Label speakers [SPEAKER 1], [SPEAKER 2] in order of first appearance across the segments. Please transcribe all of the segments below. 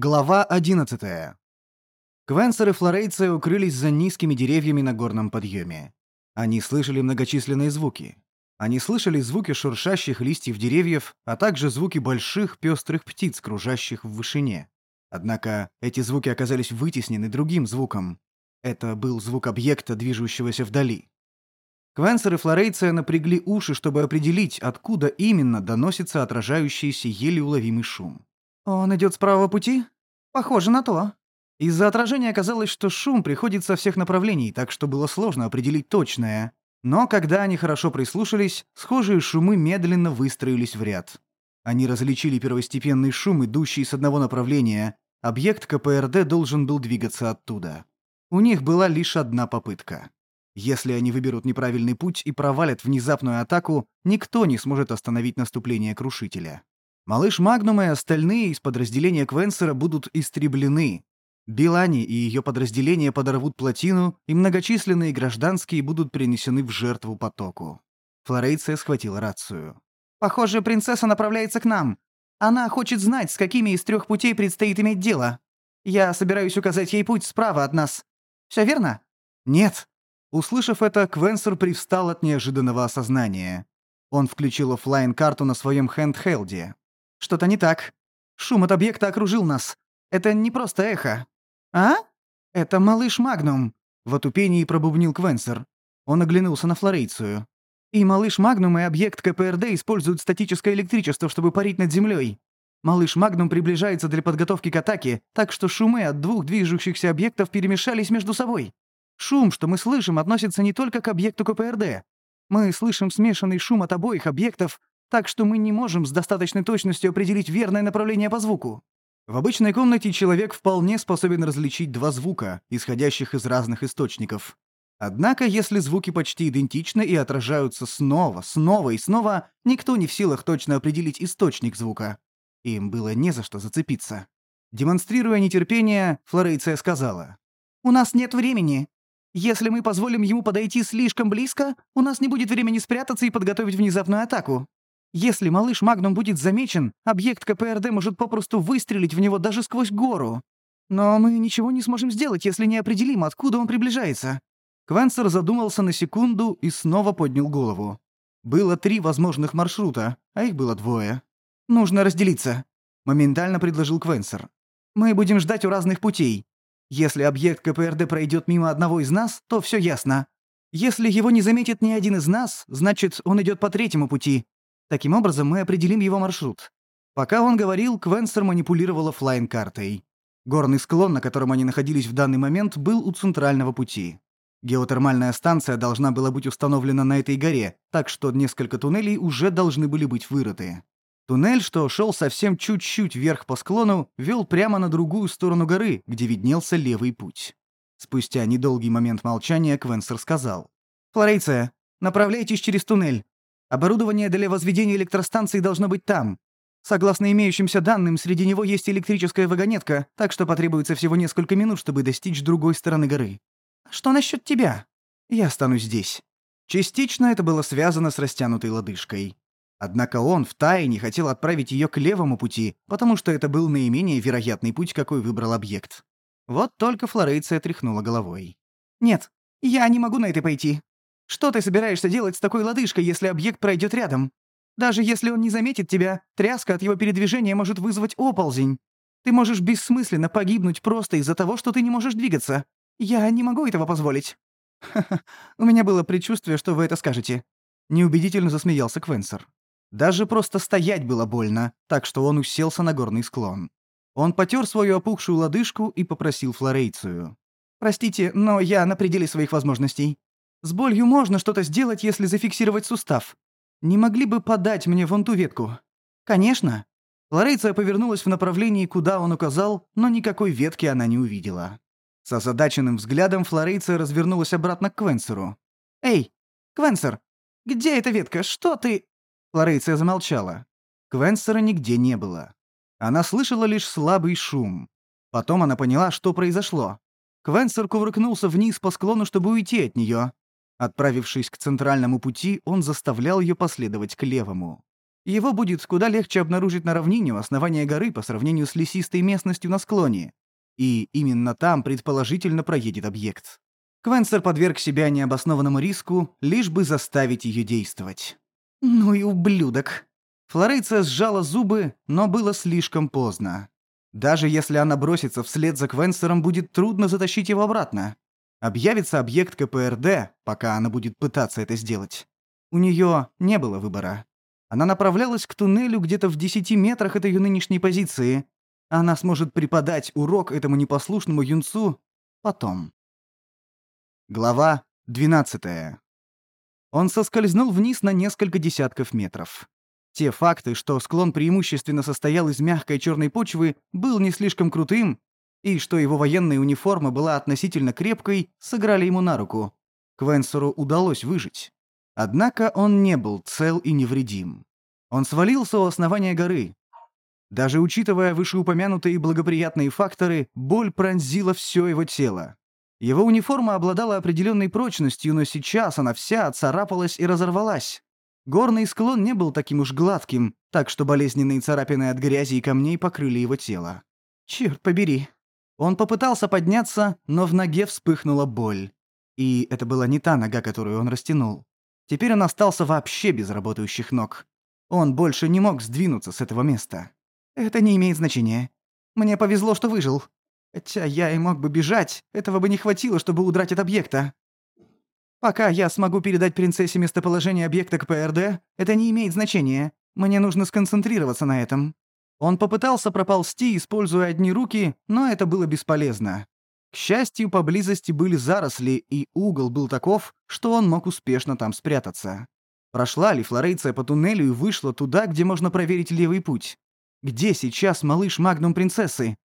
[SPEAKER 1] Глава 11. Квенсер и Флорейция укрылись за низкими деревьями на горном подъеме. Они слышали многочисленные звуки. Они слышали звуки шуршащих листьев деревьев, а также звуки больших пестрых птиц, кружащих в вышине. Однако эти звуки оказались вытеснены другим звуком. Это был звук объекта, движущегося вдали. Квенсер и Флорейция напрягли уши, чтобы определить, откуда именно доносится отражающийся еле уловимый шум. «Он идет с правого пути? Похоже на то». Из-за отражения оказалось, что шум приходит со всех направлений, так что было сложно определить точное. Но когда они хорошо прислушались, схожие шумы медленно выстроились в ряд. Они различили первостепенный шум, идущий с одного направления. Объект КПРД должен был двигаться оттуда. У них была лишь одна попытка. Если они выберут неправильный путь и провалят внезапную атаку, никто не сможет остановить наступление Крушителя. Малыш Магнум и остальные из подразделения Квенсера будут истреблены. Билани и ее подразделения подорвут плотину, и многочисленные гражданские будут принесены в жертву потоку. Флорейция схватила рацию. «Похоже, принцесса направляется к нам. Она хочет знать, с какими из трех путей предстоит иметь дело. Я собираюсь указать ей путь справа от нас. Все верно?» «Нет». Услышав это, Квенсер привстал от неожиданного осознания. Он включил оффлайн карту на своем handheld е. Что-то не так. Шум от объекта окружил нас. Это не просто эхо. А? Это малыш Магнум. В отупении пробубнил Квенсер. Он оглянулся на Флорейцию. И малыш Магнум и объект КПРД используют статическое электричество, чтобы парить над землей. Малыш Магнум приближается для подготовки к атаке, так что шумы от двух движущихся объектов перемешались между собой. Шум, что мы слышим, относится не только к объекту КПРД. Мы слышим смешанный шум от обоих объектов, так что мы не можем с достаточной точностью определить верное направление по звуку. В обычной комнате человек вполне способен различить два звука, исходящих из разных источников. Однако, если звуки почти идентичны и отражаются снова, снова и снова, никто не в силах точно определить источник звука. Им было не за что зацепиться. Демонстрируя нетерпение, Флорейция сказала. «У нас нет времени. Если мы позволим ему подойти слишком близко, у нас не будет времени спрятаться и подготовить внезапную атаку. Если малыш Магнум будет замечен, объект КПРД может попросту выстрелить в него даже сквозь гору. Но мы ничего не сможем сделать, если не определим, откуда он приближается». Квенсер задумался на секунду и снова поднял голову. Было три возможных маршрута, а их было двое. «Нужно разделиться», — моментально предложил Квенсер. «Мы будем ждать у разных путей. Если объект КПРД пройдет мимо одного из нас, то все ясно. Если его не заметит ни один из нас, значит, он идет по третьему пути, Таким образом, мы определим его маршрут. Пока он говорил, Квенсер манипулировала флайн-картой. Горный склон, на котором они находились в данный момент, был у центрального пути. Геотермальная станция должна была быть установлена на этой горе, так что несколько туннелей уже должны были быть вырыты. Туннель, что шел совсем чуть-чуть вверх по склону, вел прямо на другую сторону горы, где виднелся левый путь. Спустя недолгий момент молчания Квенсер сказал. «Флорейция, направляйтесь через туннель. Оборудование для возведения электростанции должно быть там. Согласно имеющимся данным, среди него есть электрическая вагонетка, так что потребуется всего несколько минут, чтобы достичь другой стороны горы. Что насчет тебя? Я останусь здесь. Частично это было связано с растянутой лодыжкой. Однако он втайне хотел отправить ее к левому пути, потому что это был наименее вероятный путь, какой выбрал объект. Вот только Флорейция тряхнула головой. «Нет, я не могу на это пойти. Что ты собираешься делать с такой лодыжкой, если объект пройдет рядом? Даже если он не заметит тебя, тряска от его передвижения может вызвать оползень. Ты можешь бессмысленно погибнуть просто из-за того, что ты не можешь двигаться. Я не могу этого позволить. Ха-ха, у меня было предчувствие, что вы это скажете. Неубедительно засмеялся Квенсер. Даже просто стоять было больно, так что он уселся на горный склон. Он потер свою опухшую лодыжку и попросил Флорейцию. «Простите, но я на пределе своих возможностей. С болью можно что-то сделать, если зафиксировать сустав. Не могли бы подать мне вон ту ветку? Конечно. Лорейция повернулась в направлении, куда он указал, но никакой ветки она не увидела. С озадаченным взглядом Флорейция развернулась обратно к Квенсеру. «Эй, Квенсер, где эта ветка? Что ты...» Флорейция замолчала. Квенсера нигде не было. Она слышала лишь слабый шум. Потом она поняла, что произошло. Квенсер кувыркнулся вниз по склону, чтобы уйти от нее. Отправившись к центральному пути, он заставлял ее последовать к левому. Его будет куда легче обнаружить на равнине у основания горы по сравнению с лесистой местностью на склоне. И именно там предположительно проедет объект. Квенсер подверг себя необоснованному риску, лишь бы заставить ее действовать. «Ну и ублюдок!» Флорейция сжала зубы, но было слишком поздно. Даже если она бросится вслед за Квенсером, будет трудно затащить его обратно. Объявится объект КПРД, пока она будет пытаться это сделать. У нее не было выбора. Она направлялась к туннелю где-то в 10 метрах от ее нынешней позиции. Она сможет преподать урок этому непослушному юнцу потом. Глава 12. Он соскользнул вниз на несколько десятков метров. Те факты, что склон преимущественно состоял из мягкой черной почвы, был не слишком крутым, и что его военная униформа была относительно крепкой, сыграли ему на руку. Квенсеру удалось выжить. Однако он не был цел и невредим. Он свалился у основания горы. Даже учитывая вышеупомянутые благоприятные факторы, боль пронзила все его тело. Его униформа обладала определенной прочностью, но сейчас она вся царапалась и разорвалась. Горный склон не был таким уж гладким, так что болезненные царапины от грязи и камней покрыли его тело. Черт побери. Он попытался подняться, но в ноге вспыхнула боль. И это была не та нога, которую он растянул. Теперь он остался вообще без работающих ног. Он больше не мог сдвинуться с этого места. Это не имеет значения. Мне повезло, что выжил. Хотя я и мог бы бежать, этого бы не хватило, чтобы удрать от объекта. Пока я смогу передать принцессе местоположение объекта к ПРД, это не имеет значения. Мне нужно сконцентрироваться на этом. Он попытался проползти, используя одни руки, но это было бесполезно. К счастью, поблизости были заросли, и угол был таков, что он мог успешно там спрятаться. Прошла ли Флорейция по туннелю и вышла туда, где можно проверить левый путь? Где сейчас малыш Магнум Принцессы?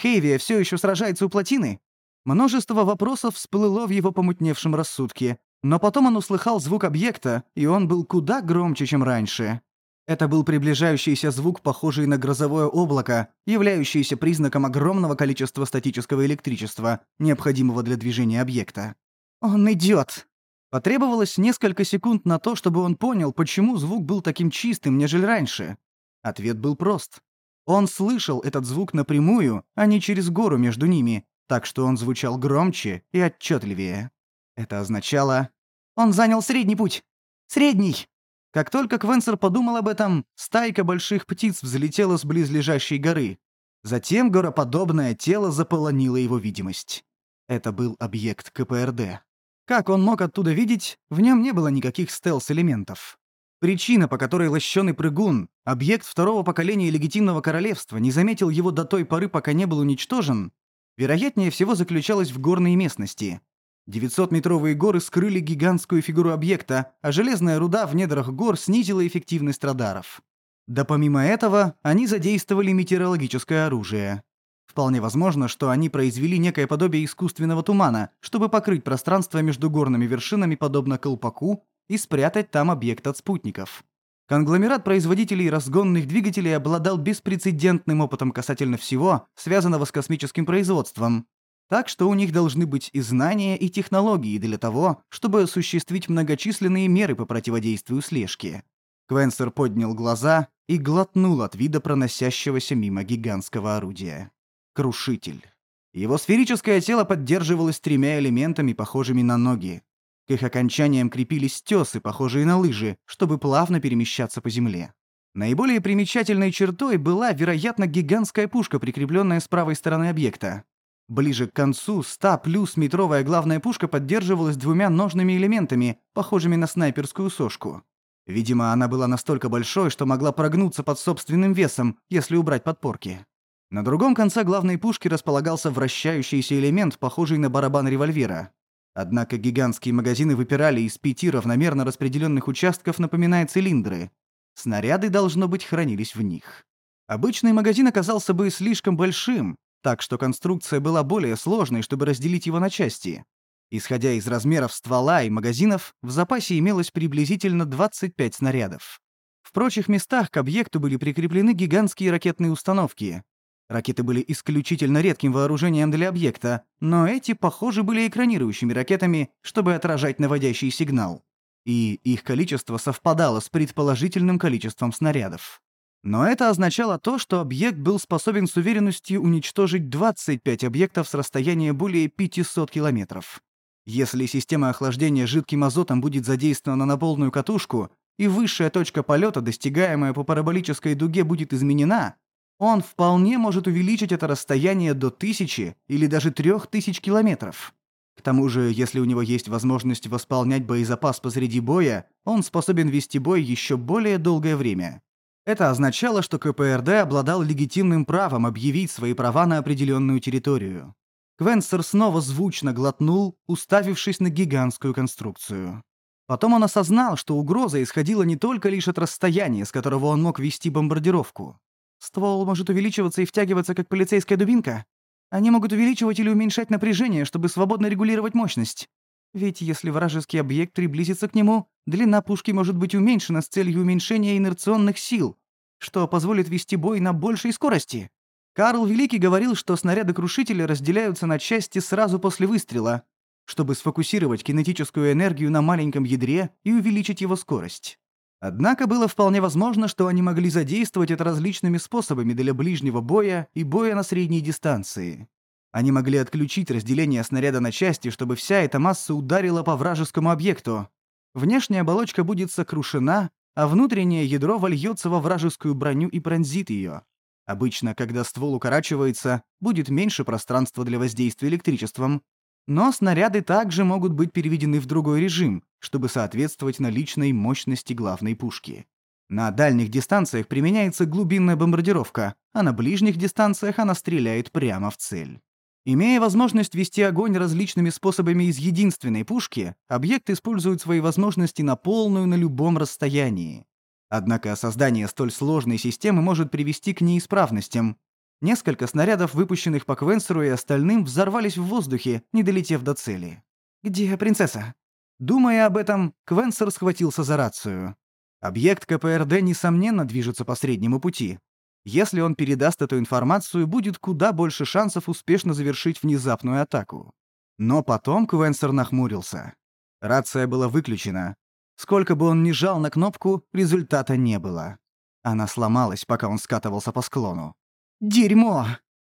[SPEAKER 1] Хейвия все еще сражается у плотины? Множество вопросов всплыло в его помутневшем рассудке, но потом он услыхал звук объекта, и он был куда громче, чем раньше. Это был приближающийся звук, похожий на грозовое облако, являющийся признаком огромного количества статического электричества, необходимого для движения объекта. «Он идёт!» Потребовалось несколько секунд на то, чтобы он понял, почему звук был таким чистым, нежели раньше. Ответ был прост. Он слышал этот звук напрямую, а не через гору между ними, так что он звучал громче и отчетливее. Это означало... «Он занял средний путь! Средний!» Как только Квенсер подумал об этом, стайка больших птиц взлетела с близлежащей горы. Затем гороподобное тело заполонило его видимость. Это был объект КПРД. Как он мог оттуда видеть, в нем не было никаких стелс-элементов. Причина, по которой лощеный прыгун, объект второго поколения легитимного королевства, не заметил его до той поры, пока не был уничтожен, вероятнее всего заключалась в горной местности — 900-метровые горы скрыли гигантскую фигуру объекта, а железная руда в недрах гор снизила эффективность радаров. Да помимо этого, они задействовали метеорологическое оружие. Вполне возможно, что они произвели некое подобие искусственного тумана, чтобы покрыть пространство между горными вершинами подобно колпаку и спрятать там объект от спутников. Конгломерат производителей разгонных двигателей обладал беспрецедентным опытом касательно всего, связанного с космическим производством, так что у них должны быть и знания, и технологии для того, чтобы осуществить многочисленные меры по противодействию слежке. Квенсер поднял глаза и глотнул от вида проносящегося мимо гигантского орудия. Крушитель. Его сферическое тело поддерживалось тремя элементами, похожими на ноги. К их окончаниям крепились тёсы, похожие на лыжи, чтобы плавно перемещаться по земле. Наиболее примечательной чертой была, вероятно, гигантская пушка, прикрепленная с правой стороны объекта. Ближе к концу 100 плюс метровая главная пушка поддерживалась двумя ножными элементами, похожими на снайперскую сошку. Видимо, она была настолько большой, что могла прогнуться под собственным весом, если убрать подпорки. На другом конце главной пушки располагался вращающийся элемент, похожий на барабан револьвера. Однако гигантские магазины выпирали из пяти равномерно распределенных участков, напоминая цилиндры. Снаряды, должно быть, хранились в них. Обычный магазин оказался бы слишком большим, так что конструкция была более сложной, чтобы разделить его на части. Исходя из размеров ствола и магазинов, в запасе имелось приблизительно 25 снарядов. В прочих местах к объекту были прикреплены гигантские ракетные установки. Ракеты были исключительно редким вооружением для объекта, но эти, похоже, были экранирующими ракетами, чтобы отражать наводящий сигнал. и их количество совпадало с предположительным количеством снарядов. Но это означало то, что объект был способен с уверенностью уничтожить 25 объектов с расстояния более 500 километров. Если система охлаждения жидким азотом будет задействована на полную катушку, и высшая точка полета, достигаемая по параболической дуге, будет изменена, он вполне может увеличить это расстояние до тысячи или даже трех тысяч километров. К тому же, если у него есть возможность восполнять боезапас посреди боя, он способен вести бой еще более долгое время. Это означало, что КПРД обладал легитимным правом объявить свои права на определенную территорию. Квенсер снова звучно глотнул, уставившись на гигантскую конструкцию. Потом он осознал, что угроза исходила не только лишь от расстояния, с которого он мог вести бомбардировку. Ствол может увеличиваться и втягиваться, как полицейская дубинка. Они могут увеличивать или уменьшать напряжение, чтобы свободно регулировать мощность. Ведь если вражеский объект приблизится к нему, длина пушки может быть уменьшена с целью уменьшения инерционных сил, что позволит вести бой на большей скорости. Карл Великий говорил, что снаряды крушителя разделяются на части сразу после выстрела, чтобы сфокусировать кинетическую энергию на маленьком ядре и увеличить его скорость. Однако было вполне возможно, что они могли задействовать это различными способами для ближнего боя и боя на средней дистанции. Они могли отключить разделение снаряда на части, чтобы вся эта масса ударила по вражескому объекту. Внешняя оболочка будет сокрушена, а внутреннее ядро вольется во вражескую броню и пронзит ее. Обычно, когда ствол укорачивается, будет меньше пространства для воздействия электричеством. Но снаряды также могут быть переведены в другой режим, чтобы соответствовать наличной мощности главной пушки. На дальних дистанциях применяется глубинная бомбардировка, а на ближних дистанциях она стреляет прямо в цель. Имея возможность вести огонь различными способами из единственной пушки, объект использует свои возможности на полную на любом расстоянии. Однако создание столь сложной системы может привести к неисправностям. Несколько снарядов, выпущенных по Квенсеру и остальным, взорвались в воздухе, не долетев до цели. «Где принцесса?» Думая об этом, Квенсер схватился за рацию. Объект КПРД, несомненно, движется по среднему пути. Если он передаст эту информацию, будет куда больше шансов успешно завершить внезапную атаку. Но потом Квенсер нахмурился. Рация была выключена. Сколько бы он ни жал на кнопку, результата не было. Она сломалась, пока он скатывался по склону. «Дерьмо!»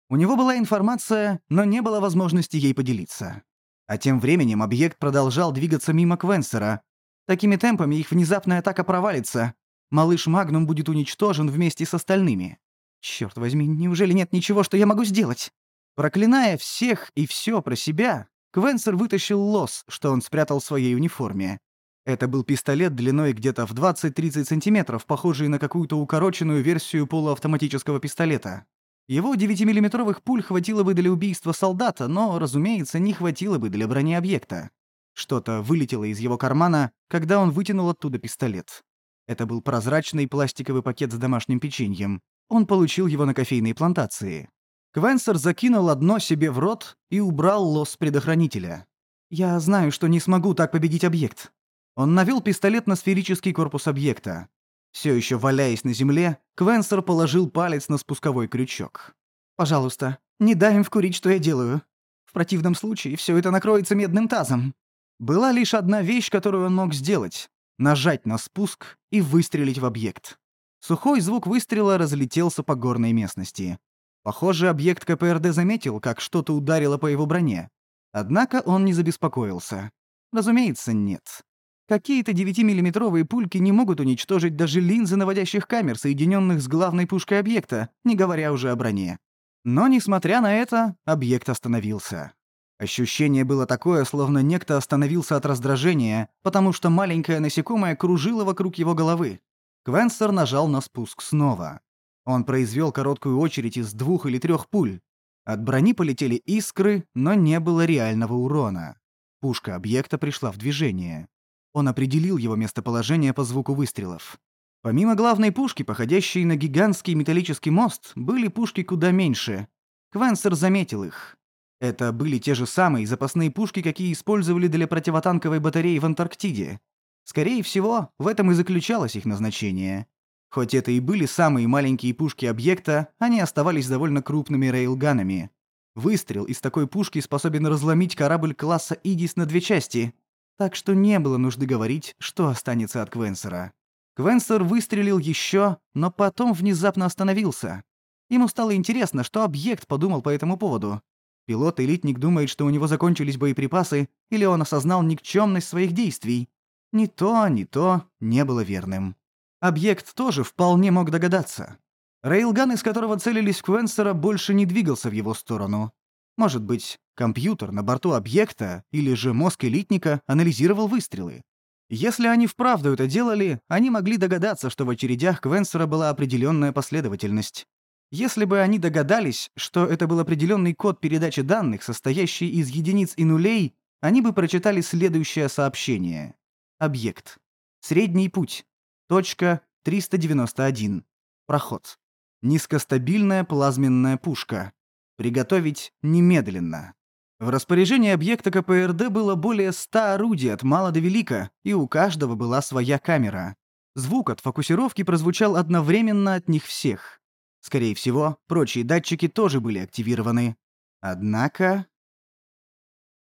[SPEAKER 1] У него была информация, но не было возможности ей поделиться. А тем временем объект продолжал двигаться мимо Квенсера. Такими темпами их внезапная атака провалится, Малыш Магнум будет уничтожен вместе с остальными. Черт возьми, неужели нет ничего, что я могу сделать? Проклиная всех и все про себя, Квенсер вытащил лос, что он спрятал в своей униформе. Это был пистолет длиной где-то в 20-30 сантиметров, похожий на какую-то укороченную версию полуавтоматического пистолета. Его 9-миллиметровых пуль хватило бы для убийства солдата, но, разумеется, не хватило бы для брони объекта. Что-то вылетело из его кармана, когда он вытянул оттуда пистолет. Это был прозрачный пластиковый пакет с домашним печеньем. Он получил его на кофейной плантации. Квенсер закинул одно себе в рот и убрал лос предохранителя. «Я знаю, что не смогу так победить объект». Он навел пистолет на сферический корпус объекта. Все еще валяясь на земле, Квенсер положил палец на спусковой крючок. «Пожалуйста, не дай им вкурить, что я делаю. В противном случае все это накроется медным тазом». Была лишь одна вещь, которую он мог сделать нажать на спуск и выстрелить в объект. Сухой звук выстрела разлетелся по горной местности. Похоже, объект КПРД заметил, как что-то ударило по его броне. Однако он не забеспокоился. Разумеется, нет. Какие-то 9-миллиметровые пульки не могут уничтожить даже линзы наводящих камер, соединенных с главной пушкой объекта, не говоря уже о броне. Но, несмотря на это, объект остановился. Ощущение было такое, словно некто остановился от раздражения, потому что маленькое насекомое кружило вокруг его головы. Квенсер нажал на спуск снова. Он произвел короткую очередь из двух или трех пуль. От брони полетели искры, но не было реального урона. Пушка объекта пришла в движение. Он определил его местоположение по звуку выстрелов. Помимо главной пушки, походящей на гигантский металлический мост, были пушки куда меньше. Квенсер заметил их. Это были те же самые запасные пушки, какие использовали для противотанковой батареи в Антарктиде. Скорее всего, в этом и заключалось их назначение. Хоть это и были самые маленькие пушки объекта, они оставались довольно крупными рейлганами. Выстрел из такой пушки способен разломить корабль класса «Идис» на две части. так что не было нужды говорить, что останется от Квенсера. Квенсер выстрелил еще, но потом внезапно остановился. Ему стало интересно, что объект подумал по этому поводу. Пилот-элитник думает, что у него закончились боеприпасы, или он осознал никчемность своих действий. Ни то, ни то не было верным. Объект тоже вполне мог догадаться. Рейлган, из которого целились в Квенсера, больше не двигался в его сторону. Может быть, компьютер на борту объекта или же мозг элитника анализировал выстрелы. Если они вправду это делали, они могли догадаться, что в очередях Квенсера была определенная последовательность. Если бы они догадались, что это был определенный код передачи данных, состоящий из единиц и нулей, они бы прочитали следующее сообщение. Объект. Средний путь. Точка 391. Проход. Низкостабильная плазменная пушка. Приготовить немедленно. В распоряжении объекта КПРД было более 100 орудий от мала до велика, и у каждого была своя камера. Звук от фокусировки прозвучал одновременно от них всех. Скорее всего, прочие датчики тоже были активированы. Однако...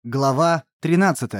[SPEAKER 1] Глава 13.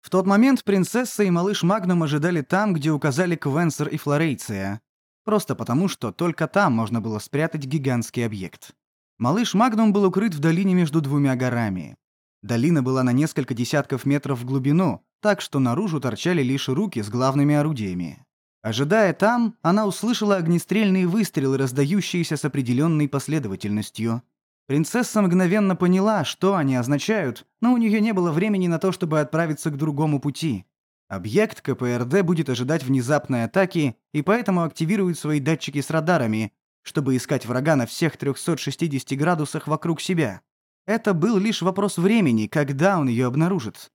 [SPEAKER 1] В тот момент принцесса и малыш Магнум ожидали там, где указали Квенсер и Флорейция. Просто потому, что только там можно было спрятать гигантский объект. Малыш Магнум был укрыт в долине между двумя горами. Долина была на несколько десятков метров в глубину, так что наружу торчали лишь руки с главными орудиями. Ожидая там, она услышала огнестрельные выстрелы, раздающиеся с определенной последовательностью. Принцесса мгновенно поняла, что они означают, но у нее не было времени на то, чтобы отправиться к другому пути. Объект КПРД будет ожидать внезапной атаки и поэтому активирует свои датчики с радарами, чтобы искать врага на всех 360 градусах вокруг себя. Это был лишь вопрос времени, когда он ее обнаружит.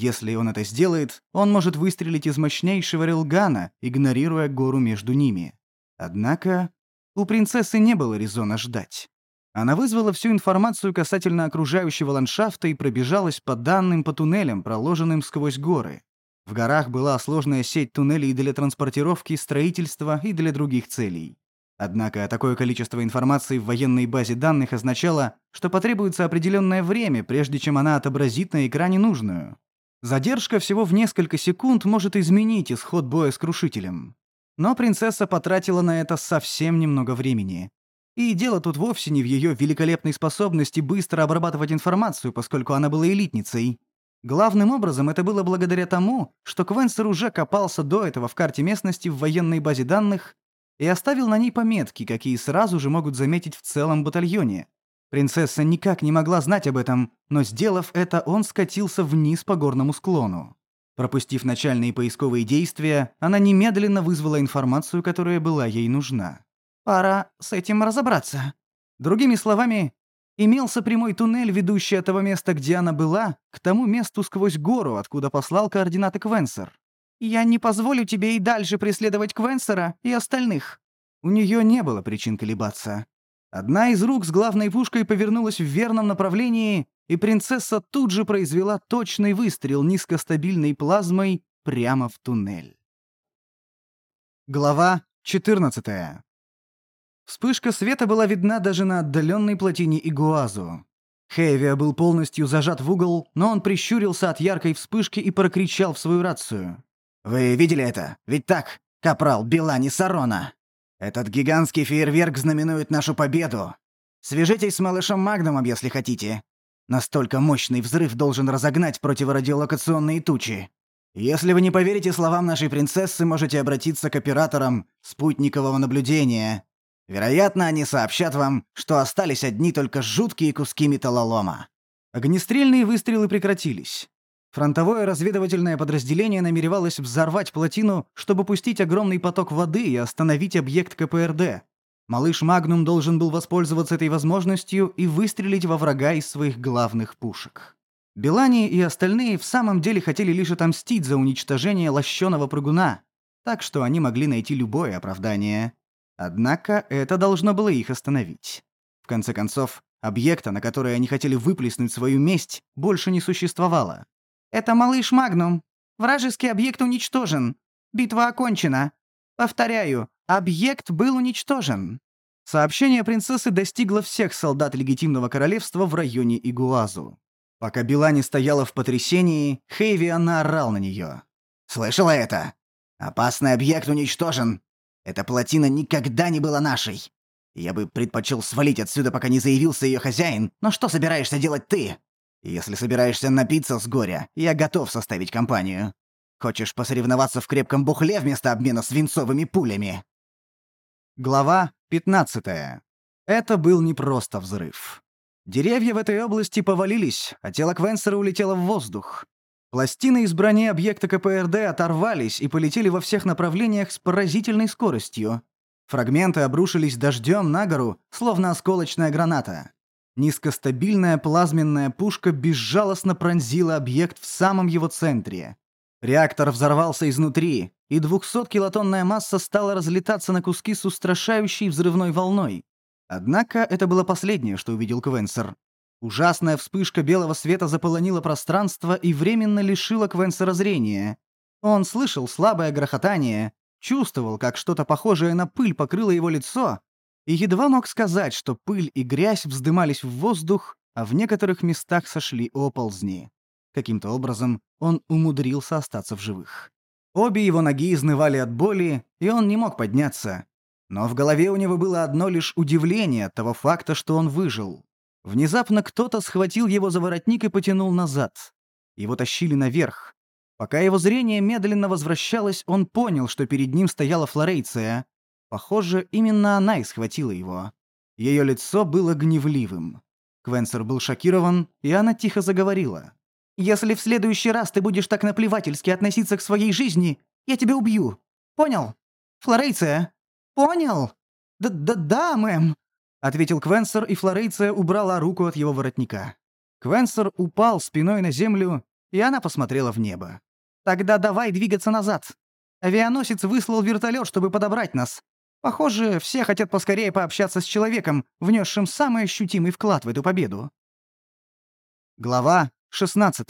[SPEAKER 1] Если он это сделает, он может выстрелить из мощнейшего релгана, игнорируя гору между ними. Однако у принцессы не было резона ждать. Она вызвала всю информацию касательно окружающего ландшафта и пробежалась по данным по туннелям, проложенным сквозь горы. В горах была сложная сеть туннелей для транспортировки, строительства и для других целей. Однако такое количество информации в военной базе данных означало, что потребуется определенное время, прежде чем она отобразит на экране нужную. Задержка всего в несколько секунд может изменить исход боя с крушителем. Но принцесса потратила на это совсем немного времени. И дело тут вовсе не в ее великолепной способности быстро обрабатывать информацию, поскольку она была элитницей. Главным образом это было благодаря тому, что Квенсер уже копался до этого в карте местности в военной базе данных и оставил на ней пометки, какие сразу же могут заметить в целом батальоне. Принцесса никак не могла знать об этом, но сделав это, он скатился вниз по горному склону. Пропустив начальные поисковые действия, она немедленно вызвала информацию, которая была ей нужна. «Пора с этим разобраться». Другими словами, имелся прямой туннель, ведущий от того места, где она была, к тому месту сквозь гору, откуда послал координаты Квенсер. «Я не позволю тебе и дальше преследовать Квенсера и остальных». У нее не было причин колебаться. Одна из рук с главной пушкой повернулась в верном направлении, и принцесса тут же произвела точный выстрел низкостабильной плазмой прямо в туннель. Глава 14. Вспышка света была видна даже на отдаленной плотине Игуазу. Хейвия был полностью зажат в угол, но он прищурился от яркой вспышки и прокричал в свою рацию. «Вы видели это? Ведь так, капрал Белани Сарона?» Этот гигантский фейерверк знаменует нашу победу. Свяжитесь с малышом Магнумом, если хотите. Настолько мощный взрыв должен разогнать противорадиолокационные тучи. Если вы не поверите словам нашей принцессы, можете обратиться к операторам спутникового наблюдения. Вероятно, они сообщат вам, что остались одни только жуткие куски металлолома. Огнестрельные выстрелы прекратились. Фронтовое разведывательное подразделение намеревалось взорвать плотину, чтобы пустить огромный поток воды и остановить объект КПРД. Малыш Магнум должен был воспользоваться этой возможностью и выстрелить во врага из своих главных пушек. Белани и остальные в самом деле хотели лишь отомстить за уничтожение лощеного прыгуна, так что они могли найти любое оправдание. Однако это должно было их остановить. В конце концов, объекта, на который они хотели выплеснуть свою месть, больше не существовало. «Это малыш Магнум. Вражеский объект уничтожен. Битва окончена. Повторяю, объект был уничтожен». Сообщение принцессы достигло всех солдат легитимного королевства в районе Игуазу. Пока Белани стояла в потрясении, Хейвиан наорал на нее.
[SPEAKER 2] «Слышала это? Опасный объект уничтожен. Эта плотина никогда не была нашей. Я бы предпочел свалить отсюда, пока не заявился ее хозяин, но что собираешься делать ты? Если собираешься напиться с горя, я готов составить компанию. Хочешь посоревноваться в крепком бухле вместо обмена свинцовыми пулями?»
[SPEAKER 1] Глава 15. Это был не просто взрыв. Деревья в этой области повалились, а тело Квенсера улетело в воздух. Пластины из брони объекта КПРД оторвались и полетели во всех направлениях с поразительной скоростью. Фрагменты обрушились дождем на гору, словно осколочная граната. Низкостабильная плазменная пушка безжалостно пронзила объект в самом его центре. Реактор взорвался изнутри, и 200-килотонная масса стала разлетаться на куски с устрашающей взрывной волной. Однако это было последнее, что увидел Квенсер. Ужасная вспышка белого света заполонила пространство и временно лишила Квенсера зрения. Он слышал слабое грохотание, чувствовал, как что-то похожее на пыль покрыло его лицо, и едва мог сказать, что пыль и грязь вздымались в воздух, а в некоторых местах сошли оползни. Каким-то образом он умудрился остаться в живых. Обе его ноги изнывали от боли, и он не мог подняться. Но в голове у него было одно лишь удивление от того факта, что он выжил. Внезапно кто-то схватил его за воротник и потянул назад. Его тащили наверх. Пока его зрение медленно возвращалось, он понял, что перед ним стояла Флорейция. Похоже, именно она и схватила его. Ее лицо было гневливым. Квенсер был шокирован, и она тихо заговорила. Если в следующий раз ты будешь так наплевательски относиться к своей жизни, я тебя убью. Понял? Флорейция? Понял? Да-да-да, мэм, ответил Квенсер, и Флорейция убрала руку от его воротника. Квенсер упал спиной на землю, и она посмотрела в небо. Тогда давай двигаться назад. Авианосец выслал вертолет, чтобы подобрать нас. Похоже, все хотят поскорее пообщаться с человеком, внесшим самый ощутимый вклад в эту победу. Глава 16.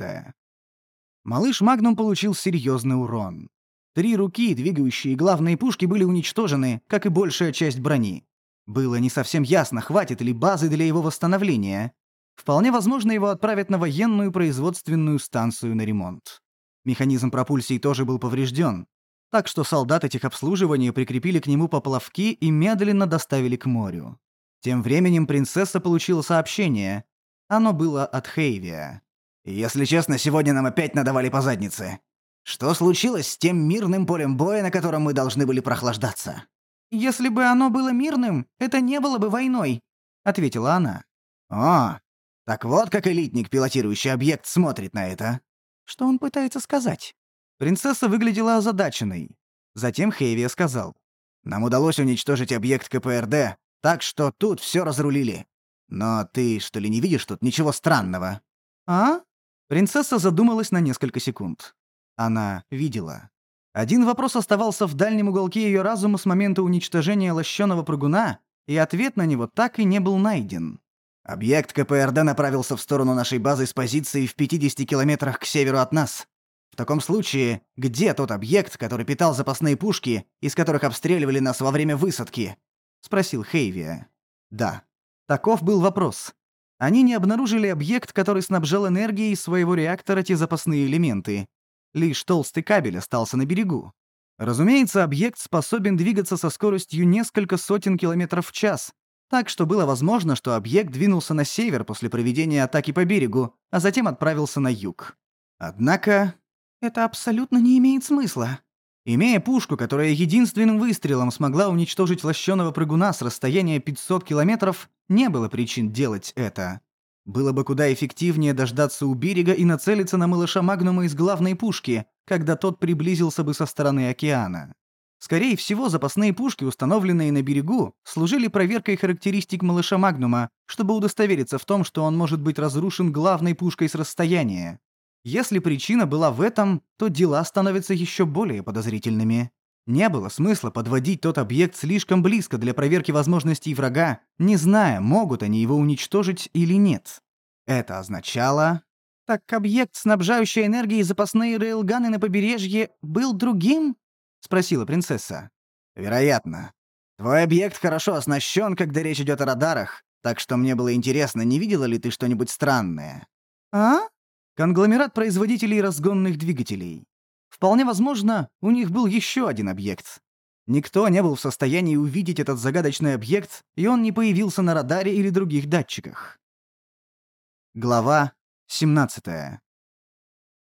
[SPEAKER 1] Малыш Магнум получил серьезный урон. Три руки, двигающие главные пушки, были уничтожены, как и большая часть брони. Было не совсем ясно, хватит ли базы для его восстановления. Вполне возможно, его отправят на военную производственную станцию на ремонт. Механизм пропульсии тоже был поврежден, так что солдаты техобслуживания прикрепили к нему поплавки и медленно доставили к морю. Тем временем принцесса получила сообщение. Оно было от Хейвия.
[SPEAKER 2] Если честно, сегодня нам опять надавали по заднице. Что случилось с тем мирным полем боя, на котором мы должны были прохлаждаться?
[SPEAKER 1] Если бы оно было мирным, это не было бы войной, ответила она.
[SPEAKER 2] О, так вот как элитник, пилотирующий объект, смотрит на это.
[SPEAKER 1] Что он пытается сказать? Принцесса выглядела озадаченной. Затем Хейвия сказал.
[SPEAKER 2] «Нам удалось уничтожить объект КПРД, так что тут все разрулили. Но ты, что ли, не видишь тут ничего странного?»
[SPEAKER 1] «А?» Принцесса задумалась на несколько секунд. Она видела. Один вопрос оставался в дальнем уголке ее разума с момента уничтожения лощеного прыгуна, и ответ на него так и не был найден.
[SPEAKER 2] «Объект КПРД направился в сторону нашей базы с позиции в 50 километрах к северу от нас. В таком случае, где тот объект, который питал запасные пушки, из которых обстреливали нас во время высадки?» — спросил Хейвия. «Да». Таков был вопрос. Они не обнаружили объект, который снабжал энергией своего реактора те запасные элементы. Лишь толстый кабель остался на берегу. Разумеется, объект способен двигаться со скоростью несколько сотен километров в час, так что было возможно, что объект двинулся на север после проведения атаки по берегу, а затем отправился на юг. Однако это абсолютно не имеет смысла. Имея пушку, которая единственным выстрелом смогла уничтожить лощеного прыгуна с расстояния 500 километров, не было причин делать это. Было бы куда эффективнее дождаться у берега и нацелиться на малыша Магнума из главной пушки, когда тот приблизился бы со стороны океана. Скорее всего, запасные пушки, установленные на берегу, служили проверкой характеристик малыша Магнума, чтобы удостовериться в том, что он может быть разрушен главной пушкой с расстояния. Если причина была в этом, то дела становятся еще более подозрительными. Не было смысла подводить тот объект слишком близко для проверки возможностей врага, не зная, могут они его уничтожить или нет. Это означало... Так объект, снабжающий энергией запасные рейлганы на побережье, был другим? Спросила принцесса. Вероятно. Твой объект хорошо оснащен, когда речь идет о радарах, так что мне было интересно, не видела ли ты что-нибудь странное.
[SPEAKER 1] А? Конгломерат производителей разгонных двигателей. Вполне возможно, у них был еще один объект. Никто не был в состоянии увидеть этот загадочный объект, и он не появился на радаре или других датчиках. Глава 17.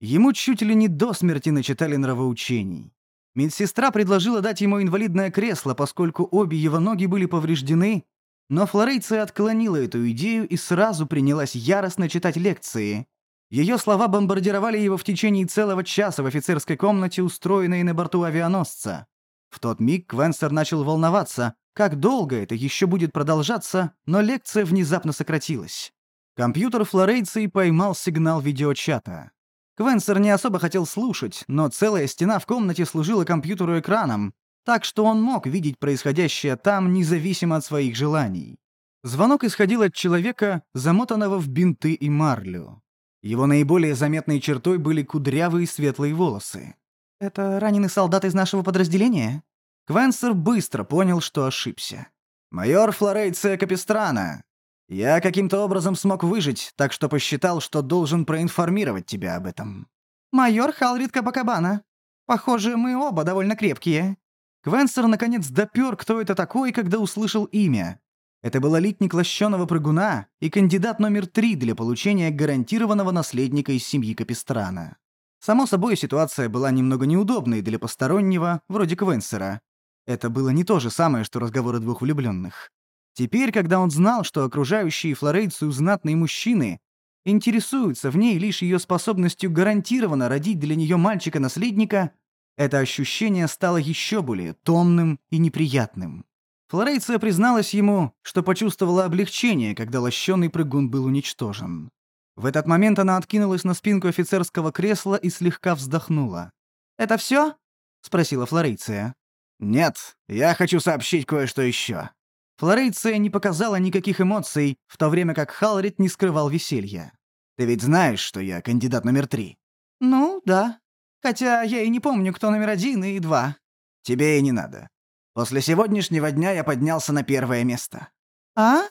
[SPEAKER 1] Ему чуть ли не до смерти начитали нравоучений. Медсестра предложила дать ему инвалидное кресло, поскольку обе его ноги были повреждены, но Флорейция отклонила эту идею и сразу принялась яростно читать лекции. Ее слова бомбардировали его в течение целого часа в офицерской комнате, устроенной на борту авианосца. В тот миг Квенстер начал волноваться, как долго это еще будет продолжаться, но лекция внезапно сократилась. Компьютер Флорейции поймал сигнал видеочата. Квенсер не особо хотел слушать, но целая стена в комнате служила компьютеру экраном, так что он мог видеть происходящее там независимо от своих желаний. Звонок исходил от человека, замотанного в бинты и марлю. Его наиболее заметной чертой были кудрявые светлые волосы. «Это раненый солдат из нашего подразделения?» Квенсер быстро понял, что ошибся. «Майор Флорейция Капистрана, я каким-то образом смог выжить, так что посчитал, что должен проинформировать тебя об этом. Майор Халрид Кабакабана. Похоже, мы оба довольно крепкие. Квенсер наконец допёр, кто это такой, когда услышал имя. Это был элитник лощеного прыгуна и кандидат номер три для получения гарантированного наследника из семьи Капистрана. Само собой, ситуация была немного неудобной для постороннего, вроде Квенсера. Это было не то же самое, что разговоры двух влюбленных. Теперь, когда он знал, что окружающие Флорейцию знатные мужчины интересуются в ней лишь ее способностью гарантированно родить для нее мальчика-наследника, это ощущение стало еще более томным и неприятным. Флорейция призналась ему, что почувствовала облегчение, когда лощеный прыгун был уничтожен. В этот момент она откинулась на спинку офицерского кресла и слегка вздохнула. «Это все? спросила Флорейция. «Нет, я хочу сообщить кое-что еще. Флорейция не показала никаких эмоций, в то время как Халрит не скрывал веселья. «Ты ведь знаешь, что я кандидат номер три?» «Ну, да. Хотя я и не помню, кто номер один и два». «Тебе и не надо. После сегодняшнего дня я поднялся на первое место». «А?»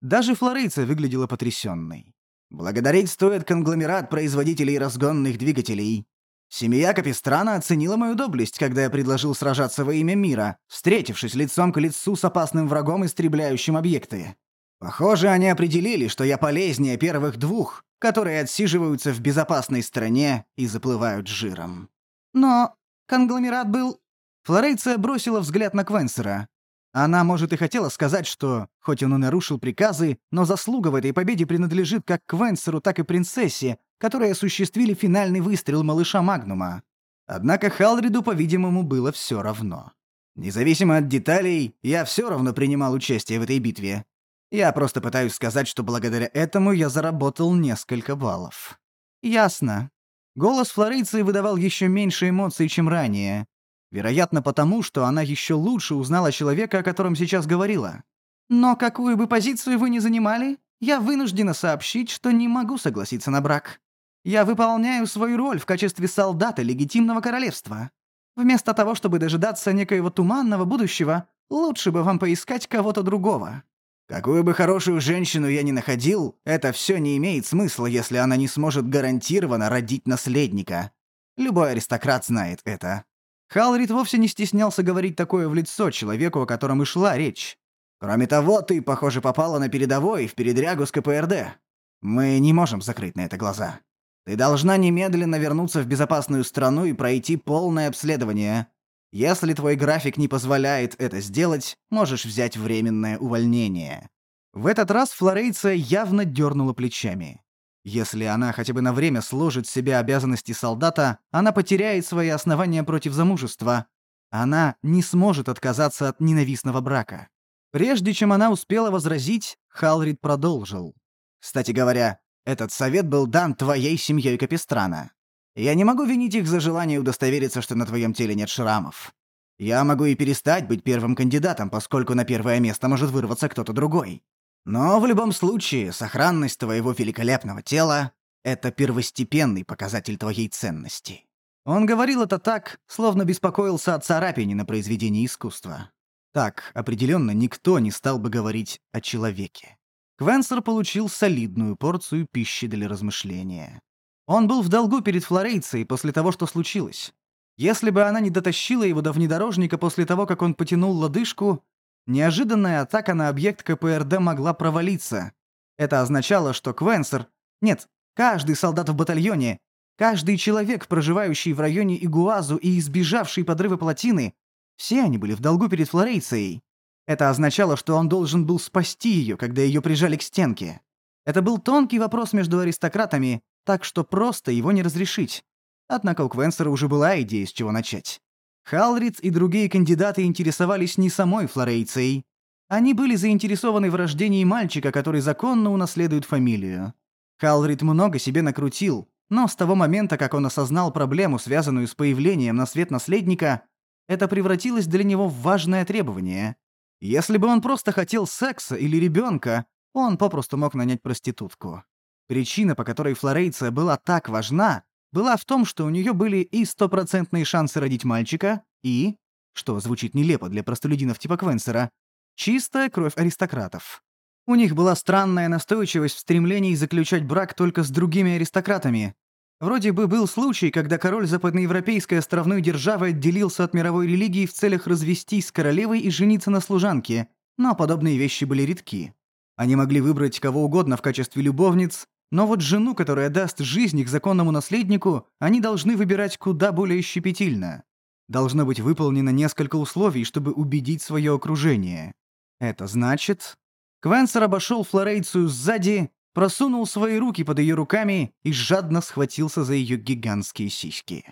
[SPEAKER 1] Даже Флорейция выглядела потрясенной. «Благодарить стоит конгломерат производителей разгонных двигателей. Семья Капистрана оценила мою доблесть, когда я предложил сражаться во имя мира, встретившись лицом к лицу с опасным врагом, истребляющим объекты. Похоже, они определили, что я полезнее первых двух, которые отсиживаются в безопасной стране и заплывают жиром. Но конгломерат был... Флорейция бросила взгляд на Квенсера. Она, может, и хотела сказать, что, хоть он и нарушил приказы, но заслуга в этой победе принадлежит как Квенсеру, так и принцессе, которые осуществили финальный выстрел малыша Магнума. Однако Халриду, по-видимому, было все равно. Независимо от деталей, я все равно принимал участие в этой битве. Я просто пытаюсь сказать, что благодаря этому я заработал несколько баллов. Ясно. Голос Флорейции выдавал еще меньше эмоций, чем ранее. Вероятно, потому, что она еще лучше узнала человека, о котором сейчас говорила. Но какую бы позицию вы ни занимали, я вынуждена сообщить, что не могу согласиться на брак. Я выполняю свою роль в качестве солдата легитимного королевства. Вместо того, чтобы дожидаться некоего туманного будущего, лучше бы вам поискать кого-то другого. Какую бы хорошую женщину я ни находил, это все не имеет смысла, если она не сможет гарантированно родить наследника. Любой аристократ знает это. Халрид вовсе не стеснялся говорить такое в лицо человеку, о котором и шла речь. Кроме того, ты, похоже, попала на передовой в передрягу с КПРД. Мы не можем закрыть на это глаза. Ты должна немедленно вернуться в безопасную страну и пройти полное обследование. Если твой график не позволяет это сделать, можешь взять временное увольнение». В этот раз Флорейция явно дернула плечами. Если она хотя бы на время сложит себе обязанности солдата, она потеряет свои основания против замужества. Она не сможет отказаться от ненавистного брака. Прежде чем она успела возразить, Халрид продолжил. «Кстати говоря, этот совет был дан твоей семьей Капистрана. Я не могу винить их за желание удостовериться, что на твоем теле нет шрамов. Я могу и перестать быть первым кандидатом, поскольку на первое место может вырваться кто-то другой. Но в любом случае, сохранность твоего великолепного тела — это первостепенный показатель твоей ценности». Он говорил это так, словно беспокоился о царапине на произведении искусства. Так, определенно, никто не стал бы говорить о человеке. Квенсер получил солидную порцию пищи для размышления. Он был в долгу перед Флорейцией после того, что случилось. Если бы она не дотащила его до внедорожника после того, как он потянул лодыжку, неожиданная атака на объект КПРД могла провалиться. Это означало, что Квенсер... Нет, каждый солдат в батальоне, каждый человек, проживающий в районе Игуазу и избежавший подрыва плотины, все они были в долгу перед Флорейцией. Это означало, что он должен был спасти ее, когда ее прижали к стенке. Это был тонкий вопрос между аристократами, так что просто его не разрешить. Однако у Квенсера уже была идея, с чего начать. Халриц и другие кандидаты интересовались не самой Флорейцией. Они были заинтересованы в рождении мальчика, который законно унаследует фамилию. Халрид много себе накрутил, но с того момента, как он осознал проблему, связанную с появлением на свет наследника, это превратилось для него в важное требование. Если бы он просто хотел секса или ребенка, он попросту мог нанять проститутку. Причина, по которой Флорейция была так важна, была в том, что у нее были и стопроцентные шансы родить мальчика, и, что звучит нелепо для простолюдинов типа Квенсера, чистая кровь аристократов. У них была странная настойчивость в стремлении заключать брак только с другими аристократами, Вроде бы был случай, когда король западноевропейской островной державы отделился от мировой религии в целях развестись с королевой и жениться на служанке, но подобные вещи были редки. Они могли выбрать кого угодно в качестве любовниц, но вот жену, которая даст жизнь их законному наследнику, они должны выбирать куда более щепетильно. Должно быть выполнено несколько условий, чтобы убедить свое окружение. Это значит... Квенсер обошел Флорейцию сзади просунул свои руки под ее руками и жадно схватился за ее гигантские сиськи.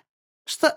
[SPEAKER 1] Что?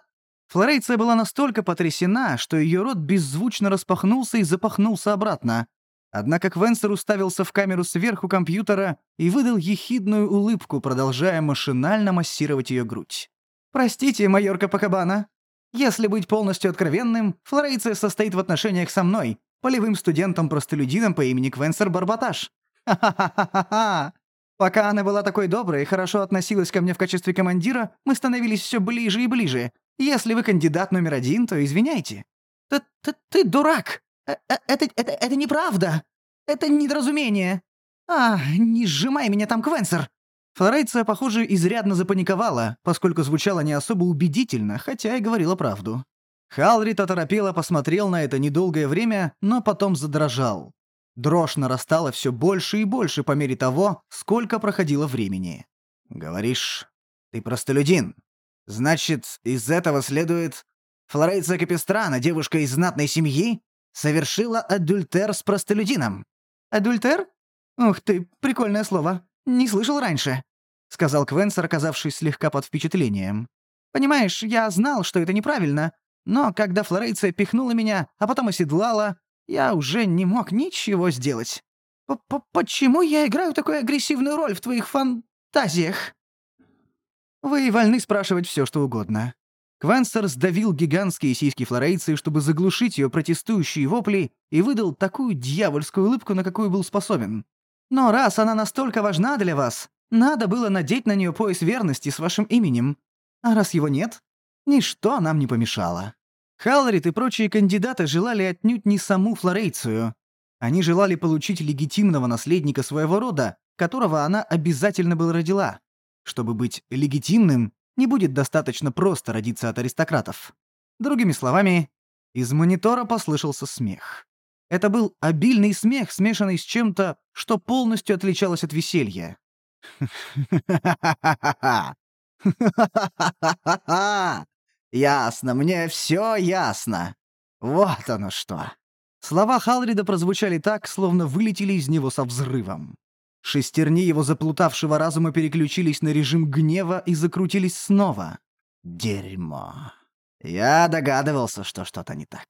[SPEAKER 1] Флорейция была настолько потрясена, что ее рот беззвучно распахнулся и запахнулся обратно. Однако Квенсер уставился в камеру сверху компьютера и выдал ехидную улыбку, продолжая машинально массировать ее грудь. «Простите, майор Капакабана. Если быть полностью откровенным, Флорейция состоит в отношениях со мной, полевым студентом-простолюдином по имени Квенсер Барбаташ. Ха-ха-ха-ха-ха! Пока она была такой доброй и хорошо относилась ко мне в качестве командира, мы становились все ближе и ближе. Если вы кандидат номер один, то извиняйте». «Ты, ты, ты дурак! Э, э, это, это, это неправда! Это недоразумение! А, не сжимай меня там, Квенсер!» Флорейция, похоже, изрядно запаниковала, поскольку звучала не особо убедительно, хотя и говорила правду. Халрит оторопело посмотрел на это недолгое время, но потом задрожал. Дрожь нарастала все больше и больше по мере того, сколько проходило времени. «Говоришь, ты простолюдин. Значит, из этого следует... Флорейция Капистрана, девушка из знатной семьи, совершила адюльтер с простолюдином». «Адюльтер? Ух ты, прикольное слово. Не слышал раньше», — сказал Квенсер, оказавшись слегка под впечатлением. «Понимаешь, я знал, что это неправильно, но когда Флорейция пихнула меня, а потом оседлала, я уже не мог ничего сделать. П -п Почему я играю такую агрессивную роль в твоих фантазиях? Вы вольны спрашивать все, что угодно. Квенстер сдавил гигантские сиськи флорейцы, чтобы заглушить ее протестующие вопли, и выдал такую дьявольскую улыбку, на какую был способен. Но раз она настолько важна для вас, надо было надеть на нее пояс верности с вашим именем. А раз его нет, ничто нам не помешало. Халрит и прочие кандидаты желали отнюдь не саму Флорейцию. Они желали получить легитимного наследника своего рода, которого она обязательно бы родила. Чтобы быть легитимным, не будет достаточно просто родиться от аристократов. Другими словами, из монитора послышался смех. Это был обильный смех, смешанный с чем-то, что полностью отличалось от веселья. «Ха-ха-ха-ха-ха! Ха-ха-ха-ха-ха! «Ясно, мне все ясно. Вот оно что». Слова Халрида прозвучали так, словно вылетели из него со взрывом. Шестерни его заплутавшего разума переключились на режим гнева и закрутились снова. «Дерьмо. Я догадывался, что что-то не так.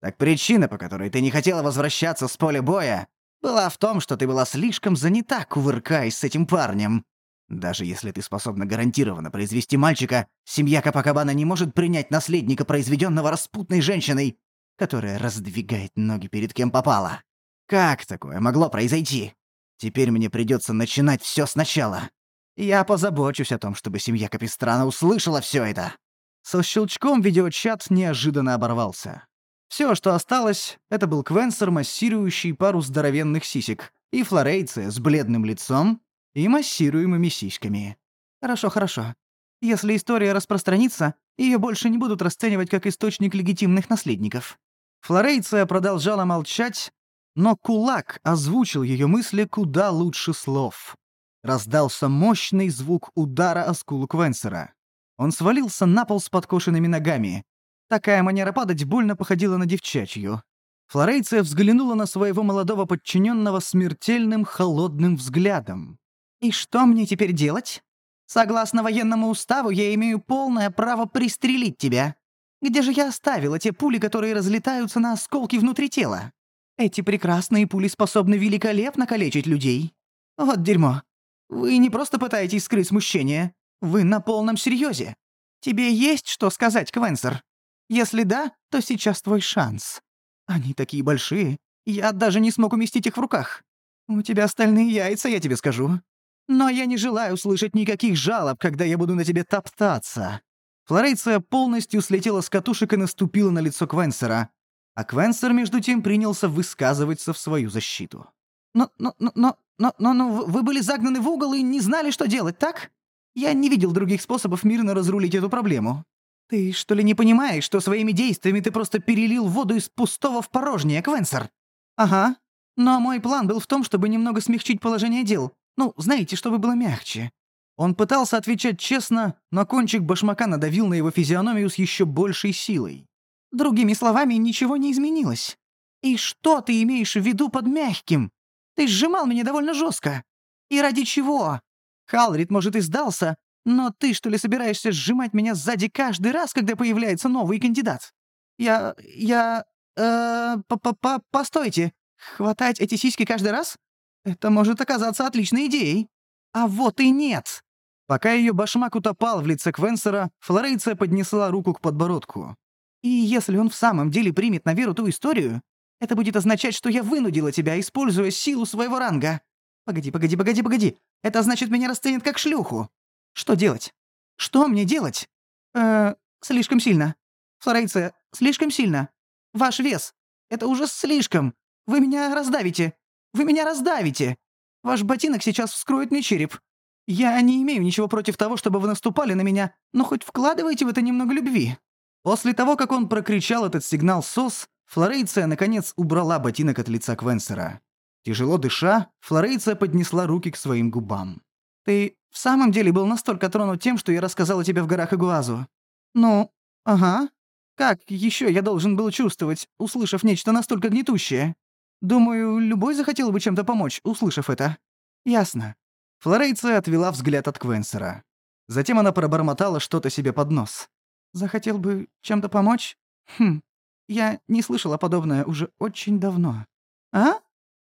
[SPEAKER 1] Так причина, по которой ты не хотела возвращаться с поля боя, была в том, что ты была слишком занята, кувыркаясь с этим парнем. Даже если ты способна гарантированно произвести мальчика, семья Капакабана не может принять наследника, произведенного распутной женщиной, которая раздвигает ноги перед кем попало. Как такое могло произойти? Теперь мне придется начинать все сначала. Я позабочусь о том, чтобы семья Капистрана услышала все это. Со щелчком видеочат неожиданно оборвался. Все, что осталось, это был Квенсер, массирующий пару здоровенных сисек, и Флорейция с бледным лицом и массируемыми сиськами. Хорошо, хорошо. Если история распространится, ее больше не будут расценивать как источник легитимных наследников. Флорейция продолжала молчать, но кулак озвучил ее мысли куда лучше слов. Раздался мощный звук удара о скулу Квенсера. Он свалился на пол с подкошенными ногами. Такая манера падать больно походила на девчачью. Флорейция взглянула на своего молодого подчиненного смертельным холодным взглядом. «И что мне теперь делать? Согласно военному уставу, я имею полное право пристрелить тебя. Где же я оставила те пули, которые разлетаются на осколки внутри тела? Эти прекрасные пули способны великолепно калечить людей. Вот дерьмо. Вы не просто пытаетесь скрыть смущение. Вы на полном серьезе. Тебе есть что сказать, Квенсер? Если да, то сейчас твой шанс. Они такие большие, я даже не смог уместить их в руках. У тебя остальные яйца, я тебе скажу. Но я не желаю слышать никаких жалоб, когда я буду на тебе топтаться». Флорейция полностью слетела с катушек и наступила на лицо Квенсера, а Квенсер, между тем, принялся высказываться в свою защиту. «Но, но, но, но, но, но, но вы были загнаны в угол и не знали, что делать, так? Я не видел других способов мирно разрулить эту проблему. Ты что ли не понимаешь, что своими действиями ты просто перелил воду из пустого в порожнее, Квенсер? Ага. Но мой план был в том, чтобы немного смягчить положение дел. Ну, знаете, чтобы было мягче. Он пытался отвечать честно, но кончик башмака надавил на его физиономию с еще большей силой. Другими словами, ничего не изменилось. И что ты имеешь в виду под мягким? Ты сжимал меня довольно жестко. И ради чего? Халрид, может, и сдался, но ты, что ли, собираешься сжимать меня сзади каждый раз, когда появляется новый кандидат? Я... я... э... П -п -п Постойте. Хватать эти сиськи каждый раз? Это может оказаться отличной идеей. А вот и нет. Пока ее башмак утопал в лице Квенсера, Флорейция поднесла руку к подбородку. И если он в самом деле примет на веру ту историю, это будет означать, что я вынудила тебя, используя силу своего ранга. Погоди, погоди, погоди, погоди. Это значит, меня расценят как шлюху. Что делать? Что мне делать? Э, слишком сильно. Флорейция, слишком сильно. Ваш вес. Это уже слишком. Вы меня раздавите. Вы меня раздавите. Ваш ботинок сейчас вскроет мне череп. Я не имею ничего против того, чтобы вы наступали на меня, но хоть вкладывайте в это немного любви». После того, как он прокричал этот сигнал СОС, Флорейция, наконец, убрала ботинок от лица Квенсера. Тяжело дыша, Флорейция поднесла руки к своим губам. «Ты в самом деле был настолько тронут тем, что я рассказала тебе в горах Игуазу?» «Ну, ага. Как еще я должен был чувствовать, услышав нечто настолько гнетущее? Думаю, любой захотел бы чем-то помочь, услышав это. Ясно». Флорейция отвела взгляд от Квенсера. Затем она пробормотала что-то себе под нос. «Захотел бы чем-то помочь? Хм, я не слышала подобное уже очень давно. А?»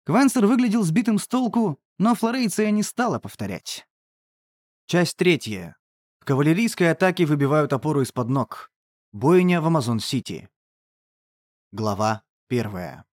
[SPEAKER 1] Квенсер выглядел сбитым с толку, но Флорейция не стала повторять. Часть третья. В кавалерийской атаке выбивают опору из-под ног. Бойня в Амазон-Сити. Глава первая.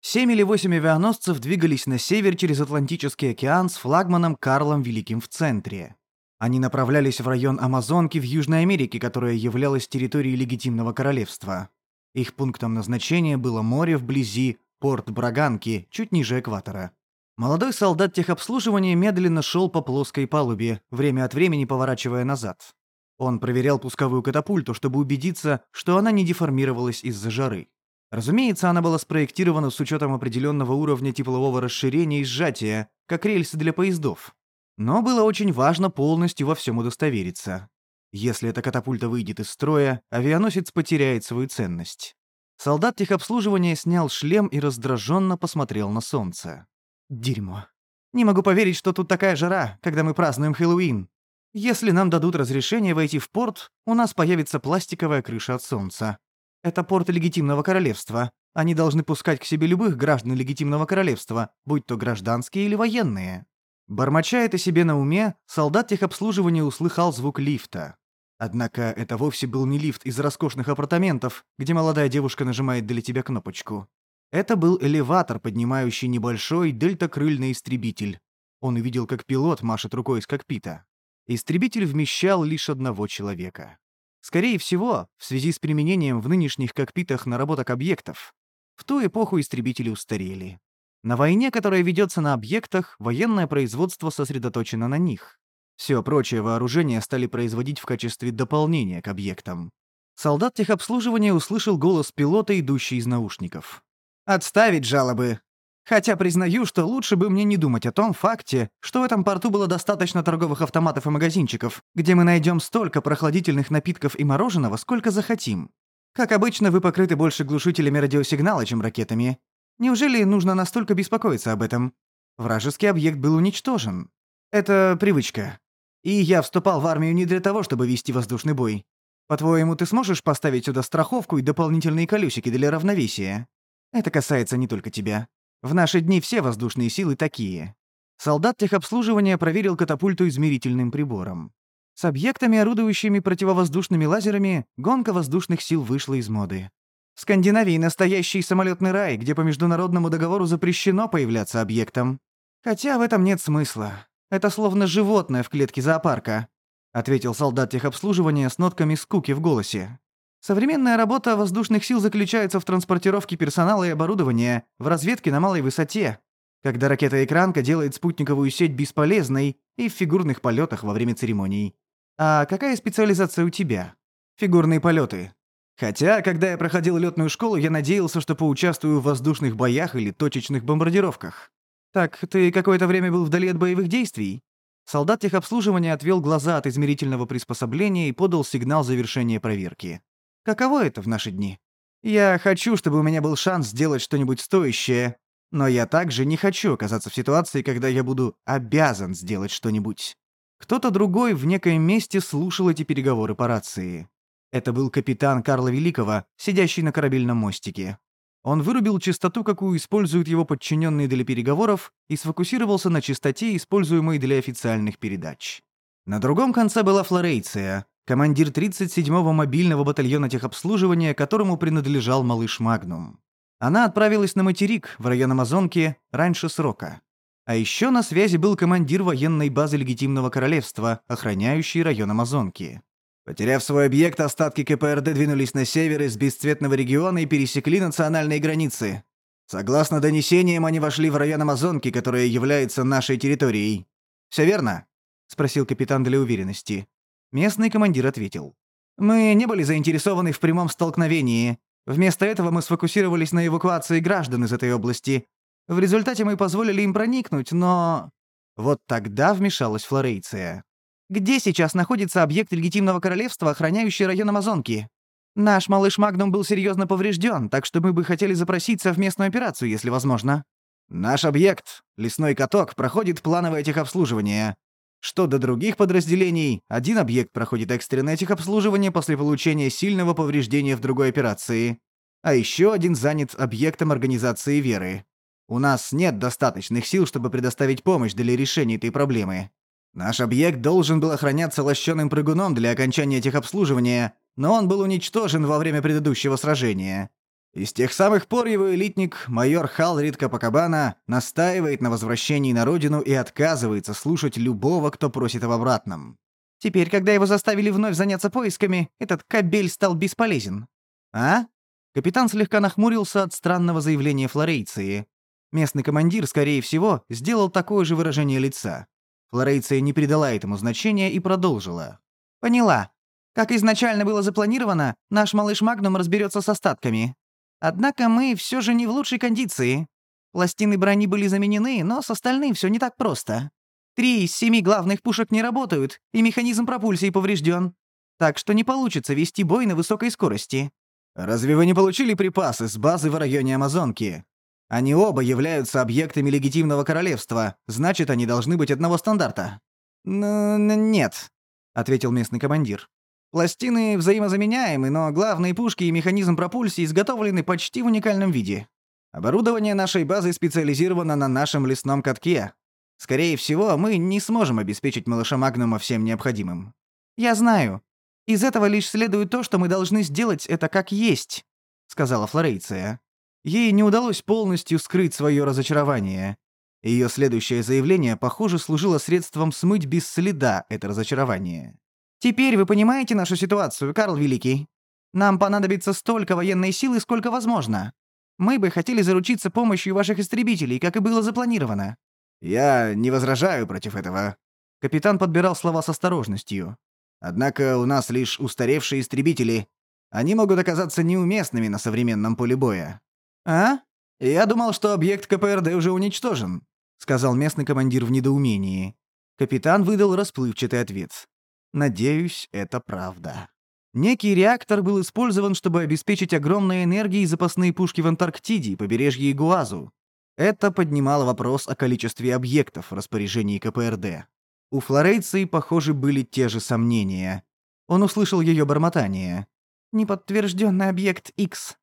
[SPEAKER 1] Семь или восемь авианосцев двигались на север через Атлантический океан с флагманом Карлом Великим в центре. Они направлялись в район Амазонки в Южной Америке, которая являлась территорией легитимного королевства. Их пунктом назначения было море вблизи порт Браганки, чуть ниже экватора. Молодой солдат техобслуживания медленно шел по плоской палубе, время от времени поворачивая назад. Он проверял пусковую катапульту, чтобы убедиться, что она не деформировалась из-за жары. Разумеется, она была спроектирована с учетом определенного уровня теплового расширения и сжатия, как рельсы для поездов. Но было очень важно полностью во всем удостовериться. Если эта катапульта выйдет из строя, авианосец потеряет свою ценность. Солдат техобслуживания снял шлем и раздраженно посмотрел на солнце. Дерьмо. Не могу поверить, что тут такая жара, когда мы празднуем Хэллоуин. Если нам дадут разрешение войти в порт, у нас появится пластиковая крыша от солнца. Это порт легитимного королевства. Они должны пускать к себе любых граждан легитимного королевства, будь то гражданские или военные. Бормоча это себе на уме, солдат техобслуживания услыхал звук лифта. Однако это вовсе был не лифт из роскошных апартаментов, где молодая девушка нажимает для тебя кнопочку. Это был элеватор, поднимающий небольшой дельтакрыльный истребитель. Он увидел, как пилот машет рукой из кокпита. Истребитель вмещал лишь одного человека. Скорее всего, в связи с применением в нынешних кокпитах наработок объектов. В ту эпоху истребители устарели. На войне, которая ведется на объектах, военное производство сосредоточено на них. Все прочее вооружение стали производить в качестве дополнения к объектам. Солдат техобслуживания услышал голос пилота, идущий из наушников. «Отставить жалобы. Хотя признаю, что лучше бы мне не думать о том факте, что в этом порту было достаточно торговых автоматов и магазинчиков, где мы найдем столько прохладительных напитков и мороженого, сколько захотим. Как обычно, вы покрыты больше глушителями радиосигнала, чем ракетами. Неужели нужно настолько беспокоиться об этом? Вражеский объект был уничтожен. Это привычка. И я вступал в армию не для того, чтобы вести воздушный бой. По-твоему, ты сможешь поставить сюда страховку и дополнительные колесики для равновесия? Это касается не только тебя. В наши дни все воздушные силы такие. Солдат техобслуживания проверил катапульту измерительным прибором. С объектами, орудующими противовоздушными лазерами, гонка воздушных сил вышла из моды. В Скандинавии настоящий самолетный рай, где по международному договору запрещено появляться объектом. Хотя в этом нет смысла. Это словно животное в клетке зоопарка, ответил солдат техобслуживания с нотками скуки в голосе. Современная работа воздушных сил заключается в транспортировке персонала и оборудования, в разведке на малой высоте, когда ракета-экранка делает спутниковую сеть бесполезной и в фигурных полетах во время церемоний. А какая специализация у тебя? Фигурные полеты. Хотя, когда я проходил летную школу, я надеялся, что поучаствую в воздушных боях или точечных бомбардировках. Так, ты какое-то время был вдали от боевых действий? Солдат техобслуживания отвел глаза от измерительного приспособления и подал сигнал завершения проверки. Каково это в наши дни? Я хочу, чтобы у меня был шанс сделать что-нибудь стоящее, но я также не хочу оказаться в ситуации, когда я буду обязан сделать что-нибудь. Кто-то другой в некоем месте слушал эти переговоры по рации. Это был капитан Карла Великого, сидящий на корабельном мостике. Он вырубил частоту, какую используют его подчиненные для переговоров, и сфокусировался на частоте, используемой для официальных передач. На другом конце была Флорейция, командир 37-го мобильного батальона техобслуживания, которому принадлежал малыш Магнум. Она отправилась на материк, в район Амазонки, раньше срока. А еще на связи был командир военной базы Легитимного Королевства, охраняющий район Амазонки. Потеряв свой объект, остатки КПРД двинулись на север из бесцветного региона и пересекли национальные границы. Согласно донесениям, они вошли в район Амазонки, которая является нашей территорией. Все верно?» — спросил капитан для уверенности. Местный командир ответил. «Мы не были заинтересованы в прямом столкновении. Вместо этого мы сфокусировались на эвакуации граждан из этой области. В результате мы позволили им проникнуть, но...» Вот тогда вмешалась Флорейция. «Где сейчас находится объект легитимного королевства, охраняющий район Амазонки? Наш малыш Магнум был серьезно поврежден, так что мы бы хотели запросить совместную операцию, если возможно». «Наш объект, лесной каток, проходит плановое техобслуживание. Что до других подразделений, один объект проходит экстренное техобслуживание после получения сильного повреждения в другой операции, а еще один занят объектом организации веры. У нас нет достаточных сил, чтобы предоставить помощь для решения этой проблемы. Наш объект должен был охраняться лощеным прыгуном для окончания техобслуживания, но он был уничтожен во время предыдущего сражения. И с тех самых пор его элитник, майор Халрид Капакабана, настаивает на возвращении на родину и отказывается слушать любого, кто просит об обратном. Теперь, когда его заставили вновь заняться поисками, этот кабель стал бесполезен. А? Капитан слегка нахмурился от странного заявления Флорейции. Местный командир, скорее всего, сделал такое же выражение лица. Флорейция не придала этому значения и продолжила. «Поняла. Как изначально было запланировано, наш малыш Магнум разберется с остатками. Однако мы все же не в лучшей кондиции. Пластины брони были заменены, но с остальным все не так просто. Три из семи главных пушек не работают, и механизм пропульсии поврежден. Так что не получится вести бой на высокой скорости. Разве вы не получили припасы с базы в районе Амазонки? Они оба являются объектами легитимного королевства, значит, они должны быть одного стандарта. Н нет, ответил местный командир. Пластины взаимозаменяемы, но главные пушки и механизм пропульсии изготовлены почти в уникальном виде. Оборудование нашей базы специализировано на нашем лесном катке. Скорее всего, мы не сможем обеспечить малыша Магнума всем необходимым. Я знаю. Из этого лишь следует то, что мы должны сделать это как есть, сказала Флорейция. Ей не удалось полностью скрыть свое разочарование. Ее следующее заявление, похоже, служило средством смыть без следа это разочарование.
[SPEAKER 2] Теперь вы понимаете нашу ситуацию, Карл Великий? Нам понадобится столько военной силы, сколько возможно. Мы бы хотели заручиться помощью ваших истребителей, как и было запланировано».
[SPEAKER 1] «Я не возражаю против этого». Капитан подбирал слова с осторожностью. «Однако у нас лишь устаревшие истребители. Они могут оказаться неуместными на современном поле боя».
[SPEAKER 2] «А?
[SPEAKER 1] Я думал, что объект КПРД уже уничтожен», — сказал местный командир в недоумении. Капитан выдал расплывчатый ответ. Надеюсь, это правда. Некий реактор был использован, чтобы обеспечить огромной энергией запасные пушки в Антарктиде и побережье Игуазу. Это поднимало вопрос о количестве объектов в распоряжении КПРД. У флорейции, похоже, были те же сомнения. Он услышал ее бормотание.
[SPEAKER 2] «Неподтвержденный объект X.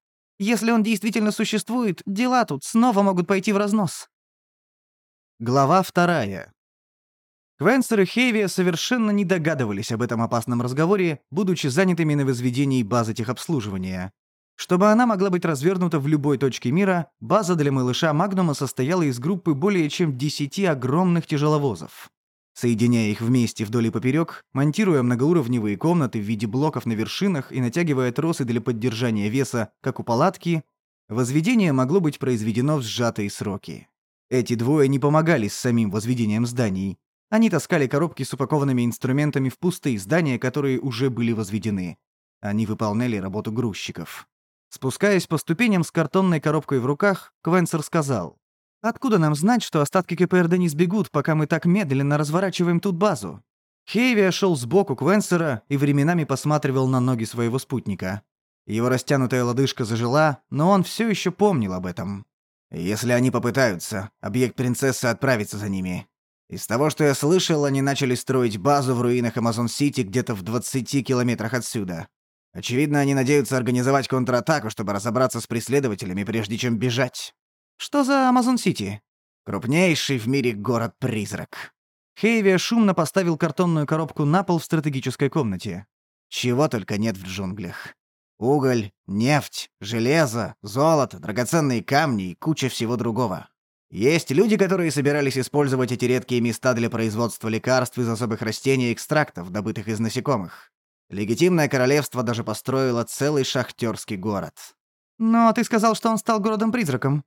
[SPEAKER 2] Если он действительно существует, дела тут снова могут пойти в разнос».
[SPEAKER 1] Глава вторая. Квенсер и Хейвия совершенно не догадывались об этом опасном разговоре, будучи занятыми на возведении базы техобслуживания. Чтобы она могла быть развернута в любой точке мира, база для малыша Магнума состояла из группы более чем 10 огромных тяжеловозов. Соединяя их вместе вдоль и поперек, монтируя многоуровневые комнаты в виде блоков на вершинах и натягивая тросы для поддержания веса, как у палатки, возведение могло быть произведено в сжатые сроки. Эти двое не помогали с самим возведением зданий, они таскали коробки с упакованными инструментами в пустые здания, которые уже были возведены. Они выполняли работу грузчиков. Спускаясь по ступеням с картонной коробкой в руках, Квенсер сказал, «Откуда нам знать, что остатки КПРД не сбегут, пока мы так медленно разворачиваем тут базу?» Хейвия шел сбоку Квенсера и временами посматривал на ноги своего спутника. Его растянутая лодыжка зажила, но он все еще помнил об этом. «Если они попытаются, объект принцессы отправится за ними. Из того, что я слышал, они начали строить базу в руинах Амазон-Сити где-то в 20 километрах отсюда. Очевидно, они надеются организовать контратаку, чтобы разобраться с преследователями, прежде чем бежать. Что за Амазон-Сити? Крупнейший в мире город-призрак. Хейви шумно поставил картонную коробку на пол в стратегической комнате. Чего только нет в джунглях. Уголь, нефть, железо, золото, драгоценные камни и куча всего другого. Есть люди, которые собирались использовать эти редкие места для производства лекарств из особых растений и экстрактов, добытых из насекомых. Легитимное королевство даже построило целый шахтерский город.
[SPEAKER 2] Но ты сказал, что он стал городом-призраком.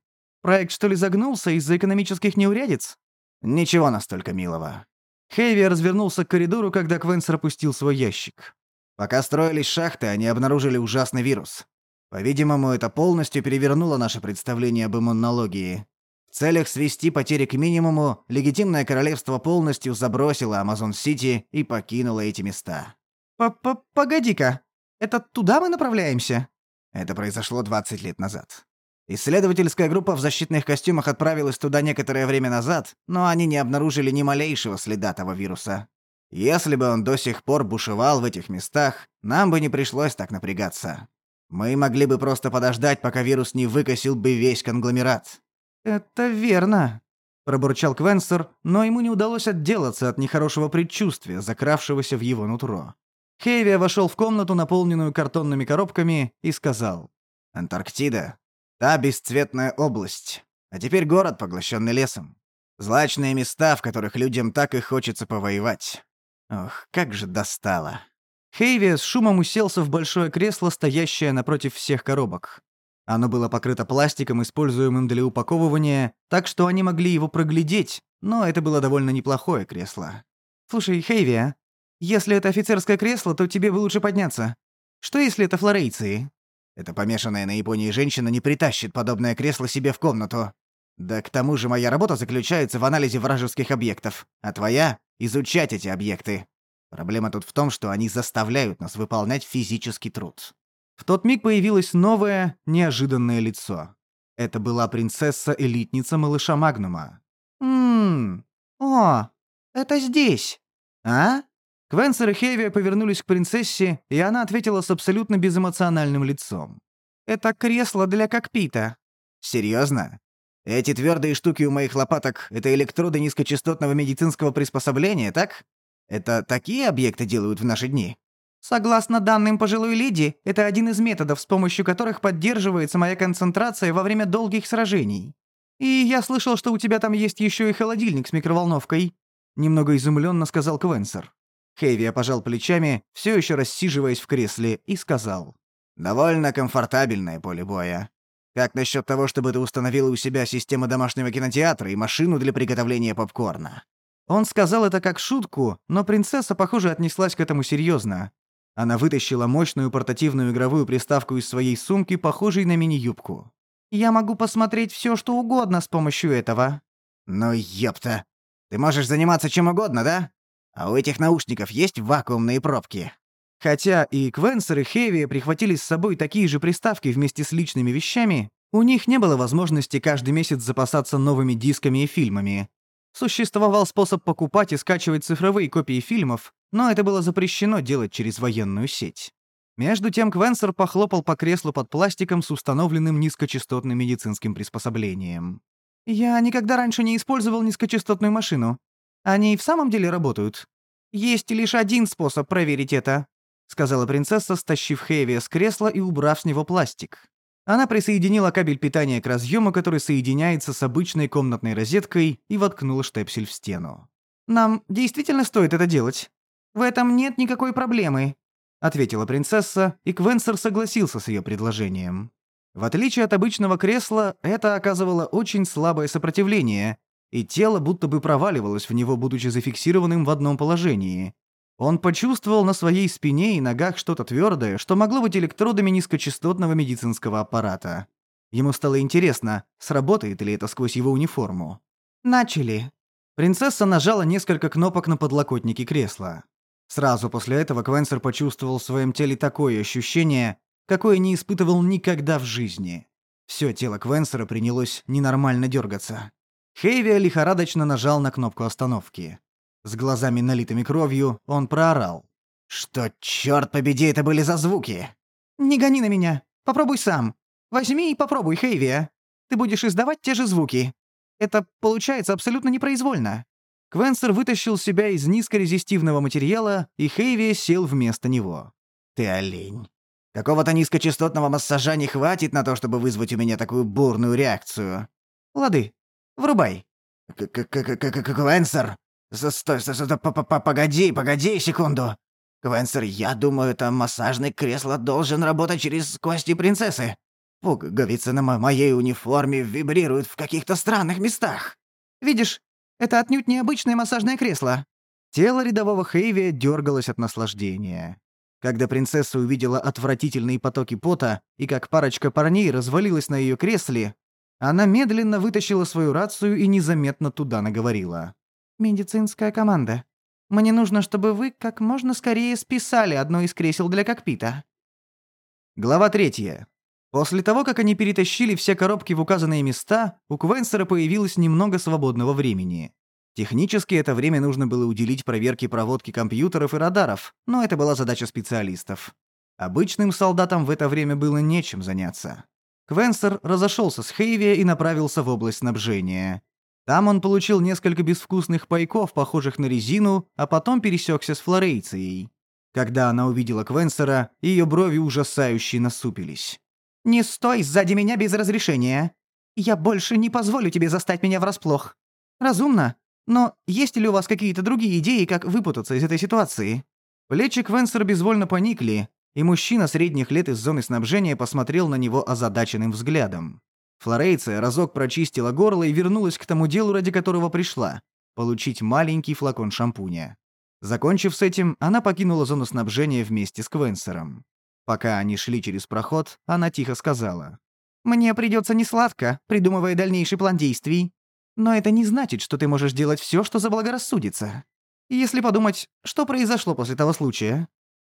[SPEAKER 2] Проект что ли загнулся из-за экономических неурядиц?
[SPEAKER 1] Ничего настолько милого. Хейви развернулся к коридору, когда Квенс опустил свой ящик. Пока строились шахты, они обнаружили ужасный вирус. По-видимому, это полностью перевернуло наше представление об иммунологии. В целях свести потери к минимуму, легитимное королевство полностью забросило Амазон-Сити и покинуло эти места.
[SPEAKER 2] П -п «Погоди-ка, это туда мы направляемся?»
[SPEAKER 1] Это произошло 20 лет назад. Исследовательская группа в защитных костюмах отправилась туда некоторое время назад, но они не обнаружили ни малейшего следа того вируса. Если бы он до сих пор бушевал в этих местах, нам бы не пришлось так напрягаться. Мы могли бы просто подождать, пока вирус не выкосил бы весь конгломерат.
[SPEAKER 2] «Это верно», — пробурчал Квенсер, но ему не удалось отделаться от нехорошего предчувствия, закравшегося в его нутро. Хейвия вошел в комнату, наполненную картонными коробками, и сказал.
[SPEAKER 1] «Антарктида. Та бесцветная область. А теперь город, поглощенный лесом. Злачные места, в которых людям так и хочется повоевать. Ох, как же достало».
[SPEAKER 2] Хейвия с шумом уселся в большое кресло, стоящее напротив всех коробок. Оно было покрыто пластиком, используемым для упаковывания, так что они могли его проглядеть, но это было довольно неплохое кресло. «Слушай, Хейви, если это офицерское кресло, то тебе бы лучше подняться. Что если это флорейции?»
[SPEAKER 1] «Эта помешанная на Японии женщина не притащит подобное кресло себе в комнату. Да к тому же моя работа заключается в анализе вражеских объектов, а твоя — изучать эти объекты. Проблема тут в том, что они заставляют нас выполнять физический труд.
[SPEAKER 2] В тот миг появилось новое, неожиданное лицо. Это была принцесса-элитница малыша Магнума. «Ммм, о, это здесь!» «А?» Квенсер и Хеви повернулись к принцессе, и она ответила с абсолютно безэмоциональным лицом. «Это кресло для кокпита».
[SPEAKER 1] «Серьезно? Эти твердые штуки у моих лопаток — это электроды низкочастотного медицинского приспособления, так? Это такие объекты делают в наши дни?»
[SPEAKER 2] Согласно данным пожилой леди, это один из методов, с помощью которых поддерживается моя концентрация во время долгих сражений. И я слышал, что у тебя там есть еще и холодильник с микроволновкой», — немного изумленно сказал Квенсер.
[SPEAKER 1] Хейвия пожал плечами, все еще рассиживаясь в кресле, и сказал.
[SPEAKER 2] «Довольно комфортабельное поле боя. Как насчет того, чтобы ты установила у себя систему домашнего кинотеатра и машину для приготовления попкорна?»
[SPEAKER 1] Он сказал это как шутку, но принцесса, похоже, отнеслась к этому серьезно. Она вытащила мощную портативную игровую приставку из своей сумки, похожей на мини-юбку. «Я могу посмотреть все, что угодно с помощью этого».
[SPEAKER 2] «Ну ёпта. Ты можешь заниматься чем угодно, да? А у этих наушников есть вакуумные пробки?»
[SPEAKER 1] Хотя и Квенсер, и Хэви прихватили с собой такие же приставки вместе с личными вещами, у них не было возможности каждый месяц запасаться новыми дисками и фильмами. Существовал способ покупать и скачивать цифровые копии фильмов, но это было запрещено делать через военную сеть. Между тем Квенсер похлопал по креслу под пластиком с установленным низкочастотным медицинским приспособлением. «Я никогда раньше не использовал низкочастотную машину. Они и в самом деле работают. Есть лишь один способ проверить это», — сказала принцесса, стащив Хэви с кресла и убрав с него пластик. Она присоединила кабель питания к разъему, который соединяется с обычной комнатной розеткой, и воткнула штепсель в стену. «Нам действительно стоит это делать?» «В этом нет никакой проблемы», — ответила принцесса, и Квенсер согласился с ее предложением. В отличие от обычного кресла, это оказывало очень слабое сопротивление, и тело будто бы проваливалось в него, будучи зафиксированным в одном положении. Он почувствовал на своей спине и ногах что-то твердое, что могло быть электродами низкочастотного медицинского аппарата. Ему стало интересно, сработает ли это сквозь его униформу. «Начали». Принцесса нажала несколько кнопок на подлокотнике кресла. Сразу после этого Квенсер почувствовал в своем теле такое ощущение, какое не испытывал никогда в жизни. Все тело Квенсера принялось ненормально дергаться. Хейвия лихорадочно нажал на кнопку остановки. С глазами налитыми кровью он проорал.
[SPEAKER 2] «Что, черт победи, это были за звуки?»
[SPEAKER 1] «Не гони на меня. Попробуй сам. Возьми и попробуй, Хейвия. Ты будешь издавать те же звуки. Это получается абсолютно непроизвольно. Квенсер вытащил себя из низкорезистивного материала, и Хейви сел вместо него.
[SPEAKER 2] «Ты олень. Какого-то низкочастотного массажа не хватит на то, чтобы вызвать у меня такую бурную реакцию».
[SPEAKER 1] «Лады. Врубай».
[SPEAKER 2] «Квенсер! Стой, стой, стой, погоди, погоди секунду. Квенсер, я думаю, это массажное кресло должен работать через кости принцессы. Пуговицы на моей униформе вибрируют в каких-то странных местах».
[SPEAKER 1] «Видишь, это отнюдь необычное массажное кресло». Тело рядового Хейви дергалось от наслаждения. Когда принцесса увидела отвратительные потоки пота и как парочка парней развалилась на ее кресле, она медленно вытащила свою рацию и незаметно туда наговорила. «Медицинская команда. Мне нужно, чтобы вы как можно скорее списали одно из кресел для кокпита». Глава третья. После того, как они перетащили все коробки в указанные места, у Квенсера появилось немного свободного времени. Технически это время нужно было уделить проверке проводки компьютеров и радаров, но это была задача специалистов. Обычным солдатам в это время было нечем заняться. Квенсер разошелся с Хейви и направился в область снабжения. Там он получил несколько безвкусных пайков, похожих на резину, а потом пересекся с Флорейцией. Когда она увидела Квенсера, ее брови ужасающе насупились. «Не стой сзади меня без разрешения. Я больше не позволю тебе застать меня врасплох. Разумно. Но есть ли у вас какие-то другие идеи, как выпутаться из этой ситуации?» Плечи Квенсера безвольно поникли, и мужчина средних лет из зоны снабжения посмотрел на него озадаченным взглядом. Флорейция разок прочистила горло и вернулась к тому делу, ради которого пришла — получить маленький флакон шампуня. Закончив с этим, она покинула зону снабжения вместе с Квенсером. Пока они шли через проход, она тихо сказала. «Мне придется несладко, придумывая дальнейший план действий. Но это не значит, что ты можешь делать все, что заблагорассудится. Если подумать, что произошло после того случая.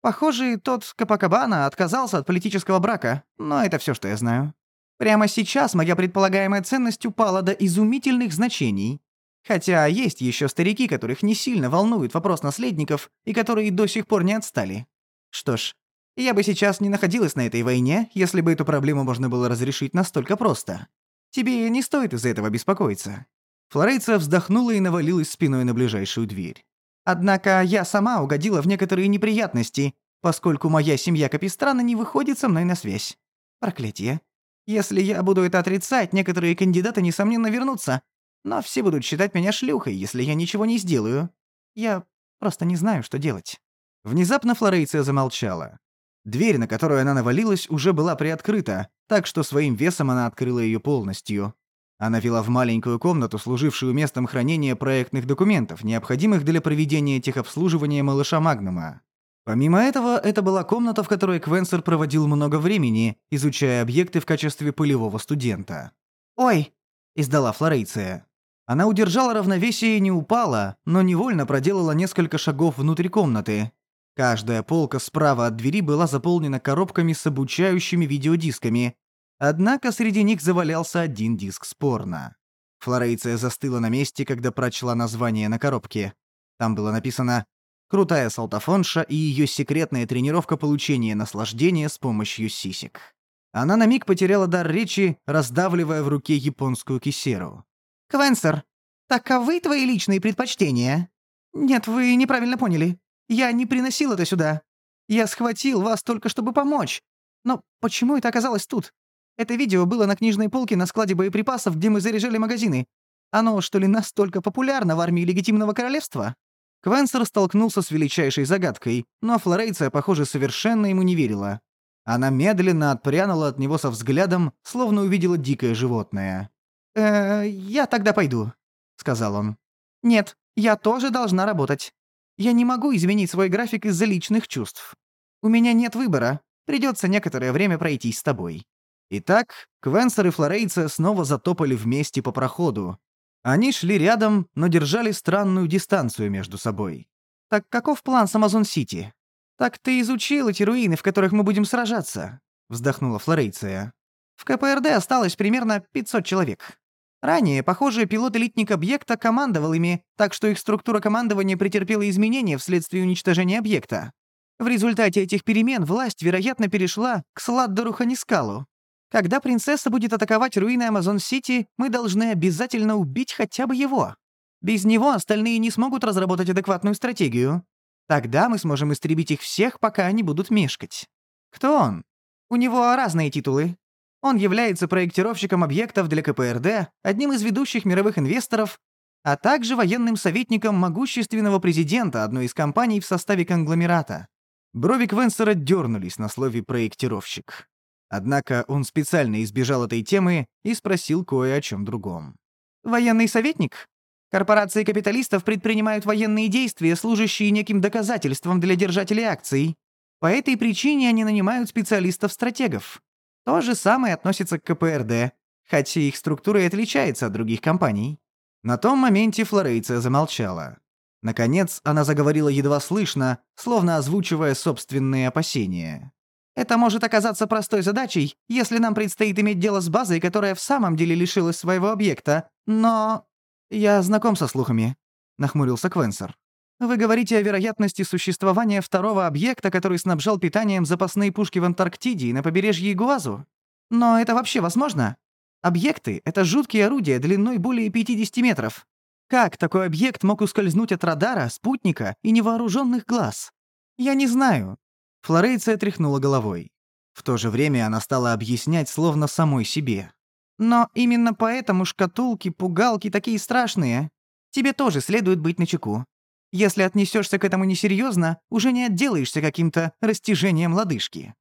[SPEAKER 1] Похоже, тот Капакабана отказался от политического брака, но это все, что я знаю. Прямо сейчас моя предполагаемая ценность упала до изумительных значений. Хотя есть еще старики, которых не сильно волнует вопрос наследников и которые до сих пор не отстали. Что ж, я бы сейчас не находилась на этой войне, если бы эту проблему можно было разрешить настолько просто. Тебе не стоит из-за этого беспокоиться». Флорейца вздохнула и навалилась спиной на ближайшую дверь. «Однако я сама угодила в некоторые неприятности, поскольку моя семья Капистрана не выходит со мной на связь. Проклятие. Если я буду это отрицать, некоторые кандидаты, несомненно, вернутся, но все будут считать меня шлюхой, если я ничего не сделаю. Я Просто не знаю, что делать». Внезапно Флорейция замолчала. Дверь, на которую она навалилась, уже была приоткрыта, так что своим весом она открыла ее полностью. Она вела в маленькую комнату, служившую местом хранения проектных документов, необходимых для проведения техобслуживания малыша Магнума. Помимо этого, это была комната, в которой Квенсер проводил много времени, изучая объекты в качестве полевого студента. «Ой!» – издала Флорейция. Она удержала равновесие и не упала, но невольно проделала несколько шагов внутрь комнаты. Каждая полка справа от двери была заполнена коробками с обучающими видеодисками, Однако среди них завалялся один диск спорно. Флорейция застыла на месте, когда прочла название на коробке. Там было написано «Крутая салтафонша и ее секретная тренировка получения наслаждения с помощью сисек». Она на миг потеряла дар речи, раздавливая в руке японскую кисеру. «Квенсер, таковы твои личные предпочтения?» «Нет, вы неправильно поняли. Я не приносил это сюда. Я схватил вас только чтобы помочь. Но почему это оказалось тут? Это видео было на книжной полке на складе боеприпасов, где мы заряжали магазины. Оно, что ли, настолько популярно в армии легитимного королевства?» Квенсер столкнулся с величайшей загадкой, но Флорейция, похоже, совершенно ему не верила. Она медленно отпрянула от него со взглядом, словно увидела дикое животное. «Э, я тогда пойду», — сказал он. «Нет, я тоже должна работать. Я не могу изменить свой график из-за личных чувств. У меня нет выбора. Придется некоторое время пройтись с тобой». Итак, Квенсер и Флорейция снова затопали вместе по проходу. Они шли рядом, но держали странную дистанцию между собой. «Так каков план с Амазон-Сити?» «Так ты изучил эти руины, в которых мы будем сражаться?» — вздохнула Флорейция. «В КПРД осталось примерно 500 человек. Ранее, похоже, пилот-элитник объекта командовал ими, так что их структура командования претерпела изменения вследствие уничтожения объекта. В результате этих перемен власть, вероятно, перешла к Сладдору Ханискалу, когда принцесса будет атаковать руины Амазон-Сити, мы должны обязательно убить хотя бы его. Без него остальные не смогут разработать адекватную стратегию. Тогда мы сможем истребить их всех, пока они будут мешкать. Кто он? У него разные титулы. Он является проектировщиком объектов для КПРД, одним из ведущих мировых инвесторов, а также военным советником могущественного президента одной из компаний в составе конгломерата. Брови Квенсера дернулись на слове «проектировщик». Однако он специально избежал этой темы и спросил кое о чем другом. «Военный советник? Корпорации капиталистов предпринимают военные действия, служащие неким доказательством для держателей акций. По этой причине они нанимают специалистов-стратегов. То же самое относится к КПРД, хотя их структура и отличается от других компаний». На том моменте Флорейция замолчала. Наконец, она заговорила едва слышно, словно озвучивая собственные опасения. Это может оказаться простой задачей, если нам предстоит иметь дело с базой, которая в самом деле лишилась своего объекта. Но... Я знаком со слухами», — нахмурился Квенсер. «Вы говорите о вероятности существования второго объекта, который снабжал питанием запасные пушки в Антарктиде и на побережье Игуазу? Но это вообще возможно? Объекты — это жуткие орудия длиной более 50 метров. Как такой объект мог ускользнуть от радара, спутника и невооруженных глаз? Я не знаю, Флорейция тряхнула головой. В то же время она стала объяснять словно самой себе. «Но именно поэтому шкатулки, пугалки такие страшные. Тебе тоже следует быть начеку. Если отнесешься к этому несерьезно, уже не отделаешься каким-то растяжением лодыжки».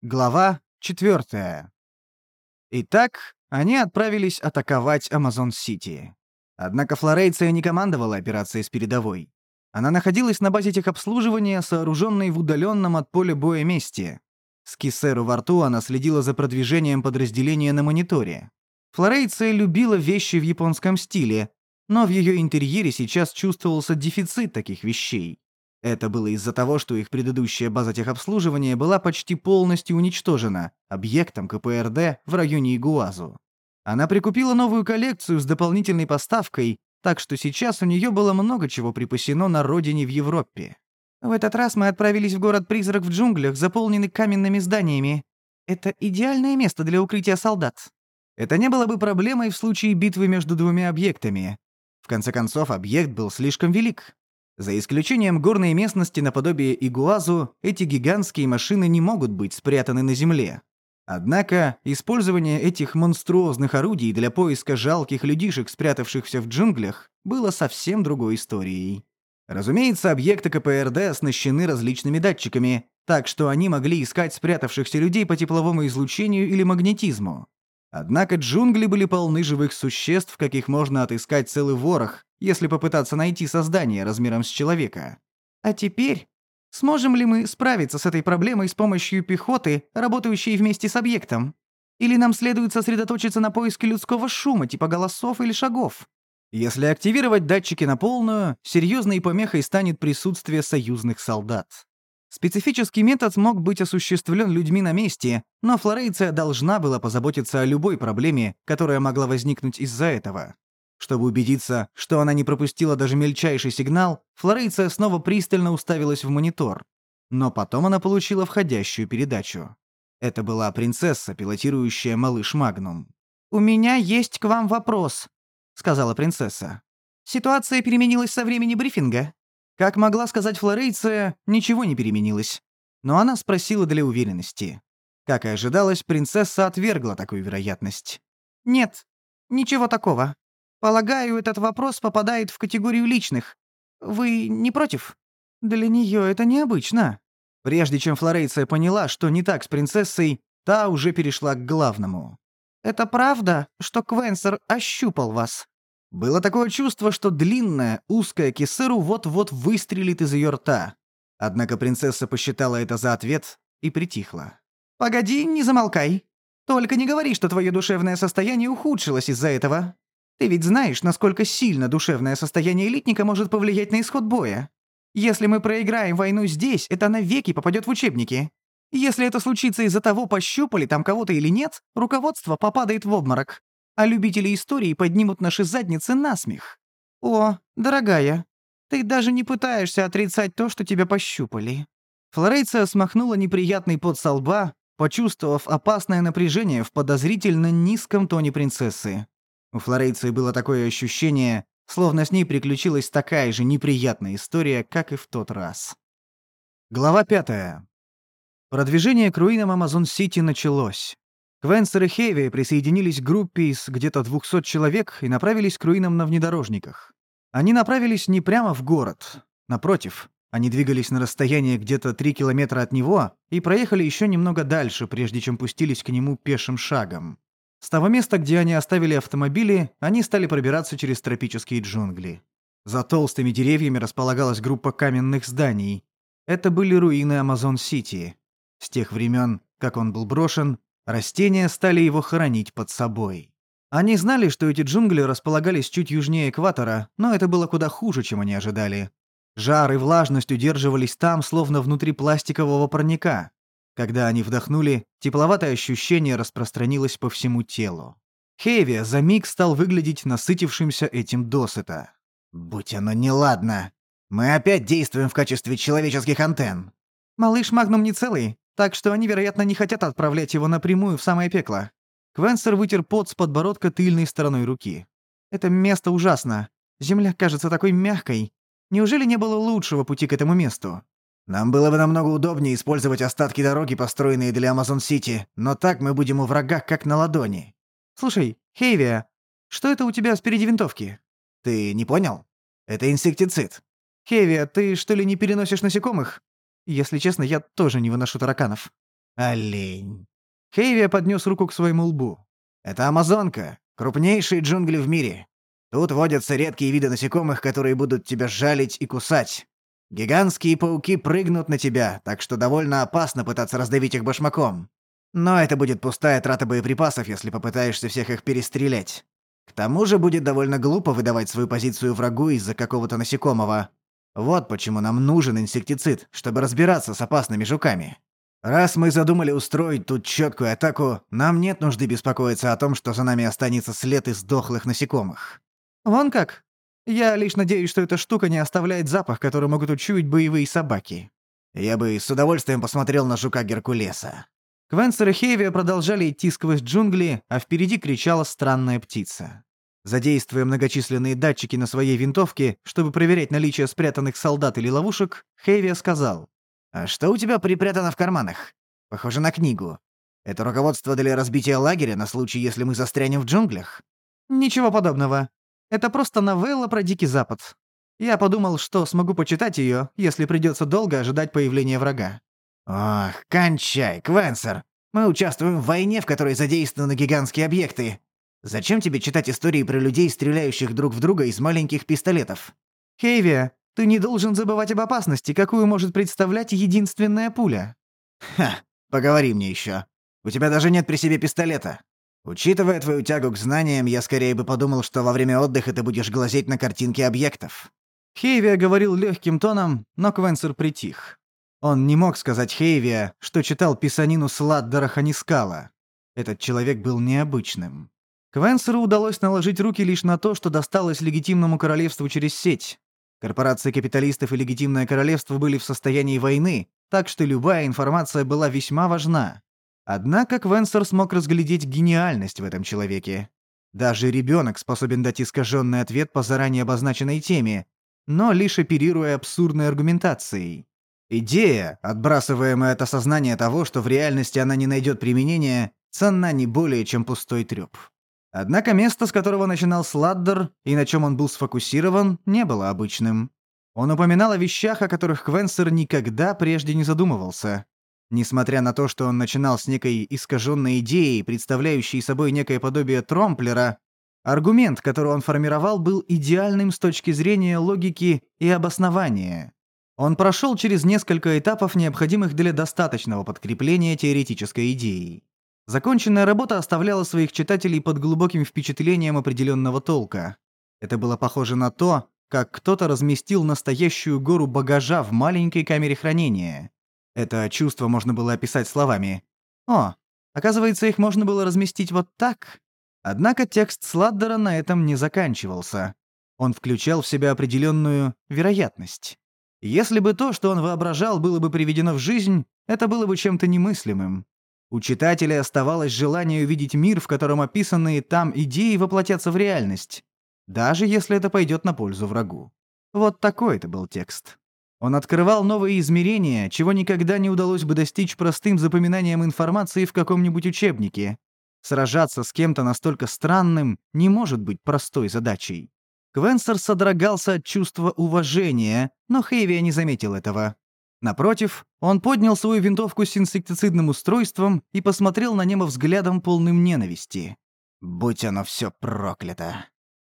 [SPEAKER 1] Глава четвертая. Итак, они отправились атаковать Амазон-Сити. Однако Флорейция не командовала операцией с передовой. Она находилась на базе техобслуживания, сооруженной в удаленном от поля боя месте. С кисеру во рту она следила за продвижением подразделения на мониторе. Флорейция любила вещи в японском стиле, но в ее интерьере сейчас чувствовался дефицит таких вещей. Это было из-за того, что их предыдущая база техобслуживания была почти полностью уничтожена объектом КПРД в районе Игуазу. Она прикупила новую коллекцию с дополнительной поставкой, так что сейчас у нее было много чего припасено на родине в Европе. В этот раз мы отправились в город-призрак в джунглях, заполненный каменными зданиями. Это идеальное место для укрытия солдат. Это не было бы проблемой в случае битвы между двумя объектами. В конце концов, объект был слишком велик. За исключением горной местности наподобие Игуазу, эти гигантские машины не могут быть спрятаны на земле. Однако использование этих монструозных орудий для поиска жалких людишек, спрятавшихся в джунглях, было совсем другой историей. Разумеется, объекты КПРД оснащены различными датчиками, так что они могли искать спрятавшихся людей по тепловому излучению или магнетизму. Однако джунгли были полны живых существ, каких можно отыскать целый ворох, если попытаться найти создание размером с человека. А теперь, сможем ли мы справиться с этой проблемой с помощью пехоты, работающей вместе с объектом? Или нам следует сосредоточиться на поиске людского шума, типа голосов или шагов? Если активировать датчики на полную, серьезной помехой станет присутствие союзных солдат. Специфический метод мог быть осуществлен людьми на месте, но Флорейция должна была позаботиться о любой проблеме, которая могла возникнуть из-за этого. Чтобы убедиться, что она не пропустила даже мельчайший сигнал, Флорейция снова пристально уставилась в монитор. Но потом она получила входящую передачу. Это была принцесса, пилотирующая малыш Магнум. «У меня есть к вам вопрос», — сказала принцесса. «Ситуация переменилась со времени брифинга». Как могла сказать Флорейция, ничего не переменилось. Но она спросила для уверенности. Как и ожидалось, принцесса отвергла такую вероятность. «Нет, ничего такого. Полагаю, этот вопрос попадает в категорию личных. Вы не против?» «Для нее это необычно», Прежде чем Флорейция поняла, что не так с принцессой, та уже перешла к главному. «Это правда, что Квенсер ощупал вас?» Было такое чувство, что длинная, узкая кисыру вот-вот выстрелит из ее рта. Однако принцесса посчитала это за ответ и притихла. «Погоди, не замолкай. Только не говори, что твое душевное состояние ухудшилось из-за этого. Ты ведь знаешь, насколько сильно душевное состояние элитника может повлиять на исход боя. Если мы проиграем войну здесь, это навеки попадет в учебники. Если это случится из-за того, пощупали там кого-то или нет, руководство попадает в обморок. А любители истории поднимут наши задницы на смех. О, дорогая, ты даже не пытаешься отрицать то, что тебя пощупали. Флорейция смахнула неприятный пот со лба, почувствовав опасное напряжение в подозрительно низком тоне принцессы. У Флорейции было такое ощущение, Словно с ней приключилась такая же неприятная история, как и в тот раз. Глава пятая. Продвижение к руинам Амазон-Сити началось. Квенсер и Хеви присоединились к группе из где-то 200 человек и направились к руинам на внедорожниках. Они направились не прямо в город. Напротив, они двигались на расстояние где-то 3 километра от него и проехали еще немного дальше, прежде чем пустились к нему пешим шагом. С того места, где они оставили автомобили, они стали пробираться через тропические джунгли. За толстыми деревьями располагалась группа каменных зданий. Это были руины Амазон-Сити. С тех времен, как он был брошен, растения стали его хоронить под собой. Они знали, что эти джунгли располагались чуть южнее экватора, но это было куда хуже, чем они ожидали. Жар и влажность удерживались там, словно внутри пластикового парника. Когда они вдохнули, тепловатое ощущение распространилось по всему телу. Хеви за миг стал выглядеть насытившимся этим досыта. «Будь оно неладно! Мы опять действуем в качестве человеческих антенн!» «Малыш Магнум не целый, так что они, вероятно, не хотят отправлять его напрямую в самое пекло». Квенсер вытер пот с подбородка тыльной стороной руки. «Это место ужасно. Земля кажется такой мягкой. Неужели не было лучшего пути к этому месту?» Нам было бы намного удобнее использовать остатки дороги, построенные для Амазон-Сити, но так мы будем у врага как на ладони. Слушай, Хейвия, что это у тебя спереди винтовки? Ты не понял? Это инсектицид. Хейвия, ты что ли не переносишь насекомых? Если честно, я тоже не выношу тараканов. Олень. Хейвия поднес руку к своему лбу. Это Амазонка, крупнейшие джунгли в мире. Тут водятся редкие виды насекомых, которые будут тебя жалить и кусать. Гигантские пауки прыгнут на тебя, так что довольно опасно пытаться раздавить их башмаком. Но это будет пустая трата боеприпасов, если попытаешься всех их перестрелять. К тому же будет довольно глупо выдавать свою позицию врагу из-за какого-то насекомого. Вот почему нам нужен инсектицид, чтобы разбираться с опасными жуками. Раз мы задумали устроить тут четкую атаку, нам нет нужды беспокоиться о том, что за нами останется след из дохлых насекомых. Вон как. Я лишь надеюсь, что эта штука не оставляет запах, который могут учуять боевые собаки. Я бы с удовольствием посмотрел на жука Геркулеса. Квенсер и Хевия продолжали идти сквозь джунгли, а впереди кричала странная птица. Задействуя многочисленные датчики на своей винтовке, чтобы проверять наличие спрятанных солдат или ловушек, Хевия сказал. «А что у тебя припрятано в карманах? Похоже на книгу. Это руководство для разбития лагеря на случай, если мы застрянем в джунглях?» «Ничего подобного. Это просто новелла про Дикий Запад. Я подумал, что смогу почитать ее, если придется долго ожидать появления врага.
[SPEAKER 2] Ох, кончай, Квенсер. Мы участвуем в войне, в которой задействованы гигантские объекты. Зачем тебе читать истории про людей, стреляющих друг в друга из маленьких пистолетов?
[SPEAKER 1] Хейвия, ты не должен забывать об опасности, какую может представлять единственная пуля.
[SPEAKER 2] Ха, поговори мне еще. У тебя даже нет при себе пистолета. Учитывая твою тягу к знаниям, я скорее бы подумал, что во время отдыха ты будешь глазеть на картинки объектов.
[SPEAKER 1] Хейвия говорил легким тоном, но Квенсер притих. Он не мог сказать Хейвия, что читал писанину Сладдера Ханискала. Этот человек был необычным. Квенсеру удалось наложить руки лишь на то, что досталось легитимному королевству через сеть. Корпорации капиталистов и легитимное королевство были в состоянии войны, так что любая информация была весьма важна. Однако Квенсер смог разглядеть гениальность в этом человеке. Даже ребенок способен дать искаженный ответ по заранее обозначенной теме, но лишь оперируя абсурдной аргументацией. Идея, отбрасываемая от осознания того, что в реальности она не найдет применения, ценна не более, чем пустой трёп. Однако место, с которого начинал Сладдер, и на чем он был сфокусирован, не было обычным. Он упоминал о вещах, о которых Квенсер никогда прежде не задумывался. Несмотря на то, что он начинал с некой искаженной идеей, представляющей собой некое подобие тромплера, аргумент, который он формировал, был идеальным с точки зрения логики и обоснования. Он прошел через несколько этапов, необходимых для достаточного подкрепления теоретической идеи. Законченная работа оставляла своих читателей под глубоким впечатлением определенного толка. Это было похоже на то, как кто-то разместил настоящую гору багажа в маленькой камере хранения. Это чувство можно было описать словами. «О, оказывается, их можно было разместить вот так». Однако текст Сладдера на этом не заканчивался. Он включал в себя определенную вероятность. Если бы то, что он воображал, было бы приведено в жизнь, это было бы чем-то немыслимым. У читателя оставалось желание увидеть мир, в котором описанные там идеи воплотятся в реальность, даже если это пойдет на пользу врагу. Вот такой это был текст. Он открывал новые измерения, чего никогда не удалось бы достичь простым запоминанием информации в каком-нибудь учебнике. Сражаться с кем-то настолько странным не может быть простой задачей. Квенсер содрогался от чувства уважения, но Хейвия не заметил этого. Напротив, он поднял свою винтовку с инсектицидным устройством и посмотрел на Немо взглядом полным ненависти.
[SPEAKER 2] «Будь оно все проклято.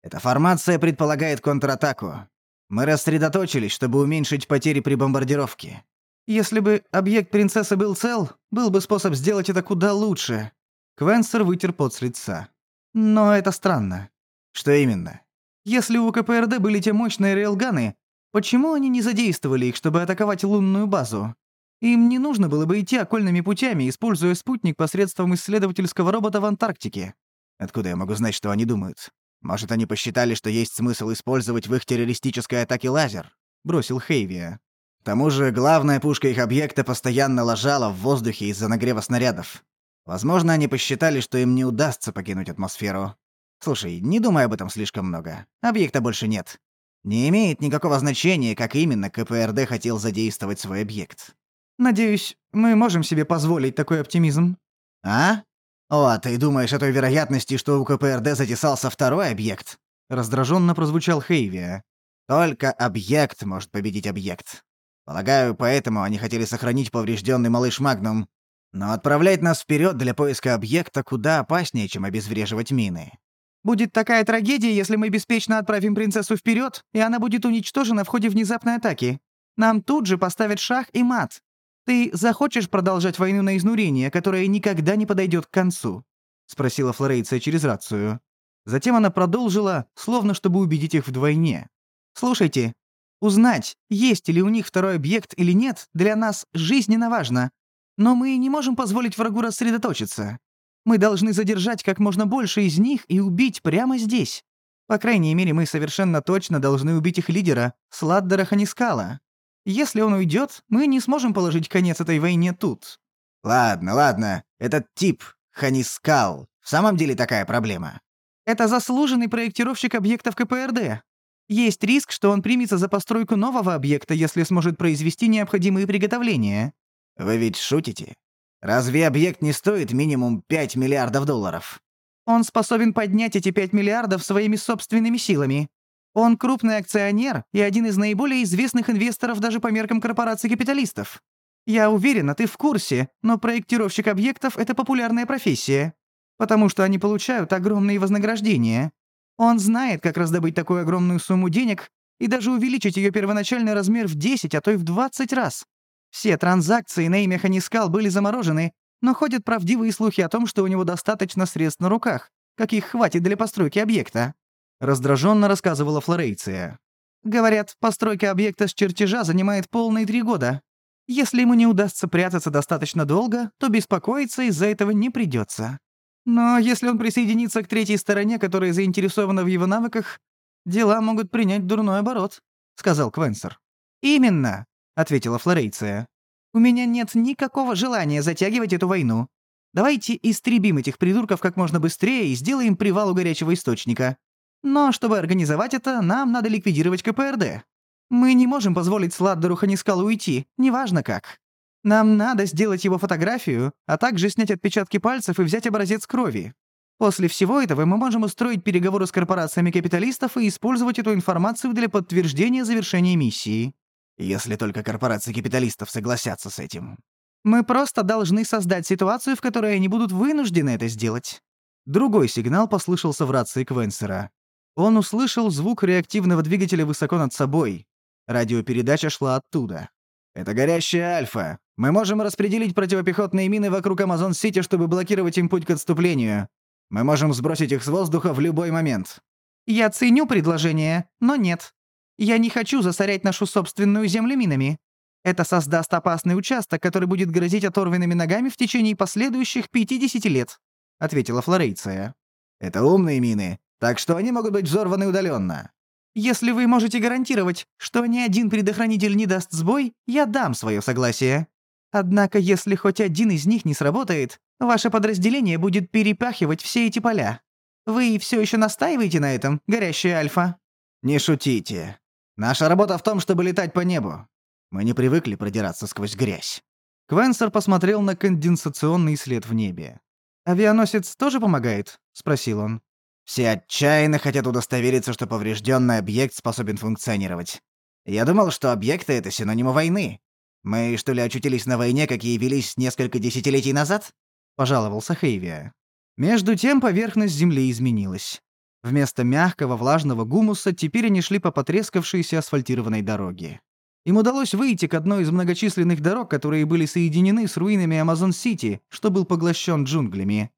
[SPEAKER 2] Эта формация предполагает контратаку. Мы рассредоточились, чтобы уменьшить потери при бомбардировке.
[SPEAKER 1] Если бы объект принцессы был цел, был бы способ сделать это куда лучше». Квенсер вытер пот с лица. «Но это странно».
[SPEAKER 2] «Что именно?»
[SPEAKER 1] Если у КПРД были те мощные рейлганы, почему они не задействовали их, чтобы атаковать лунную базу? Им не нужно было бы идти окольными путями, используя спутник посредством исследовательского робота в Антарктике.
[SPEAKER 2] Откуда я могу знать, что они думают? Может, они посчитали, что есть смысл использовать в их террористической атаке лазер? Бросил Хейвия. К тому же, главная пушка их объекта постоянно ложала в воздухе из-за нагрева снарядов. Возможно, они посчитали, что им не удастся покинуть атмосферу. Слушай, не думай об этом слишком много. Объекта больше нет. Не имеет никакого значения, как именно КПРД хотел задействовать свой объект.
[SPEAKER 1] Надеюсь, мы можем себе позволить такой оптимизм.
[SPEAKER 2] А? О, ты думаешь о той вероятности, что у КПРД затесался второй объект? Раздраженно прозвучал Хейвия. Только объект может победить объект. Полагаю, поэтому они хотели сохранить поврежденный малыш Магнум. Но отправлять нас вперед для поиска объекта куда опаснее, чем обезвреживать мины.
[SPEAKER 1] Будет такая трагедия, если мы беспечно отправим принцессу вперед, и она будет уничтожена в ходе внезапной атаки. Нам тут же поставят шах и мат. Ты захочешь продолжать войну на изнурение, которая никогда не подойдет к концу?» — спросила Флорейция через рацию. Затем она продолжила, словно чтобы убедить их вдвойне. «Слушайте, узнать, есть ли у них второй объект или нет, для нас жизненно важно. Но мы не можем позволить врагу рассредоточиться. Мы должны задержать как можно больше из них и убить прямо здесь. По крайней мере, мы совершенно точно должны убить их лидера, Сладдера Ханискала. Если он уйдет, мы не сможем положить конец этой войне тут».
[SPEAKER 2] «Ладно, ладно. Этот тип, Ханискал, в самом деле такая проблема?»
[SPEAKER 1] «Это заслуженный проектировщик объектов КПРД. Есть риск, что он примется за постройку нового объекта, если сможет произвести необходимые приготовления».
[SPEAKER 2] «Вы ведь шутите? Разве объект не стоит минимум 5 миллиардов долларов?
[SPEAKER 1] Он способен поднять эти 5 миллиардов своими собственными силами.
[SPEAKER 2] Он крупный акционер и один из наиболее известных инвесторов даже по меркам корпораций капиталистов. Я уверена, ты в курсе, но проектировщик объектов — это популярная профессия, потому что они получают огромные вознаграждения. Он знает, как раздобыть такую огромную сумму денег и даже увеличить ее первоначальный размер в 10, а то и в 20 раз. Все транзакции на имя Ханискал были заморожены, но ходят правдивые слухи о том, что у него достаточно средств на руках, каких хватит для постройки объекта. Раздраженно рассказывала Флорейция. Говорят, постройка объекта с чертежа занимает полные три года. Если ему не удастся прятаться достаточно долго, то беспокоиться из-за этого не придется. Но если он присоединится к третьей стороне, которая заинтересована в его навыках, дела могут принять дурной оборот», — сказал Квенсер. «Именно», — ответила Флорейция. «У меня нет никакого желания затягивать эту войну. Давайте истребим этих придурков как можно быстрее и сделаем привал у горячего источника. Но чтобы организовать это, нам надо ликвидировать КПРД. Мы не можем позволить Сладдеру Ханискалу уйти, неважно как. Нам надо сделать его фотографию, а также снять отпечатки пальцев и взять образец крови. После всего этого мы можем устроить переговоры с корпорациями капиталистов и использовать эту информацию для подтверждения завершения миссии. Если только корпорации капиталистов согласятся с этим. Мы просто должны создать ситуацию, в которой они будут вынуждены это сделать. Другой сигнал послышался в рации Квенсера. Он услышал звук реактивного двигателя высоко над собой. Радиопередача шла оттуда. «Это горящая Альфа. Мы можем распределить противопехотные мины вокруг Амазон-Сити, чтобы блокировать им путь к отступлению. Мы можем сбросить их с воздуха в любой момент». «Я ценю предложение, но нет. Я не хочу засорять нашу собственную землю минами. Это создаст опасный участок, который будет грозить оторванными ногами в течение последующих 50 лет», — ответила Флорейция. «Это умные мины. Так что они могут быть взорваны удаленно. Если вы можете гарантировать, что ни один предохранитель не даст сбой, я дам свое согласие. Однако, если хоть один из них не сработает, ваше подразделение будет перепахивать все эти поля. Вы все еще настаиваете на этом, горящая Альфа? Не шутите. Наша работа в том, чтобы летать по небу. Мы не привыкли продираться сквозь грязь. Квенсер посмотрел на конденсационный след в небе. «Авианосец тоже помогает?» — спросил он. Все отчаянно хотят удостовериться, что поврежденный объект способен функционировать. Я думал, что объекты — это синонимы войны. Мы, что ли, очутились на войне, какие велись несколько десятилетий назад?» — пожаловался Хейвия. Между тем поверхность Земли изменилась. Вместо мягкого влажного гумуса теперь они шли по потрескавшейся асфальтированной дороге. Им удалось выйти к одной из многочисленных дорог, которые были соединены с руинами Амазон-Сити, что был поглощен джунглями.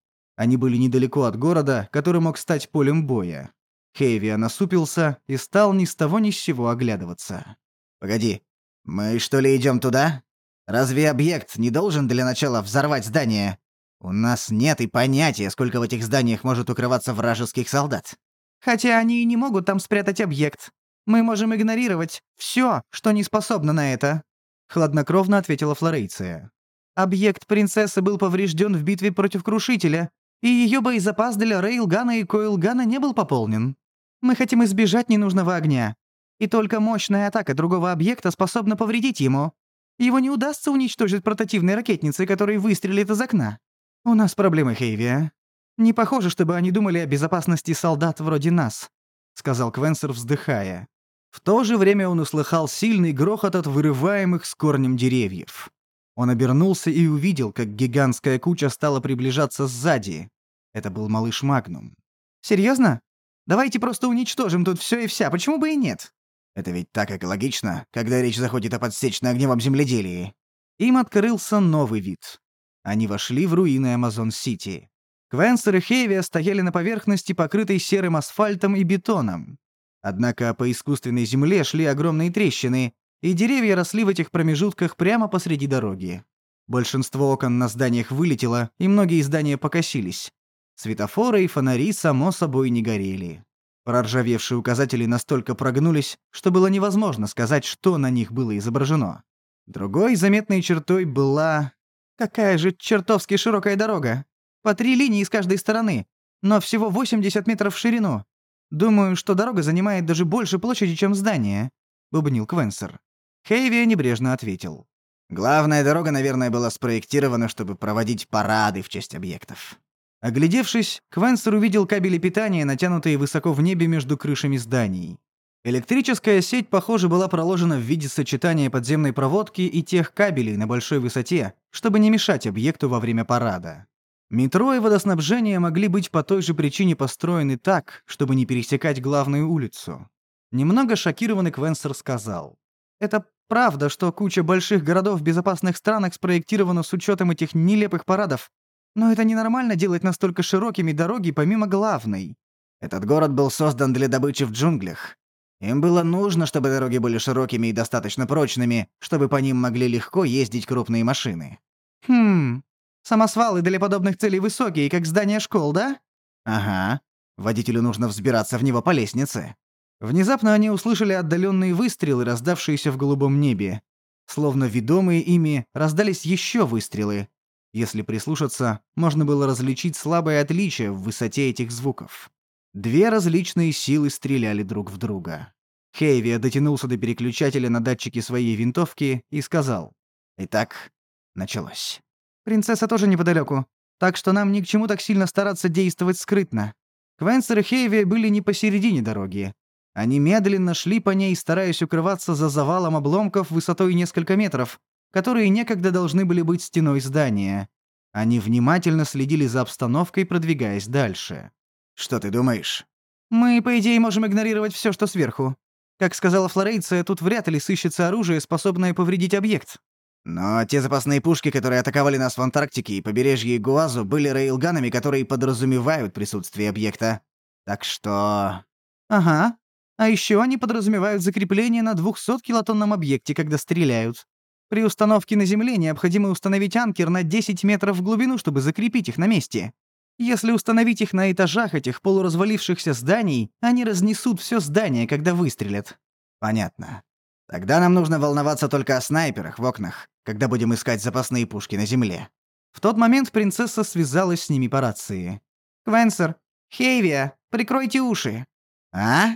[SPEAKER 2] Они были недалеко от города, который мог стать полем боя. Хейвия насупился и стал ни с того ни с сего оглядываться. «Погоди, мы что ли идем туда? Разве объект не должен для начала взорвать здание? У нас нет и понятия, сколько в этих зданиях может укрываться вражеских солдат». «Хотя они и не могут там спрятать объект. Мы можем игнорировать все, что не способно на это», — хладнокровно ответила Флорейция. «Объект принцессы был поврежден в битве против Крушителя, и ее боезапас для рейлгана и коилгана не был пополнен. Мы хотим избежать ненужного огня. И только мощная атака другого объекта способна повредить ему. Его не удастся уничтожить портативной ракетницей, которая выстрелит из окна. У нас проблемы, Хейвия. Не похоже, чтобы они думали о безопасности солдат вроде нас», — сказал Квенсер, вздыхая. В то же время он услыхал сильный грохот от вырываемых с корнем деревьев. Он обернулся и увидел, как гигантская куча стала приближаться сзади. Это был малыш Магнум. «Серьезно? Давайте просто уничтожим тут все и вся, почему бы и нет?» Это ведь так экологично, когда речь заходит о подсечно-огневом земледелии. Им открылся новый вид. Они вошли в руины Амазон-Сити. Квенсер и Хейвия стояли на поверхности, покрытой серым асфальтом и бетоном. Однако по искусственной земле шли огромные трещины, и деревья росли в этих промежутках прямо посреди дороги. Большинство окон на зданиях вылетело, и многие здания покосились. Светофоры и фонари, само собой, не горели. Проржавевшие указатели настолько прогнулись, что было невозможно сказать, что на них было изображено. Другой заметной чертой была... Какая же чертовски широкая дорога! По три линии с каждой стороны, но всего 80 метров в ширину. Думаю, что дорога занимает даже больше площади, чем здание», — бубнил Квенсер. Хейви небрежно ответил. «Главная дорога, наверное, была спроектирована, чтобы проводить парады в честь объектов». Оглядевшись, Квенсер увидел кабели питания, натянутые высоко в небе между крышами зданий.
[SPEAKER 1] Электрическая сеть, похоже, была проложена в виде сочетания подземной проводки и тех кабелей на большой высоте, чтобы не мешать объекту во время парада. Метро и водоснабжение могли быть по той же причине построены так, чтобы не пересекать главную улицу. Немного шокированный Квенсер сказал. «Это правда, что куча больших городов в безопасных странах спроектирована с учетом этих нелепых парадов. Но это ненормально делать настолько широкими дороги помимо главной.
[SPEAKER 2] Этот город был создан для добычи в джунглях. Им было нужно, чтобы дороги были широкими и достаточно прочными, чтобы по ним могли легко ездить крупные машины.
[SPEAKER 1] Хм. Самосвалы для подобных целей высокие, как здания школ, да?
[SPEAKER 2] Ага. Водителю нужно взбираться в него по лестнице.
[SPEAKER 1] Внезапно они услышали отдаленные выстрелы, раздавшиеся в голубом небе. Словно ведомые ими, раздались еще выстрелы. Если прислушаться, можно было различить слабое отличие в высоте этих звуков. Две различные силы стреляли друг в друга. Хейвия дотянулся до переключателя на датчике своей винтовки и сказал. «Итак, началось. Принцесса тоже неподалеку, так что нам ни к чему так сильно стараться действовать скрытно. Квенсер и Хейвия были не посередине дороги. Они медленно шли по ней, стараясь укрываться за завалом обломков высотой несколько метров, которые некогда должны были быть стеной здания. Они внимательно следили за обстановкой, продвигаясь дальше.
[SPEAKER 2] Что ты думаешь?
[SPEAKER 1] Мы, по идее, можем игнорировать все, что сверху. Как сказала Флорейция, тут вряд ли сыщется оружие, способное повредить объект.
[SPEAKER 2] Но те запасные пушки, которые атаковали нас в Антарктике и побережье Игуазу, были рейлганами, которые подразумевают присутствие объекта. Так что...
[SPEAKER 1] Ага. А еще они подразумевают закрепление на 200-килотонном объекте, когда стреляют. При установке на Земле необходимо установить анкер на 10 метров в глубину, чтобы закрепить их на месте. Если установить их на этажах этих полуразвалившихся зданий, они разнесут все здание, когда выстрелят.
[SPEAKER 2] Понятно. Тогда нам нужно волноваться только о снайперах в окнах, когда будем искать запасные пушки на земле.
[SPEAKER 1] В тот момент принцесса связалась с ними по рации. «Квенсер, Хейвия, прикройте уши».
[SPEAKER 2] «А?»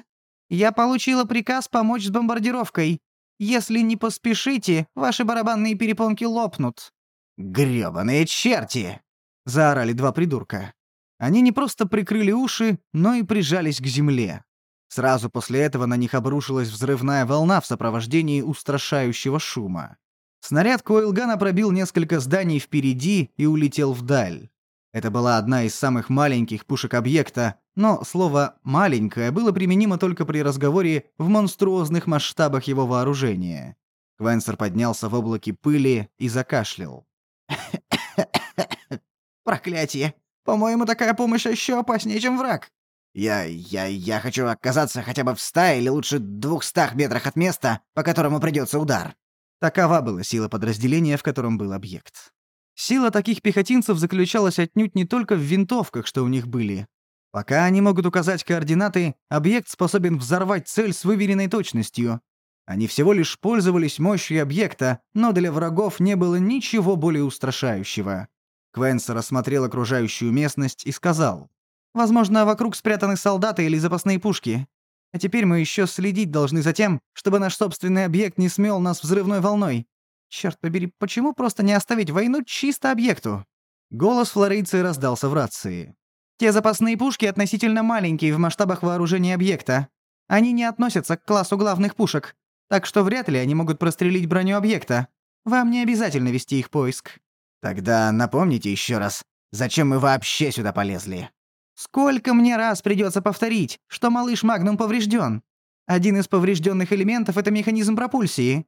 [SPEAKER 1] «Я получила приказ помочь с бомбардировкой. Если не поспешите, ваши барабанные перепонки лопнут».
[SPEAKER 2] «Грёбаные черти!»
[SPEAKER 1] — заорали два придурка. Они не просто прикрыли уши, но и прижались к земле. Сразу после этого на них обрушилась взрывная волна в сопровождении устрашающего шума. Снаряд Койлгана пробил несколько зданий впереди и улетел вдаль. Это была одна из самых маленьких пушек объекта, но слово «маленькое» было применимо только при разговоре в монструозных масштабах его вооружения. Квенсер поднялся в облаке пыли и закашлял.
[SPEAKER 2] «Проклятие! По-моему, такая помощь еще опаснее, чем враг. Я... я... я хочу оказаться хотя бы в ста или лучше двухстах метрах от места, по которому придется удар».
[SPEAKER 1] Такова была сила подразделения, в котором был объект. Сила таких пехотинцев заключалась отнюдь не только в винтовках, что у них были. Пока они могут указать координаты, объект способен взорвать цель с выверенной точностью. Они всего лишь пользовались мощью объекта, но для врагов не было ничего более устрашающего. Квенсер осмотрел окружающую местность и сказал. «Возможно, вокруг спрятаны солдаты или запасные пушки. А теперь мы еще следить должны за тем, чтобы наш собственный объект не смел нас взрывной волной. Черт побери, почему просто не оставить войну чисто объекту?» Голос флорейцы раздался в рации. «Те запасные пушки относительно маленькие в масштабах вооружения объекта. Они не относятся к классу главных пушек, так что вряд ли они могут прострелить броню объекта. Вам не обязательно вести их поиск».
[SPEAKER 2] Тогда напомните еще раз, зачем мы вообще сюда полезли?
[SPEAKER 1] Сколько мне раз придется повторить, что малыш Магнум поврежден? Один из поврежденных элементов — это механизм пропульсии.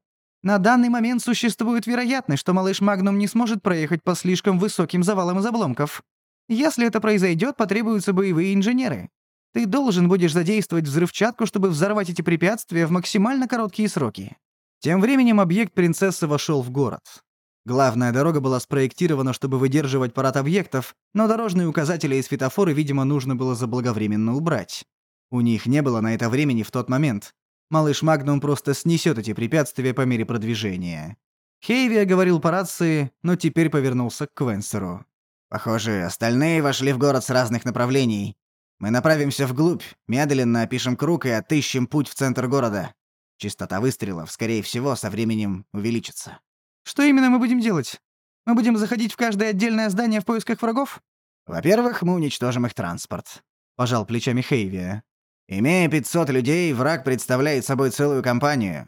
[SPEAKER 1] На данный момент существует вероятность, что малыш Магнум не сможет проехать по слишком высоким завалам из обломков. Если это произойдет, потребуются боевые инженеры. Ты должен будешь задействовать взрывчатку, чтобы взорвать эти препятствия в максимально короткие сроки. Тем временем объект принцессы вошел в город. Главная дорога была спроектирована, чтобы выдерживать парад объектов, но дорожные указатели и светофоры, видимо, нужно было заблаговременно убрать. У них не было на это времени в тот момент. Малыш Магнум просто снесет эти препятствия по мере продвижения. Хейвия говорил по рации, но теперь повернулся к Квенсеру.
[SPEAKER 2] «Похоже, остальные вошли в город с разных направлений. Мы направимся вглубь, медленно опишем круг и отыщем путь в центр города. Частота выстрелов, скорее всего, со временем увеличится».
[SPEAKER 1] Что именно мы будем делать? Мы будем заходить в каждое отдельное здание в поисках врагов?
[SPEAKER 2] Во-первых, мы уничтожим их транспорт.
[SPEAKER 1] Пожал плечами Хейвия.
[SPEAKER 2] Имея 500 людей, враг представляет собой целую компанию.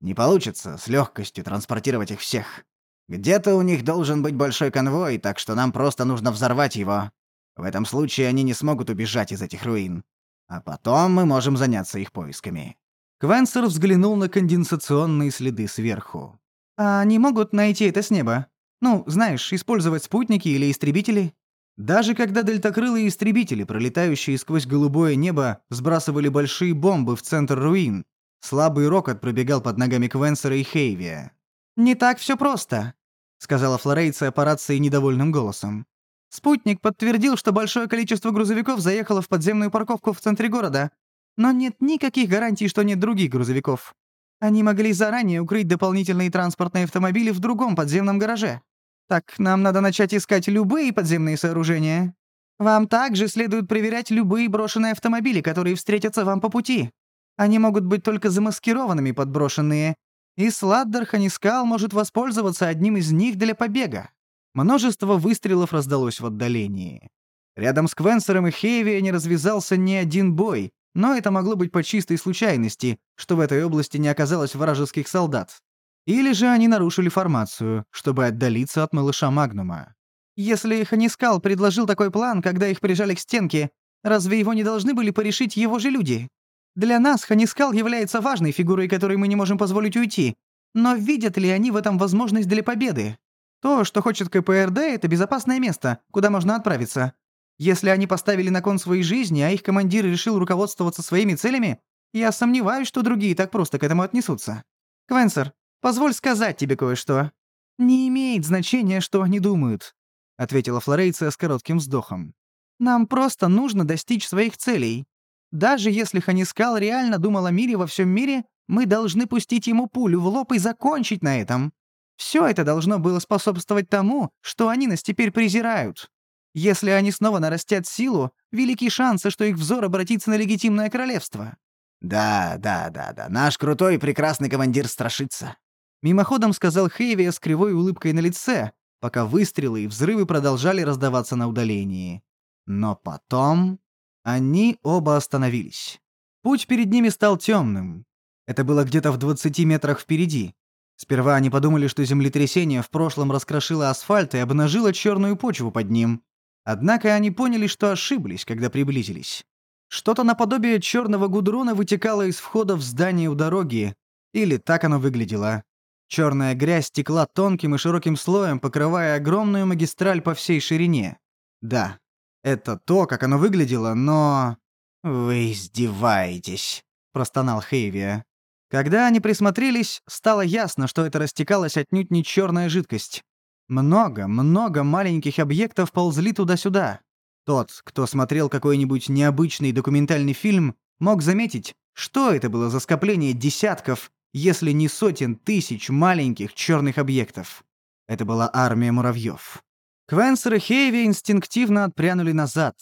[SPEAKER 2] Не получится с легкостью транспортировать их всех. Где-то у них должен быть большой конвой, так что нам просто нужно взорвать его. В этом случае они не смогут убежать из этих руин. А потом мы можем заняться их поисками».
[SPEAKER 1] Квенсер взглянул на конденсационные следы сверху. «А они могут найти это с неба? Ну, знаешь, использовать спутники или истребители?» Даже когда дельтакрылые истребители, пролетающие сквозь голубое небо, сбрасывали большие бомбы в центр руин, слабый рокот пробегал под ногами Квенсера и Хейвия. «Не так все просто», — сказала Флорейция по рации недовольным голосом. Спутник подтвердил, что большое количество грузовиков заехало в подземную парковку в центре города. Но нет никаких гарантий, что нет других грузовиков. Они могли заранее укрыть дополнительные транспортные автомобили в другом подземном гараже. Так, нам надо начать искать любые подземные сооружения. Вам также следует проверять любые брошенные автомобили, которые встретятся вам по пути. Они могут быть только замаскированными под брошенные, и Сладдер Ханискал может воспользоваться одним из них для побега. Множество выстрелов раздалось в отдалении. Рядом с Квенсером и Хейви не развязался ни один бой, но это могло быть по чистой случайности, что в этой области не оказалось вражеских солдат. Или же они нарушили формацию, чтобы отдалиться от малыша Магнума. Если Ханискал предложил такой план, когда их прижали к стенке, разве его не должны были порешить его же люди? Для нас Ханискал является важной фигурой, которой мы не можем позволить уйти. Но видят ли они в этом возможность для победы? То, что хочет КПРД, это безопасное место, куда можно отправиться. Если они поставили на кон своей жизни, а их командир решил руководствоваться своими целями, я сомневаюсь, что другие так просто к этому отнесутся. Квенсер, позволь сказать тебе кое-что. Не имеет значения, что они думают, ответила Флорейция с коротким вздохом. Нам просто нужно достичь своих целей. Даже если Ханискал реально думал о мире во всем мире, мы должны пустить ему пулю в лоб и закончить на этом. Все это должно было способствовать тому, что они нас теперь презирают. Если они снова нарастят силу, велики шансы, что их взор обратится на легитимное королевство».
[SPEAKER 2] «Да, да, да, да, наш крутой и прекрасный командир страшится», —
[SPEAKER 1] мимоходом сказал Хейвия с кривой улыбкой на лице, пока выстрелы и взрывы продолжали раздаваться на удалении. Но потом они оба остановились. Путь перед ними стал темным. Это было где-то в 20 метрах впереди, Сперва они подумали, что землетрясение в прошлом раскрошило асфальт и обнажило черную почву под ним. Однако они поняли, что ошиблись, когда приблизились. Что-то наподобие черного гудрона вытекало из входа в здание у дороги, или так оно выглядело. Черная грязь текла тонким и широким слоем, покрывая огромную магистраль по всей ширине. Да, это то, как оно выглядело, но... «Вы издеваетесь», — простонал Хейвия. Когда они присмотрелись, стало ясно, что это растекалась отнюдь не черная жидкость. Много, много маленьких объектов ползли туда-сюда. Тот, кто смотрел какой-нибудь необычный документальный фильм, мог заметить, что это было за скопление десятков, если не сотен тысяч маленьких черных объектов. Это была армия муравьев. Квенсер и Хейви инстинктивно отпрянули назад.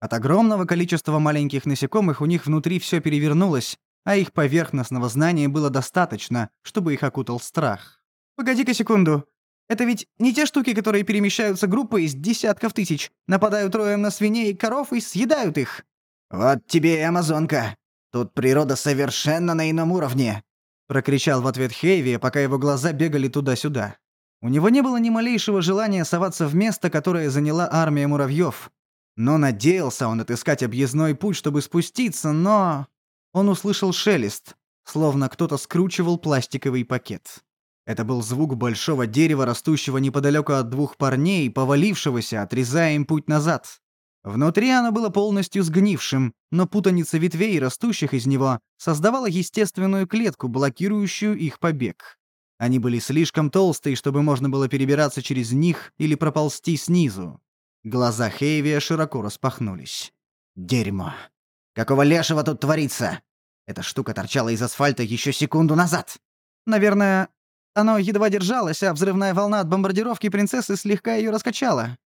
[SPEAKER 1] От огромного количества маленьких насекомых у них внутри все перевернулось, а их поверхностного знания было достаточно, чтобы их окутал страх. «Погоди-ка секунду. Это ведь не те штуки, которые перемещаются группой из десятков тысяч, нападают роем на свиней и коров и съедают их?»
[SPEAKER 2] «Вот тебе и амазонка. Тут природа совершенно на ином уровне», — прокричал в ответ Хейви, пока его глаза бегали туда-сюда.
[SPEAKER 1] У него не было ни малейшего желания соваться в место, которое заняла армия муравьев. Но надеялся он отыскать объездной путь, чтобы спуститься, но он услышал шелест, словно кто-то скручивал пластиковый пакет. Это был звук большого дерева, растущего неподалеку от двух парней, повалившегося, отрезая им путь назад. Внутри оно было полностью сгнившим, но путаница ветвей, растущих из него, создавала естественную клетку, блокирующую их побег. Они были слишком толстые, чтобы можно было перебираться через них или проползти снизу. Глаза Хейвия широко распахнулись.
[SPEAKER 2] «Дерьмо! Какого лешего тут творится? Эта штука торчала из асфальта еще секунду назад.
[SPEAKER 1] Наверное, оно едва держалось, а взрывная волна от бомбардировки принцессы слегка ее раскачала.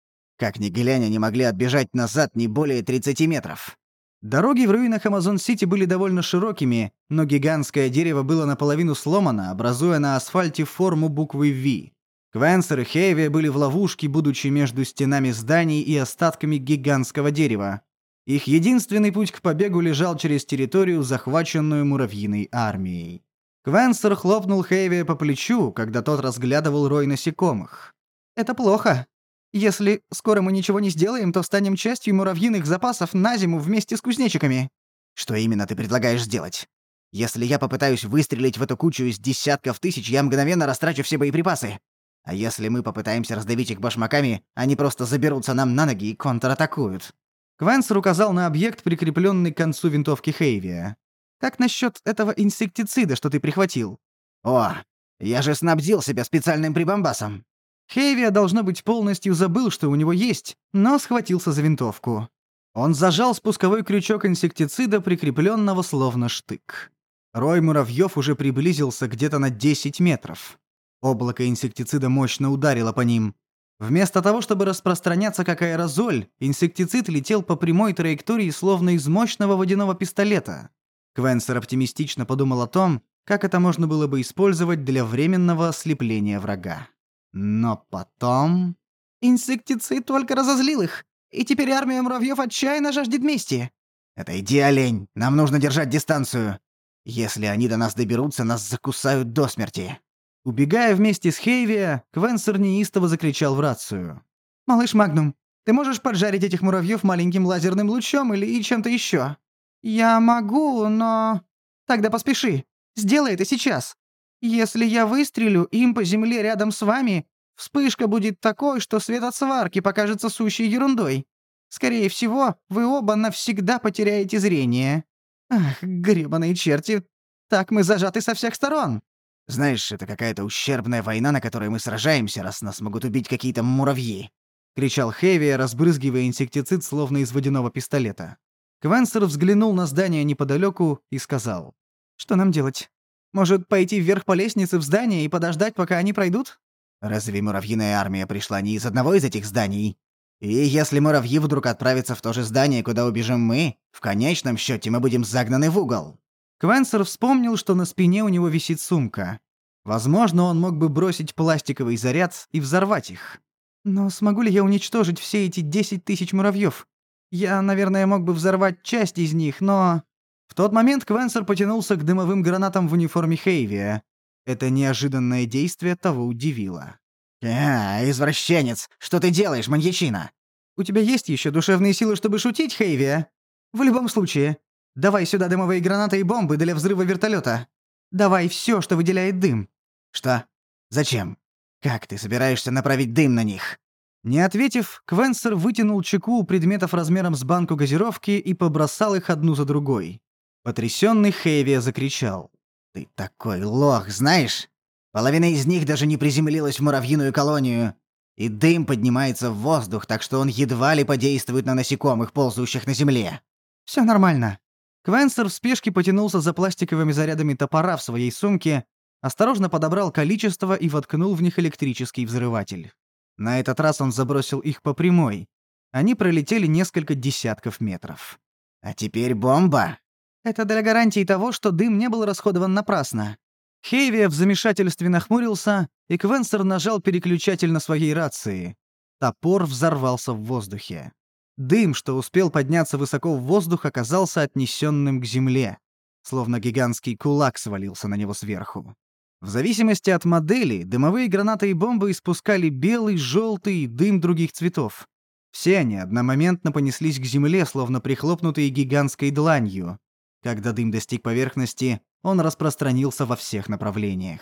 [SPEAKER 2] Как ни глянь, они могли отбежать назад не более 30 метров.
[SPEAKER 1] Дороги в руинах Амазон-Сити были довольно широкими, но гигантское дерево было наполовину сломано, образуя на асфальте форму буквы V. Квенсер и Хейви были в ловушке, будучи между стенами зданий и остатками гигантского дерева. Их единственный путь к побегу лежал через территорию, захваченную муравьиной армией. Квенсер хлопнул Хейви по плечу, когда тот разглядывал рой насекомых. «Это плохо. Если скоро мы ничего не сделаем, то станем частью муравьиных запасов на зиму вместе с кузнечиками».
[SPEAKER 2] «Что именно ты предлагаешь сделать? Если я попытаюсь выстрелить в эту кучу из десятков тысяч, я мгновенно растрачу все боеприпасы. А если мы попытаемся раздавить их башмаками, они просто заберутся нам на ноги и контратакуют».
[SPEAKER 1] Квенсер указал на объект, прикрепленный к концу винтовки Хейвия. «Как насчет этого инсектицида, что ты прихватил?»
[SPEAKER 2] «О, я же снабдил себя специальным прибамбасом».
[SPEAKER 1] Хейвия, должно быть, полностью забыл, что у него есть, но схватился за винтовку. Он зажал спусковой крючок инсектицида, прикрепленного словно штык. Рой муравьев уже приблизился где-то на 10 метров. Облако инсектицида мощно ударило по ним. Вместо того, чтобы распространяться как аэрозоль, инсектицид летел по прямой траектории, словно из мощного водяного пистолета. Квенсер оптимистично подумал о том, как это можно было бы использовать для временного ослепления врага. Но потом...
[SPEAKER 3] Инсектицид только разозлил их, и теперь армия муравьев отчаянно жаждет мести.
[SPEAKER 2] Это иди, олень, нам нужно держать дистанцию. Если они до нас доберутся, нас закусают до смерти.
[SPEAKER 1] Убегая вместе с Хейви, Квенсер неистово закричал в рацию.
[SPEAKER 3] «Малыш Магнум, ты можешь поджарить этих муравьев маленьким лазерным лучом или чем-то еще?» «Я могу, но...» «Тогда поспеши. Сделай это сейчас. Если я выстрелю им по земле рядом с вами, вспышка будет такой, что свет от сварки покажется сущей ерундой. Скорее всего, вы оба навсегда потеряете зрение. Ах, гребаные черти, так мы зажаты со всех сторон.
[SPEAKER 2] Знаешь, это какая-то ущербная война, на которой мы сражаемся, раз нас могут убить какие-то муравьи!» — кричал Хэви, разбрызгивая инсектицид словно из водяного пистолета. Квенсер взглянул на здание неподалеку и сказал.
[SPEAKER 3] «Что нам делать? Может, пойти вверх по лестнице в здание и подождать, пока они пройдут?»
[SPEAKER 2] «Разве муравьиная армия пришла не из одного из этих зданий? И если муравьи вдруг отправятся в то же здание, куда убежим мы, в конечном счете мы будем загнаны в угол».
[SPEAKER 1] Квенсер вспомнил, что на спине у него висит сумка. Возможно, он мог бы бросить пластиковый заряд и взорвать их. Но смогу ли я уничтожить все эти 10 тысяч муравьев? Я, наверное, мог бы взорвать часть из них, но... В тот момент Квенсер потянулся к дымовым гранатам в униформе Хейвия. Это неожиданное действие того удивило.
[SPEAKER 2] «А, извращенец! Что ты делаешь, маньячина?»
[SPEAKER 3] «У тебя есть еще душевные силы, чтобы шутить, Хейвия? В любом случае, Давай сюда дымовые гранаты и бомбы для взрыва вертолета. Давай все, что выделяет дым».
[SPEAKER 2] «Что? Зачем? Как ты собираешься направить дым на них?»
[SPEAKER 1] Не ответив, Квенсер вытянул чеку у предметов размером с банку газировки и побросал их одну за другой. Потрясенный Хейви закричал.
[SPEAKER 2] «Ты такой лох, знаешь? Половина из них даже не приземлилась в муравьиную колонию. И дым поднимается в воздух, так что он едва ли подействует на насекомых, ползающих на земле».
[SPEAKER 3] Все нормально.
[SPEAKER 1] Квенсер в спешке потянулся за пластиковыми зарядами топора в своей сумке, осторожно подобрал количество и воткнул в них электрический взрыватель. На этот раз он забросил их по прямой. Они пролетели несколько десятков метров.
[SPEAKER 2] «А теперь бомба!»
[SPEAKER 3] «Это для гарантии того, что дым не был расходован напрасно».
[SPEAKER 1] Хейви в замешательстве нахмурился, и Квенсер нажал переключатель на своей рации. Топор взорвался в воздухе. Дым, что успел подняться высоко в воздух, оказался отнесенным к земле, словно гигантский кулак свалился на него сверху. В зависимости от модели, дымовые гранаты и бомбы испускали белый, желтый и дым других цветов. Все они одномоментно понеслись к земле, словно прихлопнутые гигантской дланью. Когда дым достиг поверхности, он распространился во всех направлениях.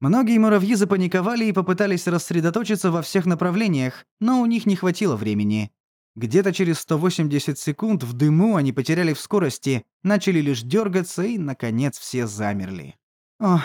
[SPEAKER 1] Многие муравьи запаниковали и попытались рассредоточиться во всех направлениях, но у них не хватило времени. Где-то через 180 секунд в дыму они потеряли в скорости, начали лишь дергаться и, наконец, все замерли.
[SPEAKER 3] О,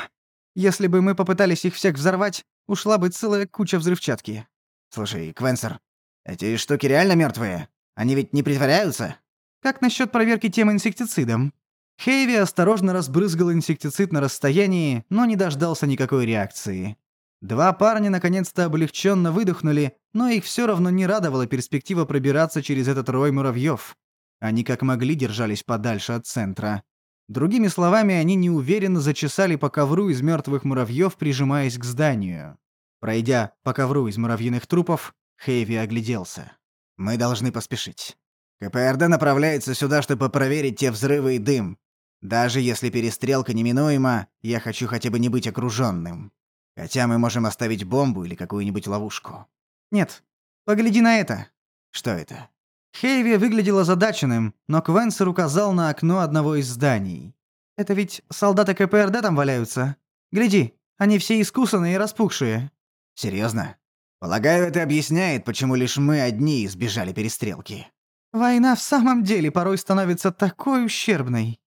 [SPEAKER 3] если бы мы попытались их всех взорвать, ушла бы целая куча взрывчатки.
[SPEAKER 2] Слушай, Квенсер, эти штуки реально мертвые? Они ведь не притворяются?
[SPEAKER 3] Как насчет проверки тем инсектицидом?
[SPEAKER 1] Хейви осторожно разбрызгал инсектицид на расстоянии, но не дождался никакой реакции. Два парня наконец-то облегченно выдохнули, но их все равно не радовала перспектива пробираться через этот рой муравьев. Они как могли держались подальше от центра. Другими словами, они неуверенно зачесали по ковру из мертвых муравьев, прижимаясь к зданию. Пройдя по ковру из муравьиных трупов, Хейви огляделся.
[SPEAKER 2] «Мы должны поспешить. КПРД направляется сюда, чтобы проверить те взрывы и дым. Даже если перестрелка неминуема, я хочу хотя бы не быть окружённым. Хотя мы можем оставить бомбу или какую-нибудь ловушку.
[SPEAKER 3] Нет. Погляди на это.
[SPEAKER 2] Что это?
[SPEAKER 1] Хейви выглядел озадаченным, но Квенсер указал на окно одного из зданий.
[SPEAKER 3] Это ведь солдаты КПРД там валяются. Гляди, они все искусанные и распухшие.
[SPEAKER 2] Серьезно? Полагаю, это объясняет, почему лишь мы одни избежали перестрелки.
[SPEAKER 3] Война в самом деле порой становится такой ущербной.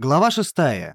[SPEAKER 1] Глава шестая.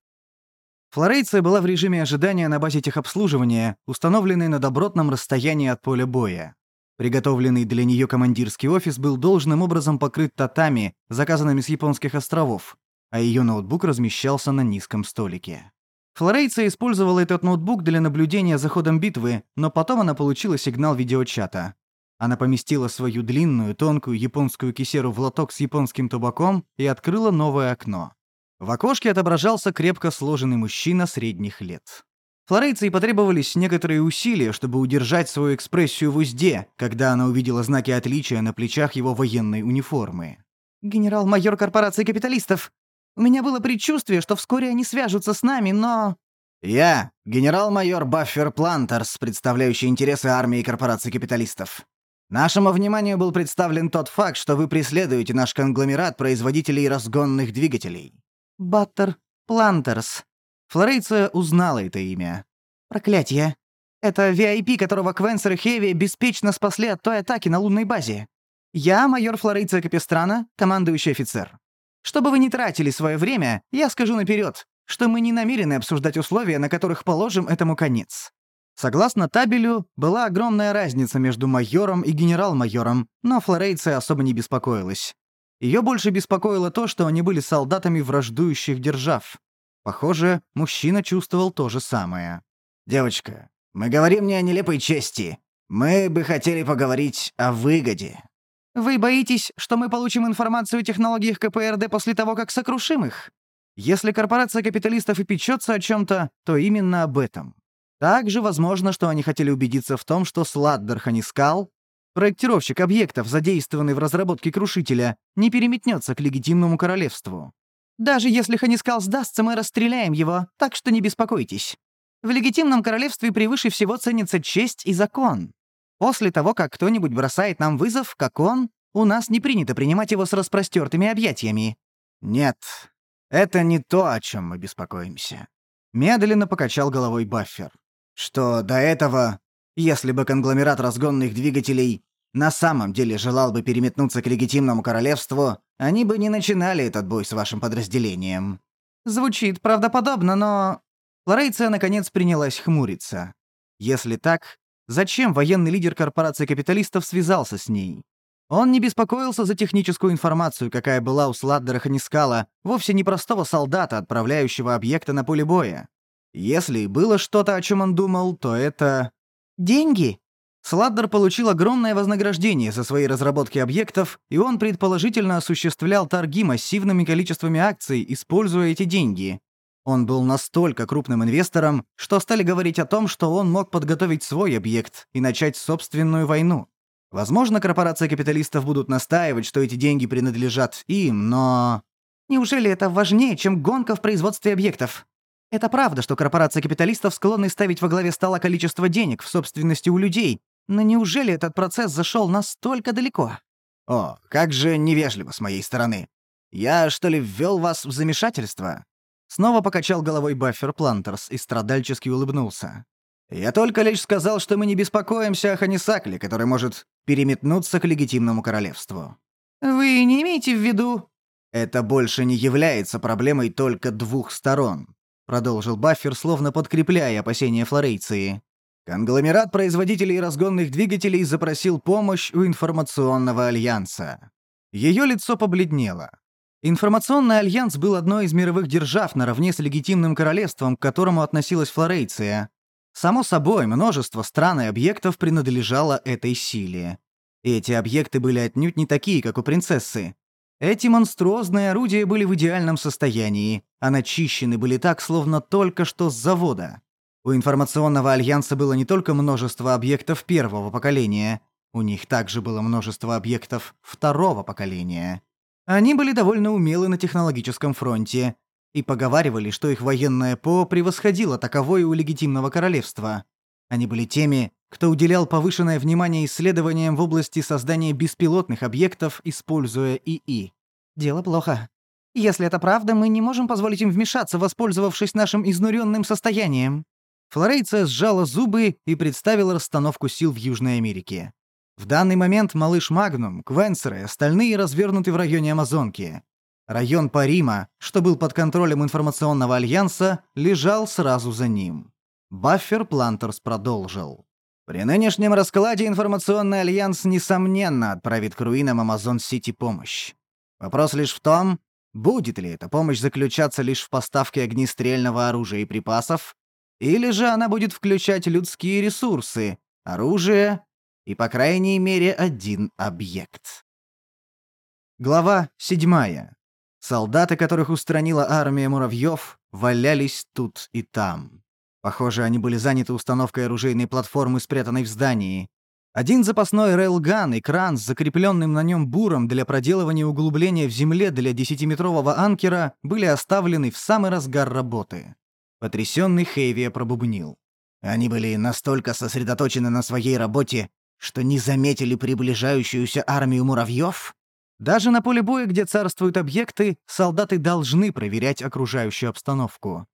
[SPEAKER 1] Флорейция была в режиме ожидания на базе техобслуживания, установленной на добротном расстоянии от поля боя. Приготовленный для нее командирский офис был должным образом покрыт татами, заказанными с японских островов, а ее ноутбук размещался на низком столике. Флорейция использовала этот ноутбук для наблюдения за ходом битвы, но потом она получила сигнал видеочата. Она поместила свою длинную, тонкую японскую кисеру в лоток с японским табаком и открыла новое окно. В окошке отображался крепко сложенный мужчина средних лет. Флорейции потребовались некоторые усилия, чтобы удержать свою экспрессию в узде, когда она увидела знаки отличия на плечах его военной униформы.
[SPEAKER 3] «Генерал-майор корпорации капиталистов, у меня было предчувствие, что вскоре они свяжутся с нами, но...»
[SPEAKER 2] «Я, генерал-майор Баффер Плантерс, представляющий интересы армии и корпорации капиталистов. Нашему вниманию был представлен тот факт, что вы преследуете наш конгломерат производителей разгонных двигателей».
[SPEAKER 3] «Баттер Плантерс».
[SPEAKER 1] Флорейция узнала это имя.
[SPEAKER 3] «Проклятие. Это VIP, которого Квенсер и Хеви беспечно спасли от той атаки на лунной базе. Я майор Флорейция Капистрана, командующий офицер. Чтобы вы не тратили свое время, я скажу наперед, что мы не намерены обсуждать условия, на которых положим этому конец.
[SPEAKER 1] Согласно табелю, была огромная разница между майором и генерал-майором, но Флорейция особо не беспокоилась. Ее больше беспокоило то, что они были солдатами враждующих держав. Похоже, мужчина чувствовал то же самое.
[SPEAKER 2] «Девочка, мы говорим не о нелепой чести. Мы бы хотели поговорить о выгоде».
[SPEAKER 3] Вы боитесь, что мы получим информацию о технологиях КПРД после того, как сокрушим их?
[SPEAKER 1] Если корпорация капиталистов и печется о чем-то, то именно об этом. Также возможно, что они хотели убедиться в том, что Сладдер Ханискал, проектировщик объектов, задействованный в разработке крушителя, не переметнется к легитимному королевству.
[SPEAKER 3] Даже если Ханискал сдастся, мы расстреляем его, так что не беспокойтесь. В легитимном королевстве превыше всего ценится честь и закон. После того, как кто-нибудь бросает нам вызов, как он, у нас не принято принимать его с распростертыми объятиями».
[SPEAKER 2] «Нет, это не то, о чем мы беспокоимся», —
[SPEAKER 1] медленно покачал головой Баффер.
[SPEAKER 2] «Что до этого, если бы конгломерат разгонных двигателей на самом деле желал бы переметнуться к легитимному королевству, они бы не начинали этот бой с вашим подразделением».
[SPEAKER 3] «Звучит правдоподобно, но...»
[SPEAKER 1] Лорейция наконец принялась хмуриться. Если так, Зачем военный лидер корпорации капиталистов связался с ней? Он не беспокоился за техническую информацию, какая была у Сладдера Ханискала, вовсе не простого солдата, отправляющего объекты на поле боя. Если и было что-то, о чем он думал, то это...
[SPEAKER 3] Деньги?
[SPEAKER 1] Сладдер получил огромное вознаграждение за свои разработки объектов, и он предположительно осуществлял торги массивными количествами акций, используя эти деньги. Он был настолько крупным инвестором, что стали говорить о том, что он мог подготовить свой объект и начать собственную войну. Возможно, корпорации капиталистов будут настаивать, что эти деньги принадлежат им, но...
[SPEAKER 3] Неужели это важнее, чем гонка в производстве объектов? Это правда, что корпорации капиталистов склонны ставить во главе стола количество денег в собственности у людей, но неужели этот процесс зашел настолько далеко?
[SPEAKER 2] О, как же невежливо с моей стороны. Я, что ли, ввел вас в замешательство?
[SPEAKER 1] Снова покачал головой Баффер Плантерс и страдальчески улыбнулся.
[SPEAKER 2] «Я только лишь сказал, что мы не беспокоимся о Ханисакле, который может переметнуться к легитимному королевству».
[SPEAKER 3] «Вы не имеете в виду...»
[SPEAKER 2] «Это больше не является проблемой только двух сторон», продолжил Баффер, словно подкрепляя опасения Флорейции. Конгломерат производителей разгонных двигателей запросил помощь у информационного альянса.
[SPEAKER 1] Ее лицо побледнело. Информационный альянс был одной из мировых держав наравне с легитимным королевством, к которому относилась Флорейция. Само собой, множество стран и объектов принадлежало этой силе. Эти объекты были отнюдь не такие, как у принцессы. Эти монструозные орудия были в идеальном состоянии, а начищены были так, словно только что с завода. У информационного альянса было не только множество объектов первого поколения. У них также было множество объектов второго поколения. Они были довольно умелы на технологическом фронте и поговаривали, что их военное ПО превосходило таковое у легитимного королевства. Они были теми, кто уделял повышенное внимание исследованиям в области создания беспилотных объектов, используя ИИ.
[SPEAKER 3] Дело плохо. Если это правда, мы не можем позволить им вмешаться, воспользовавшись нашим изнуренным состоянием.
[SPEAKER 1] Флорейция сжала зубы и представила расстановку сил в Южной Америке. В данный момент малыш Магнум, Квенсеры и остальные развернуты в районе Амазонки. Район Парима, что был под контролем информационного альянса, лежал сразу за ним. Баффер Плантерс продолжил. При нынешнем раскладе информационный альянс несомненно отправит к руинам Амазон-Сити помощь. Вопрос лишь в том, будет ли эта помощь заключаться лишь в поставке огнестрельного оружия и припасов, или же она будет включать людские ресурсы, оружие и, по крайней мере, один объект. Глава 7. Солдаты, которых устранила армия муравьев, валялись тут и там. Похоже, они были заняты установкой оружейной платформы, спрятанной в здании. Один запасной рейлган и кран с закрепленным на нем буром для проделывания углубления в земле для десятиметрового анкера были оставлены в самый разгар работы. Потрясенный Хейвия пробубнил. Они были настолько сосредоточены на своей работе, что не заметили приближающуюся армию муравьев? Даже на поле боя, где царствуют объекты, солдаты должны проверять окружающую обстановку.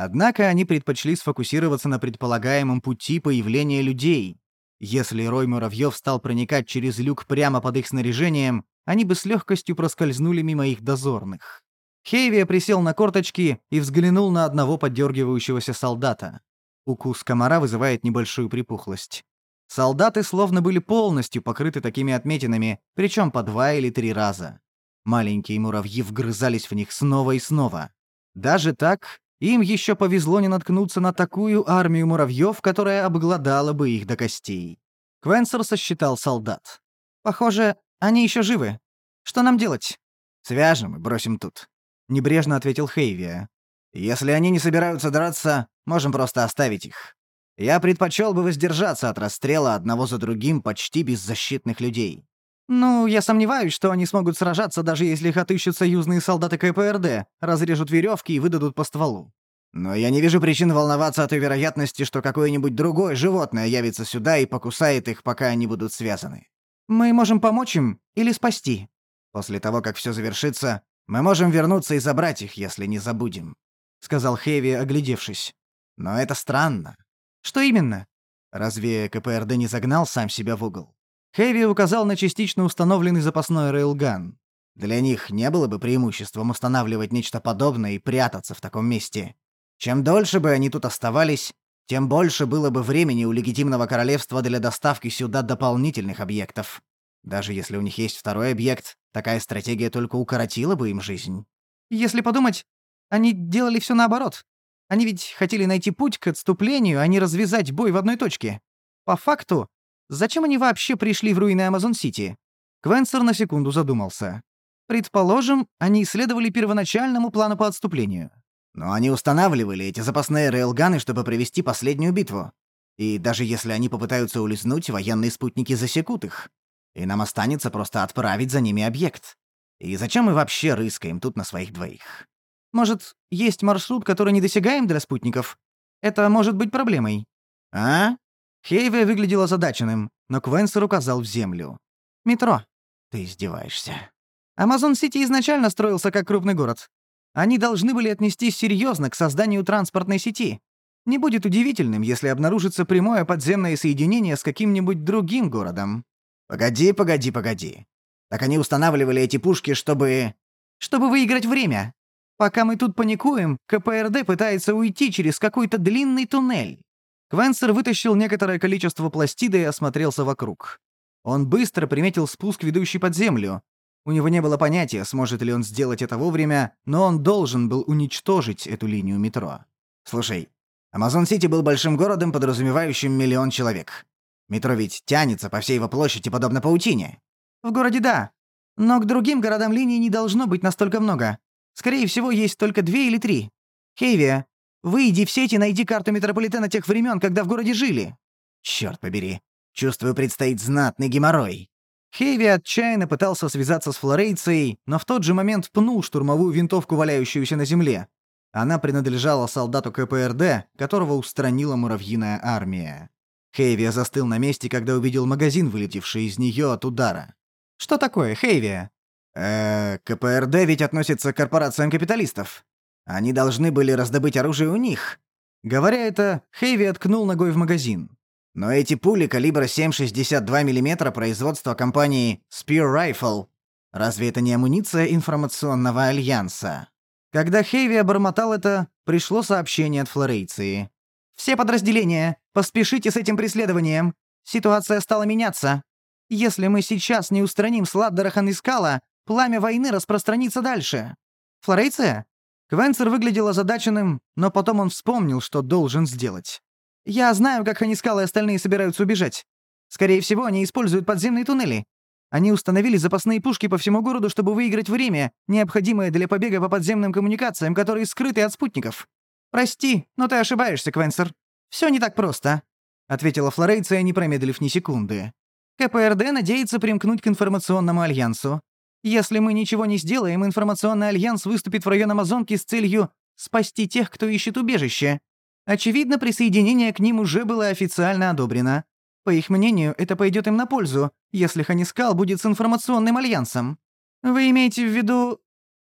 [SPEAKER 1] Однако они предпочли сфокусироваться на предполагаемом пути появления людей. Если рой муравьев стал проникать через люк прямо под их снаряжением, они бы с легкостью проскользнули мимо их дозорных. Хейвия присел на корточки и взглянул на одного поддергивающегося солдата. Укус комара вызывает небольшую припухлость. Солдаты словно были полностью покрыты такими отметинами, причем по два или три раза. Маленькие муравьи вгрызались в них снова и снова. Даже так, им еще повезло не наткнуться на такую армию муравьев, которая обглодала бы их до костей. Квенсер сосчитал солдат. «Похоже, они еще живы. Что нам делать?» «Свяжем и бросим тут», — небрежно ответил Хейвия. «Если они не собираются драться, можем просто оставить их. Я предпочел бы воздержаться от расстрела одного за другим почти беззащитных людей. Ну, я сомневаюсь, что они смогут сражаться, даже если их отыщут союзные солдаты КПРД, разрежут веревки и выдадут по стволу. Но я не вижу причин волноваться от той вероятности, что какое-нибудь другое животное явится сюда и покусает их, пока они будут связаны. Мы можем помочь им или спасти. После того, как все завершится, мы можем вернуться и забрать их, если не забудем», — сказал Хэви, оглядевшись. «Но это странно. Что именно? Разве КПРД не загнал сам себя в угол? Хэви указал на частично установленный запасной рейлган. Для них не было бы преимуществом устанавливать нечто подобное и прятаться в таком месте. Чем дольше бы они тут оставались, тем больше было бы времени у легитимного королевства для доставки сюда дополнительных объектов. Даже если у них есть второй объект, такая стратегия только укоротила бы им жизнь. Если подумать, они делали все наоборот. Они ведь хотели найти путь к отступлению, а не развязать бой в одной точке. По факту, зачем они вообще пришли в руины Амазон-Сити? Квенсер на секунду задумался. Предположим, они исследовали первоначальному плану по отступлению. Но они устанавливали эти запасные рейлганы, чтобы провести последнюю битву. И даже если они попытаются улизнуть, военные спутники засекут их. И нам останется просто отправить за ними объект. И зачем мы вообще рыскаем тут на своих двоих? Может, есть маршрут, который недосягаем для спутников? Это может быть проблемой». «А?» Хейве выглядел озадаченным, но Квенсер указал в землю. «Метро». «Ты издеваешься». Амазон-Сити изначально строился как крупный город. Они должны были отнестись серьезно к созданию транспортной сети. Не будет удивительным, если обнаружится прямое подземное соединение с каким-нибудь другим городом. Погоди, погоди, погоди. Так они устанавливали эти пушки, чтобы... Чтобы выиграть время. Пока мы тут паникуем, КПРД пытается уйти через какой-то длинный туннель. Квенсер вытащил некоторое количество пластида и осмотрелся вокруг. Он быстро приметил спуск, ведущий под землю. У него не было понятия, сможет ли он сделать это вовремя, но он должен был уничтожить эту линию метро. Слушай, Амазон-Сити был большим городом, подразумевающим миллион человек. Метро ведь тянется по всей его площади, подобно паутине. В городе да. Но к другим городам линий не должно быть настолько много. Скорее всего, есть только две или три. Хейвия, выйди в сеть и найди карту метрополитена тех времен, когда в городе жили. Черт побери.
[SPEAKER 2] Чувствую, предстоит знатный геморрой».
[SPEAKER 1] Хейви отчаянно пытался связаться с Флорейцией, но в тот же момент пнул штурмовую винтовку, валяющуюся на земле. Она принадлежала солдату КПРД, которого устранила муравьиная армия. Хейви застыл на месте, когда увидел магазин, вылетевший из нее от удара. «Что такое, Хейви?»
[SPEAKER 2] «Э, КПРД ведь относится к корпорациям капиталистов. Они должны были раздобыть оружие у них».
[SPEAKER 1] Говоря это, Хейви откнул ногой в магазин.
[SPEAKER 2] Но эти пули калибра 7,62 мм производства компании Spear Rifle. Разве это не амуниция информационного альянса?
[SPEAKER 1] Когда Хейви обормотал это, пришло сообщение от Флорейции. «Все подразделения, поспешите с этим преследованием. Ситуация стала меняться. Если мы сейчас не устраним Сладдера Ханискала, пламя войны распространится дальше». «Флорейция?» Квенцер выглядел озадаченным, но потом он вспомнил, что должен сделать. «Я знаю, как Ханискал и остальные собираются убежать. Скорее всего, они используют подземные туннели. Они установили запасные пушки по всему городу, чтобы выиграть время, необходимое для побега по подземным коммуникациям, которые скрыты от спутников. Прости, но ты ошибаешься, Квенсер. Все не так просто», — ответила Флорейция, не промедлив ни секунды. «КПРД надеется примкнуть к информационному альянсу. Если мы ничего не сделаем, информационный альянс выступит в район Амазонки с целью спасти тех, кто ищет убежище. Очевидно, присоединение к ним уже было официально одобрено. По их мнению, это пойдет им на пользу, если Ханискал будет с информационным альянсом. Вы имеете в виду...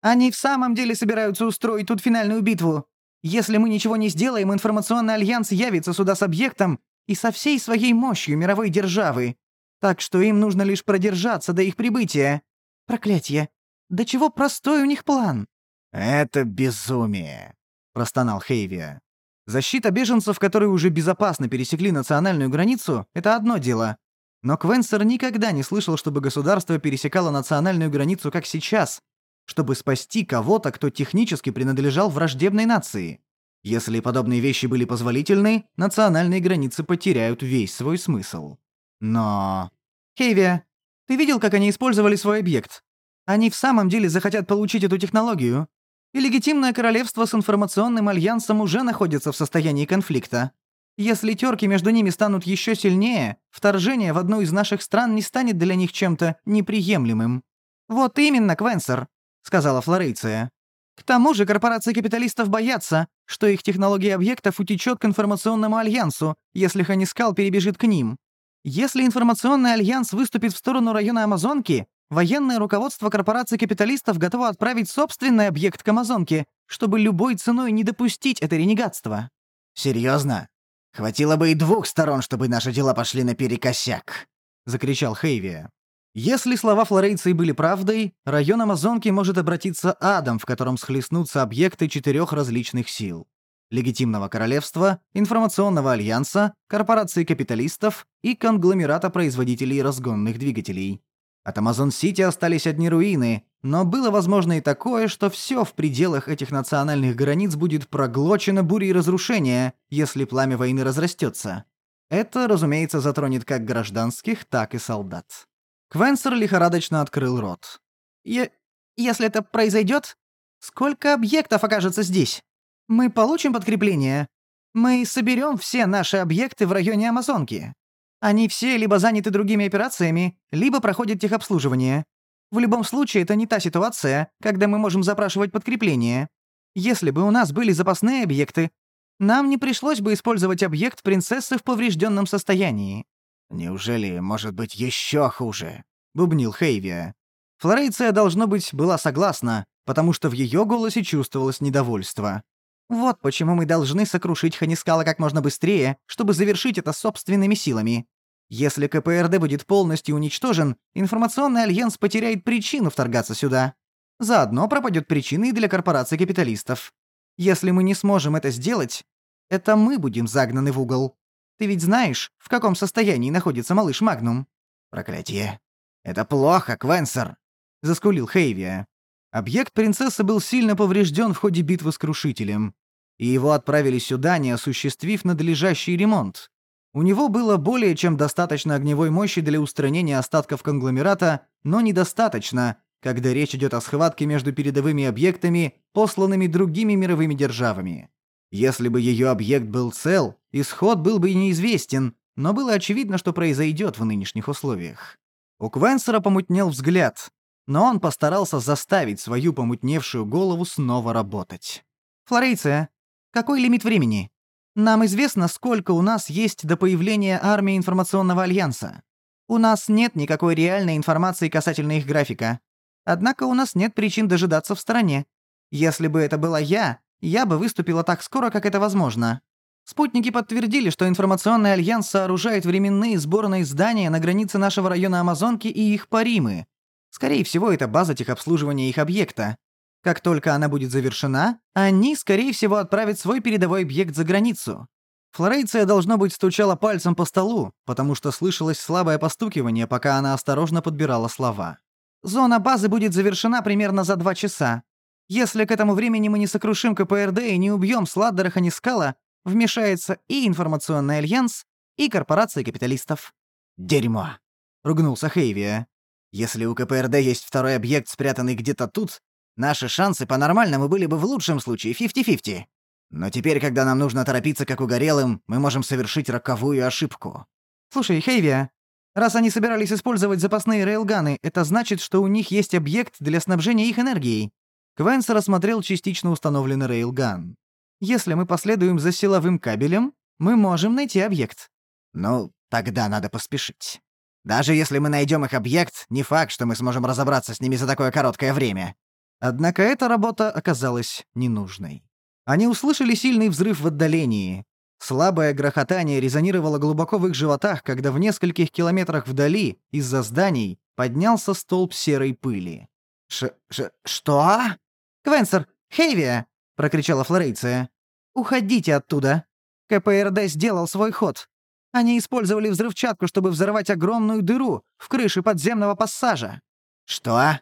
[SPEAKER 1] Они в самом деле собираются устроить тут финальную битву. Если мы ничего не сделаем, информационный альянс явится сюда с объектом и со всей своей мощью мировой державы. Так что им нужно лишь продержаться до их прибытия. Проклятье. До чего простой у них план.
[SPEAKER 2] «Это безумие», — простонал Хейвия.
[SPEAKER 1] Защита беженцев, которые уже безопасно пересекли национальную границу, это одно дело. Но Квенсер никогда не слышал, чтобы государство пересекало национальную границу, как сейчас, чтобы спасти кого-то, кто технически принадлежал враждебной нации. Если подобные вещи были позволительны, национальные границы потеряют весь свой смысл. Но... Хейвия, ты видел, как они использовали свой объект? Они в самом деле захотят получить эту технологию, и легитимное королевство с информационным альянсом уже находится в состоянии конфликта. Если терки между ними станут еще сильнее, вторжение в одну из наших стран не станет для них чем-то неприемлемым. «Вот именно, Квенсер», — сказала Флорейция. «К тому же корпорации капиталистов боятся, что их технология объектов утечет к информационному альянсу, если Ханискал перебежит к ним. Если информационный альянс выступит в сторону района Амазонки, Военное руководство корпорации капиталистов готово отправить собственный объект к Амазонке, чтобы любой ценой не допустить это ренегатство.
[SPEAKER 2] Серьезно? Хватило бы и двух сторон, чтобы наши дела пошли наперекосяк», — закричал Хейвия.
[SPEAKER 1] Если слова флорейции были правдой, район Амазонки может обратиться адом, в котором схлестнутся объекты четырех различных сил. Легитимного королевства, информационного альянса, корпорации капиталистов и конгломерата производителей разгонных двигателей. От Амазон-Сити остались одни руины, но было возможно и такое, что все в пределах этих национальных границ будет проглочено бурей разрушения, если пламя войны разрастется. Это, разумеется, затронет как гражданских, так и солдат. Квенсер лихорадочно открыл рот. «Е... если это произойдет, сколько объектов окажется здесь? Мы получим подкрепление? Мы соберем все наши объекты в районе Амазонки?» Они все либо заняты другими операциями, либо проходят техобслуживание. В любом случае, это не та ситуация, когда мы можем запрашивать подкрепление. Если бы у нас были запасные объекты, нам не пришлось бы использовать объект принцессы в поврежденном состоянии».
[SPEAKER 2] «Неужели может быть еще хуже?»
[SPEAKER 1] — бубнил Хейвия. Флорейция, должно быть, была согласна, потому что в ее голосе чувствовалось недовольство. «Вот почему мы должны сокрушить Ханискала как можно быстрее, чтобы завершить это собственными силами. Если КПРД будет полностью уничтожен, информационный альянс потеряет причину вторгаться сюда. Заодно пропадет причина и для корпораций капиталистов. Если мы не сможем это сделать, это мы будем загнаны в угол. Ты ведь знаешь, в каком состоянии находится малыш Магнум?»
[SPEAKER 2] «Проклятие. Это плохо, Квенсер», — заскулил Хейвия.
[SPEAKER 1] Объект принцессы был сильно поврежден в ходе битвы с Крушителем. И его отправили сюда, не осуществив надлежащий ремонт. У него было более чем достаточно огневой мощи для устранения остатков конгломерата, но недостаточно, когда речь идет о схватке между передовыми объектами, посланными другими мировыми державами. Если бы ее объект был цел, исход был бы неизвестен, но было очевидно, что произойдет в нынешних условиях. У Квенсера помутнел взгляд, но он постарался заставить свою помутневшую голову снова работать.
[SPEAKER 3] «Флорейция, какой лимит времени? Нам известно, сколько у нас есть до появления армии информационного альянса. У нас нет никакой реальной информации касательно их графика. Однако у нас нет причин дожидаться в стороне. Если бы это была я, я бы выступила так скоро, как это возможно. Спутники подтвердили, что информационный альянс сооружает временные сборные здания на границе нашего района Амазонки и их паримы. Скорее всего, это база техобслуживания их объекта. Как только она будет завершена, они, скорее всего, отправят свой передовой объект за границу. Флорейция, должно быть, стучала пальцем по столу, потому что слышалось слабое постукивание, пока она осторожно подбирала слова. «Зона базы будет завершена примерно за два часа. Если к этому времени мы не сокрушим КПРД и не убьем Сладдера Ханискала, вмешается и информационный альянс, и корпорации капиталистов».
[SPEAKER 2] «Дерьмо!» — ругнулся Хейвия. «Если у КПРД есть второй объект, спрятанный где-то тут, наши шансы по-нормальному были бы в лучшем случае 50-50. Но теперь, когда нам нужно торопиться как угорелым, мы можем совершить роковую ошибку».
[SPEAKER 3] «Слушай, Хейвия, раз они собирались использовать запасные рейлганы, это значит, что у них есть объект для снабжения их энергией». Квенс рассмотрел частично установленный рейлган. Если мы последуем за силовым кабелем, мы можем найти объект».
[SPEAKER 2] «Ну, тогда надо поспешить. Даже если мы найдем их объект, не факт, что мы сможем разобраться с ними за такое короткое время».
[SPEAKER 1] Однако эта работа оказалась ненужной. Они услышали сильный взрыв в отдалении. Слабое грохотание резонировало глубоко в их животах, когда в нескольких километрах вдали, из-за зданий, поднялся столб серой пыли.
[SPEAKER 2] «Ш... ш... что?»
[SPEAKER 3] «Квенсер! Хейвия!» — прокричала Флорейция. «Уходите оттуда! КПРД сделал свой ход. Они использовали взрывчатку, чтобы взорвать огромную дыру в крыше подземного пассажа».
[SPEAKER 2] «Что?»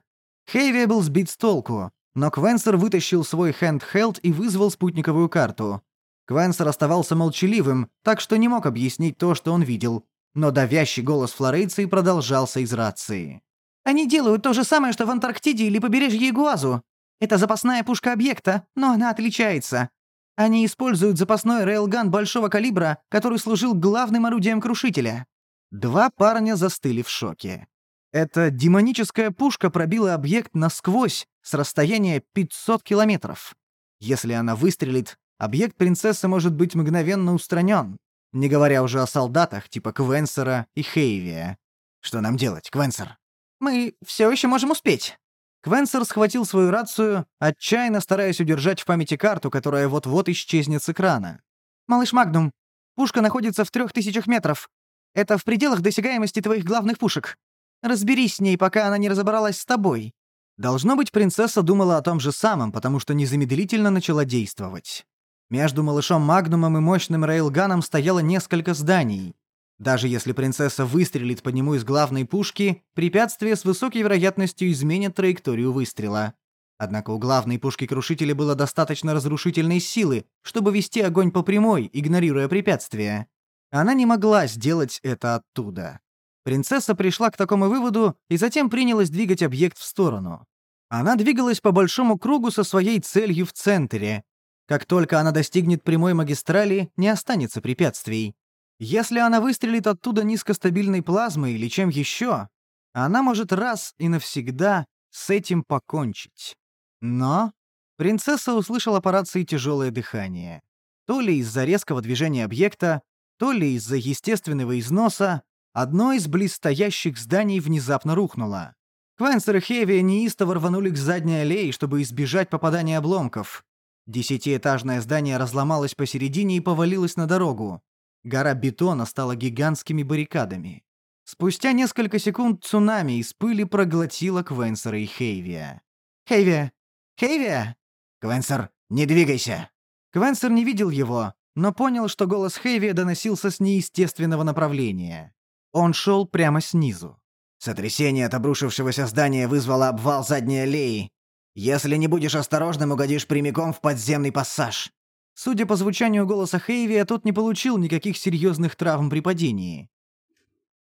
[SPEAKER 1] Хейви был сбит с толку, но Квенсер вытащил свой handheld и вызвал спутниковую карту. Квенсер оставался молчаливым, так что не мог объяснить то, что он видел, но давящий голос флорейции продолжался из рации.
[SPEAKER 3] «Они делают то же самое, что в Антарктиде или побережье Игуазу. Это запасная пушка объекта, но она отличается. Они используют запасной рейлган большого калибра, который служил главным орудием крушителя».
[SPEAKER 1] Два парня застыли в шоке. Эта демоническая пушка пробила объект насквозь с расстояния 500 километров. Если она выстрелит, объект принцессы может быть мгновенно устранен, не говоря уже о солдатах типа Квенсера и Хейвия.
[SPEAKER 2] Что нам делать, Квенсер?
[SPEAKER 3] Мы все еще можем успеть.
[SPEAKER 1] Квенсер схватил свою рацию, отчаянно стараясь удержать в памяти карту, которая вот-вот исчезнет с экрана.
[SPEAKER 3] «Малыш Магнум, пушка находится в трех тысячах метров. Это в пределах досягаемости твоих главных пушек. Разберись с ней, пока она не разобралась с тобой».
[SPEAKER 1] Должно быть, принцесса думала о том же самом, потому что незамедлительно начала действовать. Между малышом Магнумом и мощным рейлганом стояло несколько зданий. Даже если принцесса выстрелит по нему из главной пушки, препятствие с высокой вероятностью изменит траекторию выстрела. Однако у главной пушки крушителя было достаточно разрушительной силы, чтобы вести огонь по прямой, игнорируя препятствия. Она не могла сделать это оттуда. Принцесса пришла к такому выводу и затем принялась двигать объект в сторону. Она двигалась по большому кругу со своей целью в центре. Как только она достигнет прямой магистрали, не останется препятствий. Если она выстрелит оттуда низкостабильной плазмой или чем еще, она может раз и навсегда с этим покончить. Но принцесса услышала по рации тяжелое дыхание. То ли из-за резкого движения объекта, то ли из-за естественного износа, одно из близстоящих зданий внезапно рухнуло. Квенсер и Хеви неистово рванули к задней аллее, чтобы избежать попадания обломков. Десятиэтажное здание разломалось посередине и повалилось на дорогу. Гора бетона стала гигантскими баррикадами. Спустя несколько секунд цунами из пыли проглотило Квенсера и Хейвия.
[SPEAKER 3] «Хейвия! Хейвия!»
[SPEAKER 2] «Квенсер, не двигайся!»
[SPEAKER 1] Квенсер не видел его, но понял, что голос Хейвия доносился с неестественного направления. Он шел прямо снизу.
[SPEAKER 2] «Сотрясение от обрушившегося здания вызвало обвал задней аллеи. Если не будешь осторожным, угодишь прямиком в подземный пассаж.
[SPEAKER 1] Судя по звучанию голоса Хейви, тот не получил никаких серьезных травм при падении.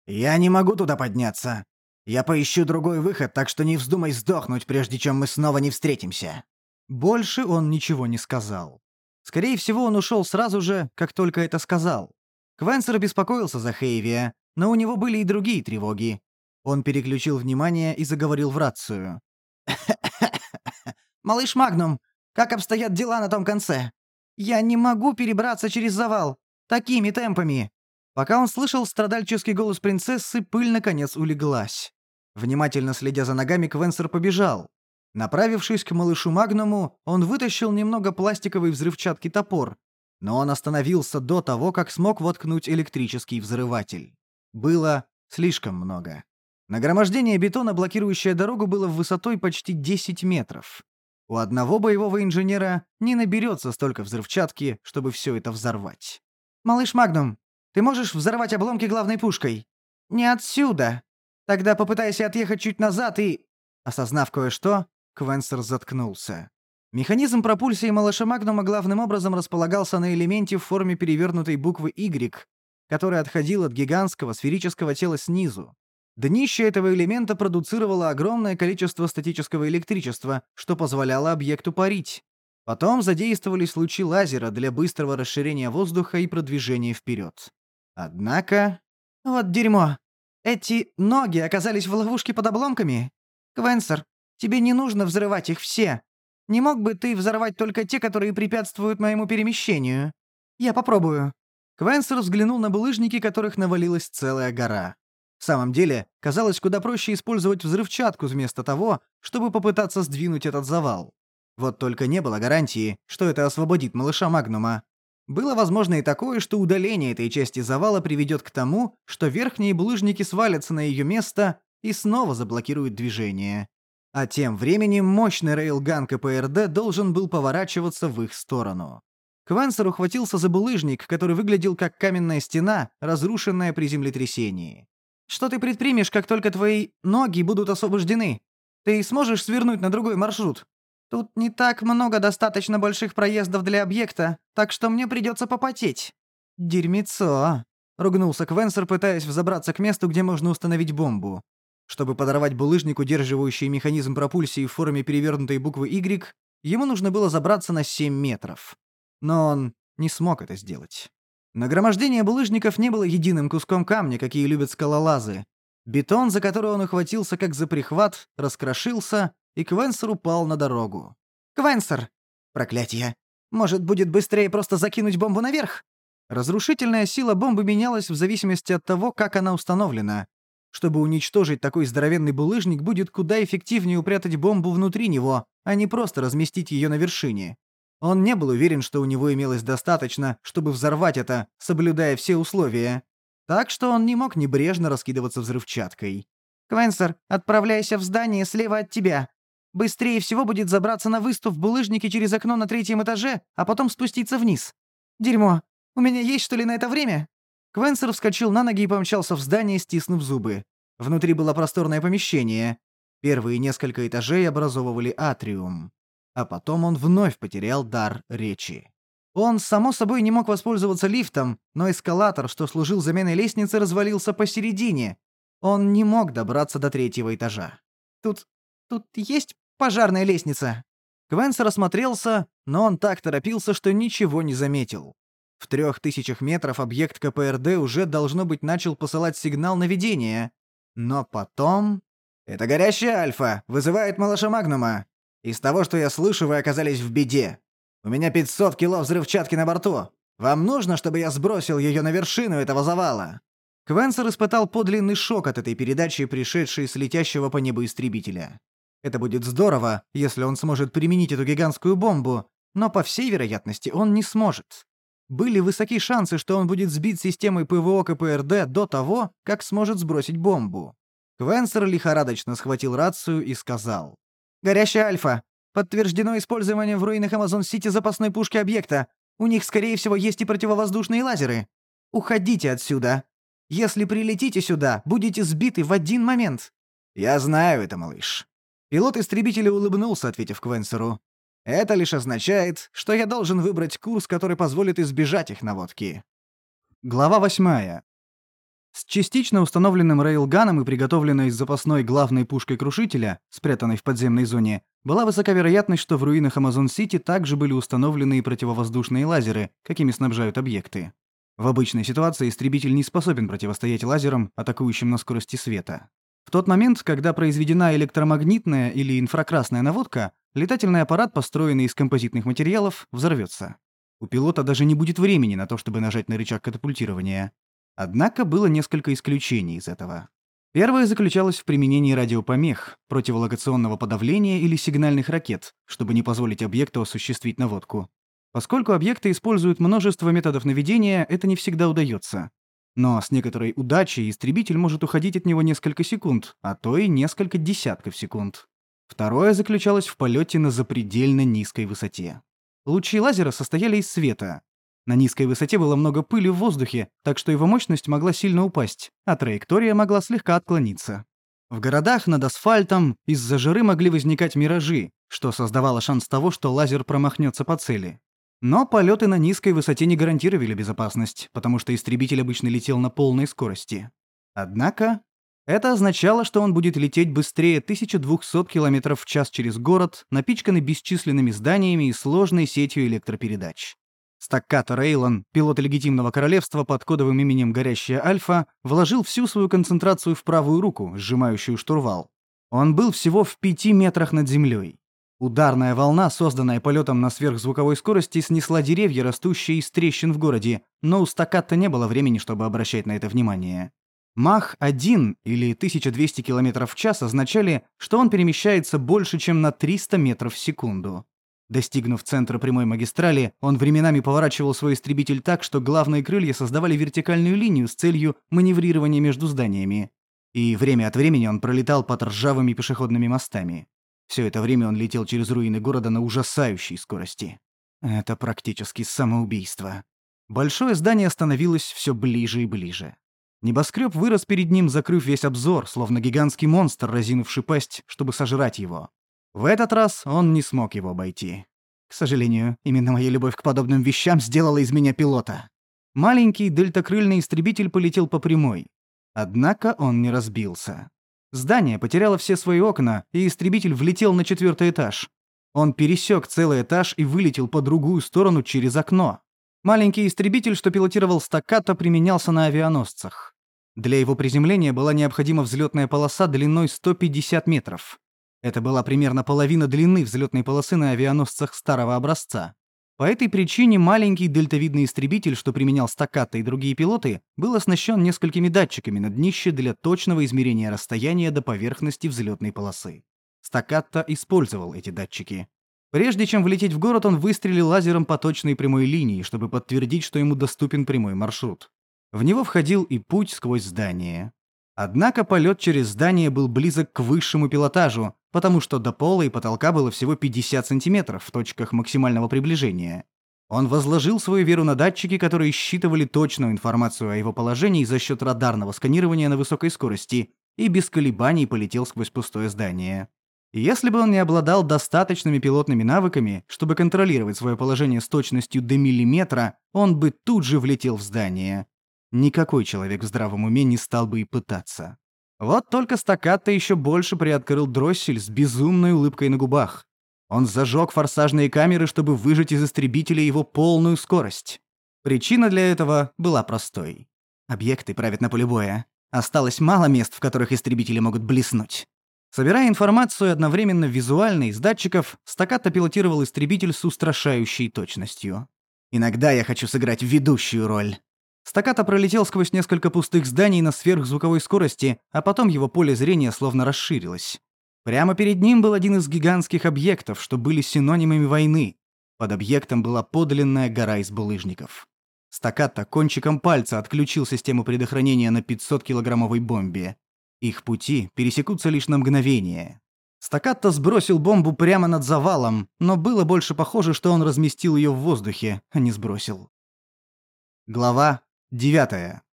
[SPEAKER 2] «Я не могу туда подняться. Я поищу другой выход, так что не вздумай сдохнуть, прежде чем мы снова не встретимся».
[SPEAKER 1] Больше он ничего не сказал. Скорее всего, он ушел сразу же, как только это сказал. Квенсер беспокоился за Хейвия, но у него были и другие тревоги. Он переключил внимание и заговорил в рацию.
[SPEAKER 3] «Малыш Магнум, как обстоят дела на том конце? Я не могу перебраться через завал. Такими темпами!»
[SPEAKER 1] Пока он слышал страдальческий голос принцессы, пыль наконец улеглась. Внимательно следя за ногами, Квенсер побежал. Направившись к малышу Магнуму, он вытащил немного пластиковой взрывчатки топор, но он остановился до того, как смог воткнуть электрический взрыватель. Было слишком много. Нагромождение бетона, блокирующее дорогу, было высотой почти 10 метров. У одного боевого инженера не наберется столько взрывчатки, чтобы все это взорвать.
[SPEAKER 3] «Малыш Магнум, ты можешь взорвать обломки главной пушкой?» «Не отсюда. Тогда попытайся отъехать чуть назад и...»
[SPEAKER 1] Осознав кое-что, Квенсер заткнулся. Механизм пропульсии малыша Магнума главным образом располагался на элементе в форме перевернутой буквы Y, который отходил от гигантского сферического тела снизу. Днище этого элемента продуцировало огромное количество статического электричества, что позволяло объекту парить. Потом задействовались лучи лазера для быстрого расширения воздуха и продвижения вперед. Однако...
[SPEAKER 3] «Вот дерьмо! Эти ноги оказались в ловушке под обломками? Квенсер, тебе не нужно взрывать их все. Не мог бы ты взорвать только те, которые препятствуют моему перемещению? Я попробую».
[SPEAKER 1] Квенсер взглянул на булыжники, которых навалилась целая гора. В самом деле, казалось куда проще использовать взрывчатку вместо того, чтобы попытаться сдвинуть этот завал. Вот только не было гарантии, что это освободит малыша Магнума. Было возможно и такое, что удаление этой части завала приведет к тому, что верхние булыжники свалятся на ее место и снова заблокируют движение. А тем временем мощный рейлган КПРД должен был поворачиваться в их сторону. Квансер ухватился за булыжник, который выглядел как каменная стена, разрушенная при землетрясении.
[SPEAKER 3] «Что ты предпримешь, как только твои ноги будут освобождены? Ты сможешь свернуть на другой маршрут? Тут не так много достаточно больших проездов для объекта, так что мне придется попотеть».
[SPEAKER 1] «Дерьмецо», — ругнулся Квенсер, пытаясь взобраться к месту, где можно установить бомбу. Чтобы подорвать булыжник, удерживающий механизм пропульсии в форме перевернутой буквы Y, ему нужно было забраться на 7 метров. Но он не смог это сделать. Нагромождение булыжников не было единым куском камня, какие любят скалолазы. Бетон, за который он ухватился как за прихват, раскрошился, и Квенсер упал на дорогу.
[SPEAKER 3] «Квенсер! Проклятие! Может, будет быстрее просто закинуть бомбу наверх?»
[SPEAKER 1] Разрушительная сила бомбы менялась в зависимости от того, как она установлена. Чтобы уничтожить такой здоровенный булыжник, будет куда эффективнее упрятать бомбу внутри него, а не просто разместить ее на вершине. Он не был уверен, что у него имелось достаточно, чтобы взорвать это, соблюдая все условия. Так что он не мог небрежно раскидываться взрывчаткой.
[SPEAKER 3] «Квенсер, отправляйся в здание слева от тебя. Быстрее всего будет забраться на выступ в булыжнике через окно на третьем этаже, а потом спуститься вниз. Дерьмо. У меня есть что ли на это время?»
[SPEAKER 1] Квенсер вскочил на ноги и помчался в здание, стиснув зубы. Внутри было просторное помещение. Первые несколько этажей образовывали атриум а потом он вновь потерял дар речи. Он, само собой, не мог воспользоваться лифтом, но эскалатор, что служил заменой лестницы, развалился посередине. Он не мог добраться до третьего этажа.
[SPEAKER 3] «Тут... тут есть пожарная лестница?»
[SPEAKER 1] Квенс рассмотрелся, но он так торопился, что ничего не заметил. В трех тысячах метров объект КПРД уже, должно быть, начал посылать сигнал наведения. Но потом... «Это горящая Альфа! Вызывает малыша Магнума!» Из того, что я слышу, вы оказались в беде. У меня 500 кило взрывчатки на борту. Вам нужно, чтобы я сбросил ее на вершину этого завала?» Квенсер испытал подлинный шок от этой передачи, пришедшей с летящего по небу истребителя. Это будет здорово, если он сможет применить эту гигантскую бомбу, но, по всей вероятности, он не сможет. Были высоки шансы, что он будет сбит системой ПВО КПРД до того, как сможет сбросить бомбу. Квенсер лихорадочно схватил рацию и сказал.
[SPEAKER 3] Горящая Альфа. Подтверждено использование в руинах Амазон-Сити запасной пушки объекта. У них, скорее всего, есть и противовоздушные лазеры. Уходите отсюда. Если прилетите сюда, будете сбиты в один момент».
[SPEAKER 1] «Я знаю это, малыш». Пилот истребителя улыбнулся, ответив Квенсеру. «Это лишь означает, что я должен выбрать курс, который позволит избежать их наводки». Глава восьмая. С частично установленным рейлганом и приготовленной запасной главной пушкой крушителя, спрятанной в подземной зоне, была высока вероятность, что в руинах Амазон-Сити также были установлены и противовоздушные лазеры, какими снабжают объекты. В обычной ситуации истребитель не способен противостоять лазерам, атакующим на скорости света. В тот момент, когда произведена электромагнитная или инфракрасная наводка, летательный аппарат, построенный из композитных материалов, взорвется. У пилота даже не будет времени на то, чтобы нажать на рычаг катапультирования. Однако было несколько исключений из этого. Первое заключалось в применении радиопомех, противолокационного подавления или сигнальных ракет, чтобы не позволить объекту осуществить наводку. Поскольку объекты используют множество методов наведения, это не всегда удается. Но с некоторой удачей истребитель может уходить от него несколько секунд, а то и несколько десятков секунд. Второе заключалось в полете на запредельно низкой высоте. Лучи лазера состояли из света. На низкой высоте было много пыли в воздухе, так что его мощность могла сильно упасть, а траектория могла слегка отклониться. В городах над асфальтом из-за жары могли возникать миражи, что создавало шанс того, что лазер промахнется по цели. Но полеты на низкой высоте не гарантировали безопасность, потому что истребитель обычно летел на полной скорости. Однако, это означало, что он будет лететь быстрее 1200 км в час через город, напичканный бесчисленными зданиями и сложной сетью электропередач. Стаккато Рейлон, пилот легитимного королевства под кодовым именем «Горящая Альфа», вложил всю свою концентрацию в правую руку, сжимающую штурвал. Он был всего в пяти метрах над землей. Ударная волна, созданная полетом на сверхзвуковой скорости, снесла деревья, растущие из трещин в городе, но у стакката не было времени, чтобы обращать на это внимание. Мах-1 или 1200 км в час означали, что он перемещается больше, чем на 300 метров в секунду. Достигнув центра прямой магистрали, он временами поворачивал свой истребитель так, что главные крылья создавали вертикальную линию с целью маневрирования между зданиями. И время от времени он пролетал под ржавыми пешеходными мостами. Все это время он летел через руины города на ужасающей скорости. Это практически самоубийство. Большое здание становилось все ближе и ближе. Небоскреб вырос перед ним, закрыв весь обзор, словно гигантский монстр, разинувший пасть, чтобы сожрать его. В этот раз он не смог его обойти. К сожалению, именно моя любовь к подобным вещам сделала из меня пилота. Маленький дельтакрыльный истребитель полетел по прямой. Однако он не разбился. Здание потеряло все свои окна, и истребитель влетел на четвертый этаж. Он пересек целый этаж и вылетел по другую сторону через окно. Маленький истребитель, что пилотировал стаккато, применялся на авианосцах. Для его приземления была необходима взлетная полоса длиной 150 метров. Это была примерно половина длины взлетной полосы на авианосцах старого образца. По этой причине маленький дельтовидный истребитель, что применял стаккато и другие пилоты, был оснащен несколькими датчиками на днище для точного измерения расстояния до поверхности взлетной полосы. Стаккато использовал эти датчики. Прежде чем влететь в город, он выстрелил лазером по точной прямой линии, чтобы подтвердить, что ему доступен прямой маршрут. В него входил и путь сквозь здание. Однако полет через здание был близок к высшему пилотажу, потому что до пола и потолка было всего 50 сантиметров в точках максимального приближения. Он возложил свою веру на датчики, которые считывали точную информацию о его положении за счет радарного сканирования на высокой скорости, и без колебаний полетел сквозь пустое здание. Если бы он не обладал достаточными пилотными навыками, чтобы контролировать свое положение с точностью до миллиметра, он бы тут же влетел в здание. Никакой человек в здравом уме не стал бы и пытаться. Вот только стаккато еще больше приоткрыл дроссель с безумной улыбкой на губах. Он зажег форсажные камеры, чтобы выжать из истребителя его полную скорость. Причина для этого была простой. Объекты правят на поле боя. Осталось мало мест, в которых истребители могут блеснуть. Собирая информацию одновременно визуально из датчиков, стаккато пилотировал истребитель с устрашающей точностью. «Иногда я хочу сыграть ведущую роль», Стаката пролетел сквозь несколько пустых зданий на сверхзвуковой скорости, а потом его поле зрения словно расширилось. Прямо перед ним был один из гигантских объектов, что были синонимами войны. Под объектом была подлинная гора из булыжников. Стаката кончиком пальца отключил систему предохранения на 500-килограммовой бомбе. Их пути пересекутся лишь на мгновение. Стакатто сбросил бомбу прямо над завалом, но было больше похоже, что он разместил ее в воздухе, а не сбросил. Глава Девятое.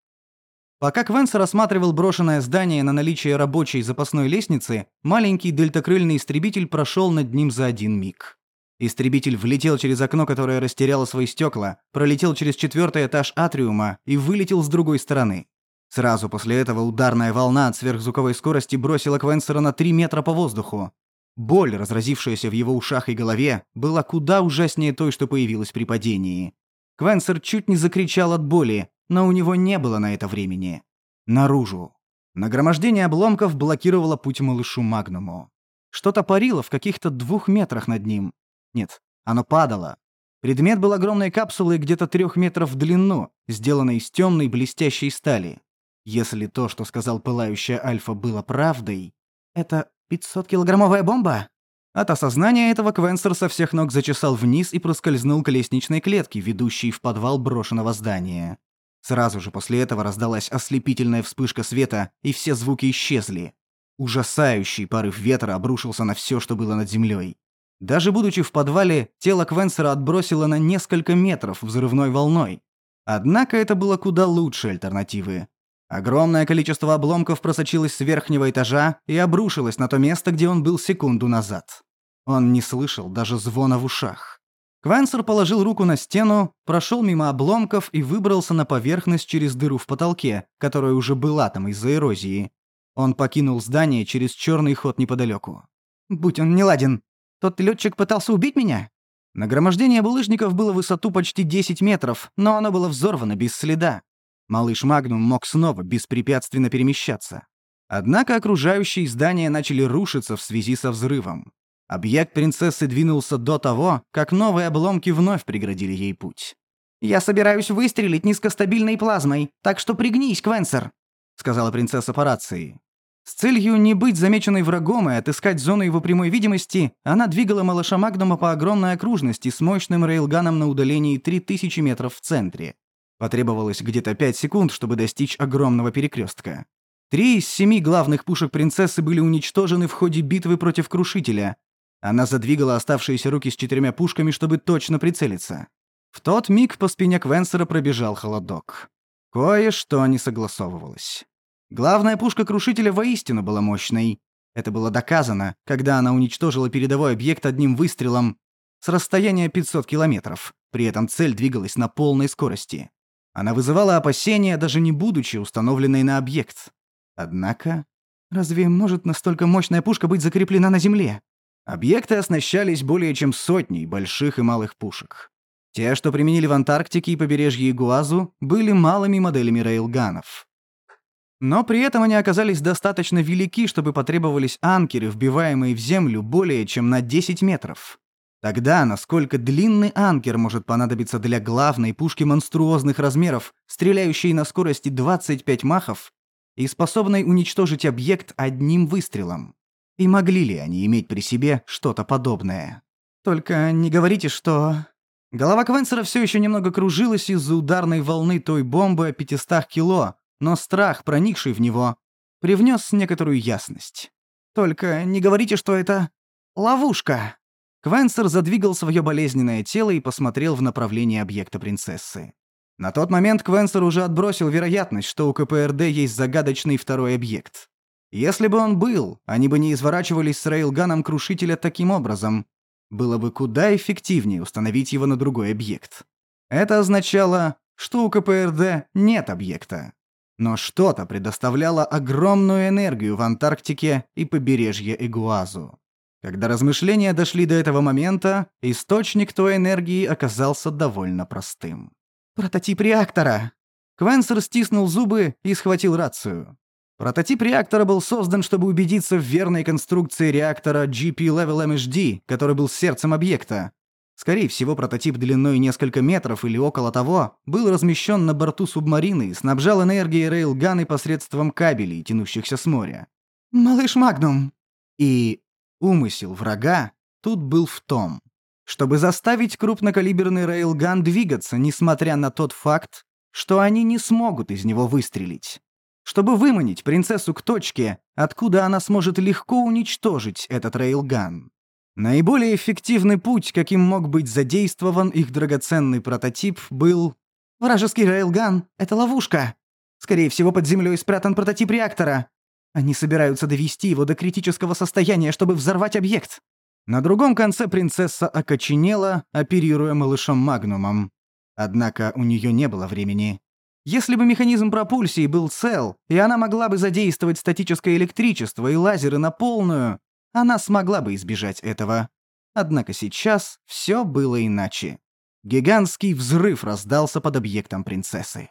[SPEAKER 1] Пока Квенс рассматривал брошенное здание на наличие рабочей запасной лестницы, маленький дельтакрыльный истребитель прошел над ним за один миг. Истребитель влетел через окно, которое растеряло свои стекла, пролетел через четвертый этаж атриума и вылетел с другой стороны. Сразу после этого ударная волна от сверхзвуковой скорости бросила Квенсера на 3 метра по воздуху. Боль, разразившаяся в его ушах и голове, была куда ужаснее той, что появилась при падении. Квенсер чуть не закричал от боли, но у него не было на это времени. Наружу. Нагромождение обломков блокировало путь малышу Магнуму. Что-то парило в каких-то двух метрах над ним. Нет, оно падало. Предмет был огромной капсулой где-то трех метров в длину, сделанной из темной блестящей стали. Если то, что сказал пылающая Альфа, было правдой, это 500-килограммовая бомба? От осознания этого Квенсер со всех ног зачесал вниз и проскользнул к лестничной клетке, ведущей в подвал брошенного здания. Сразу же после этого раздалась ослепительная вспышка света, и все звуки исчезли. Ужасающий порыв ветра обрушился на все, что было над землей. Даже будучи в подвале, тело Квенсера отбросило на несколько метров взрывной волной. Однако это было куда лучше альтернативы. Огромное количество обломков просочилось с верхнего этажа и обрушилось на то место, где он был секунду назад. Он не слышал даже звона в ушах. Квенсер положил руку на стену, прошел мимо обломков и выбрался на поверхность через дыру в потолке, которая уже была там из-за эрозии. Он покинул здание через черный ход неподалеку. «Будь он неладен! Тот летчик пытался убить меня?» Нагромождение булыжников было высоту почти 10 метров, но оно было взорвано без следа. Малыш Магнум мог снова беспрепятственно перемещаться. Однако окружающие здания начали рушиться в связи со взрывом. Объект принцессы двинулся до того, как новые обломки вновь преградили ей путь. «Я собираюсь выстрелить низкостабильной плазмой, так что пригнись, Квенсер», — сказала принцесса по рации. С целью не быть замеченной врагом и отыскать зону его прямой видимости, она двигала малыша Магнума по огромной окружности с мощным рейлганом на удалении 3000 метров в центре. Потребовалось где-то 5 секунд, чтобы достичь огромного перекрестка. Три из семи главных пушек принцессы были уничтожены в ходе битвы против Крушителя. Она задвигала оставшиеся руки с четырьмя пушками, чтобы точно прицелиться. В тот миг по спине Квенсера пробежал холодок. Кое-что не согласовывалось. Главная пушка Крушителя воистину была мощной. Это было доказано, когда она уничтожила передовой объект одним выстрелом с расстояния 500 километров. При этом цель двигалась на полной скорости. Она вызывала опасения, даже не будучи установленной на объект. Однако, разве может настолько мощная пушка быть закреплена на Земле? Объекты оснащались более чем сотней больших и малых пушек. Те, что применили в Антарктике и побережье Игуазу, были малыми моделями рейлганов. Но при этом они оказались достаточно велики, чтобы потребовались анкеры, вбиваемые в землю более чем на 10 метров. Тогда насколько длинный анкер может понадобиться для главной пушки монструозных размеров, стреляющей на скорости 25 махов и способной уничтожить объект одним выстрелом? И могли ли они иметь при себе что-то подобное? Только не говорите, что... Голова Квенсера все еще немного кружилась из-за ударной волны той бомбы о 500 кило, но страх, проникший в него, привнес некоторую ясность. Только не говорите, что это ловушка. Квенсер задвигал свое болезненное тело и посмотрел в направлении объекта принцессы. На тот момент Квенсер уже отбросил вероятность, что у КПРД есть загадочный второй объект. Если бы он был, они бы не изворачивались с рейлганом крушителя таким образом. Было бы куда эффективнее установить его на другой объект. Это означало, что у КПРД нет объекта. Но что-то предоставляло огромную энергию в Антарктике и побережье Игуазу. Когда размышления дошли до этого момента, источник той энергии оказался довольно простым. «Прототип реактора!» Квенсер стиснул зубы и схватил рацию. Прототип реактора был создан, чтобы убедиться в верной конструкции реактора GP-Level MHD, который был сердцем объекта. Скорее всего, прототип длиной несколько метров или около того был размещен на борту субмарины и снабжал энергией рейлганы посредством кабелей, тянущихся с моря. «Малыш Магнум!» И Умысел врага тут был в том, чтобы заставить крупнокалиберный рейлган двигаться, несмотря на тот факт, что они не смогут из него выстрелить. Чтобы выманить принцессу к точке, откуда она сможет легко уничтожить этот рейлган. Наиболее эффективный путь, каким мог быть задействован их драгоценный прототип, был... «Вражеский рейлган — это ловушка. Скорее всего, под землей спрятан прототип реактора. Они собираются довести его до критического состояния, чтобы взорвать объект. На другом конце принцесса окоченела, оперируя малышом Магнумом. Однако у нее не было времени. Если бы механизм пропульсии был цел, и она могла бы задействовать статическое электричество и лазеры на полную, она смогла бы избежать этого. Однако сейчас все было иначе. Гигантский взрыв раздался под объектом принцессы.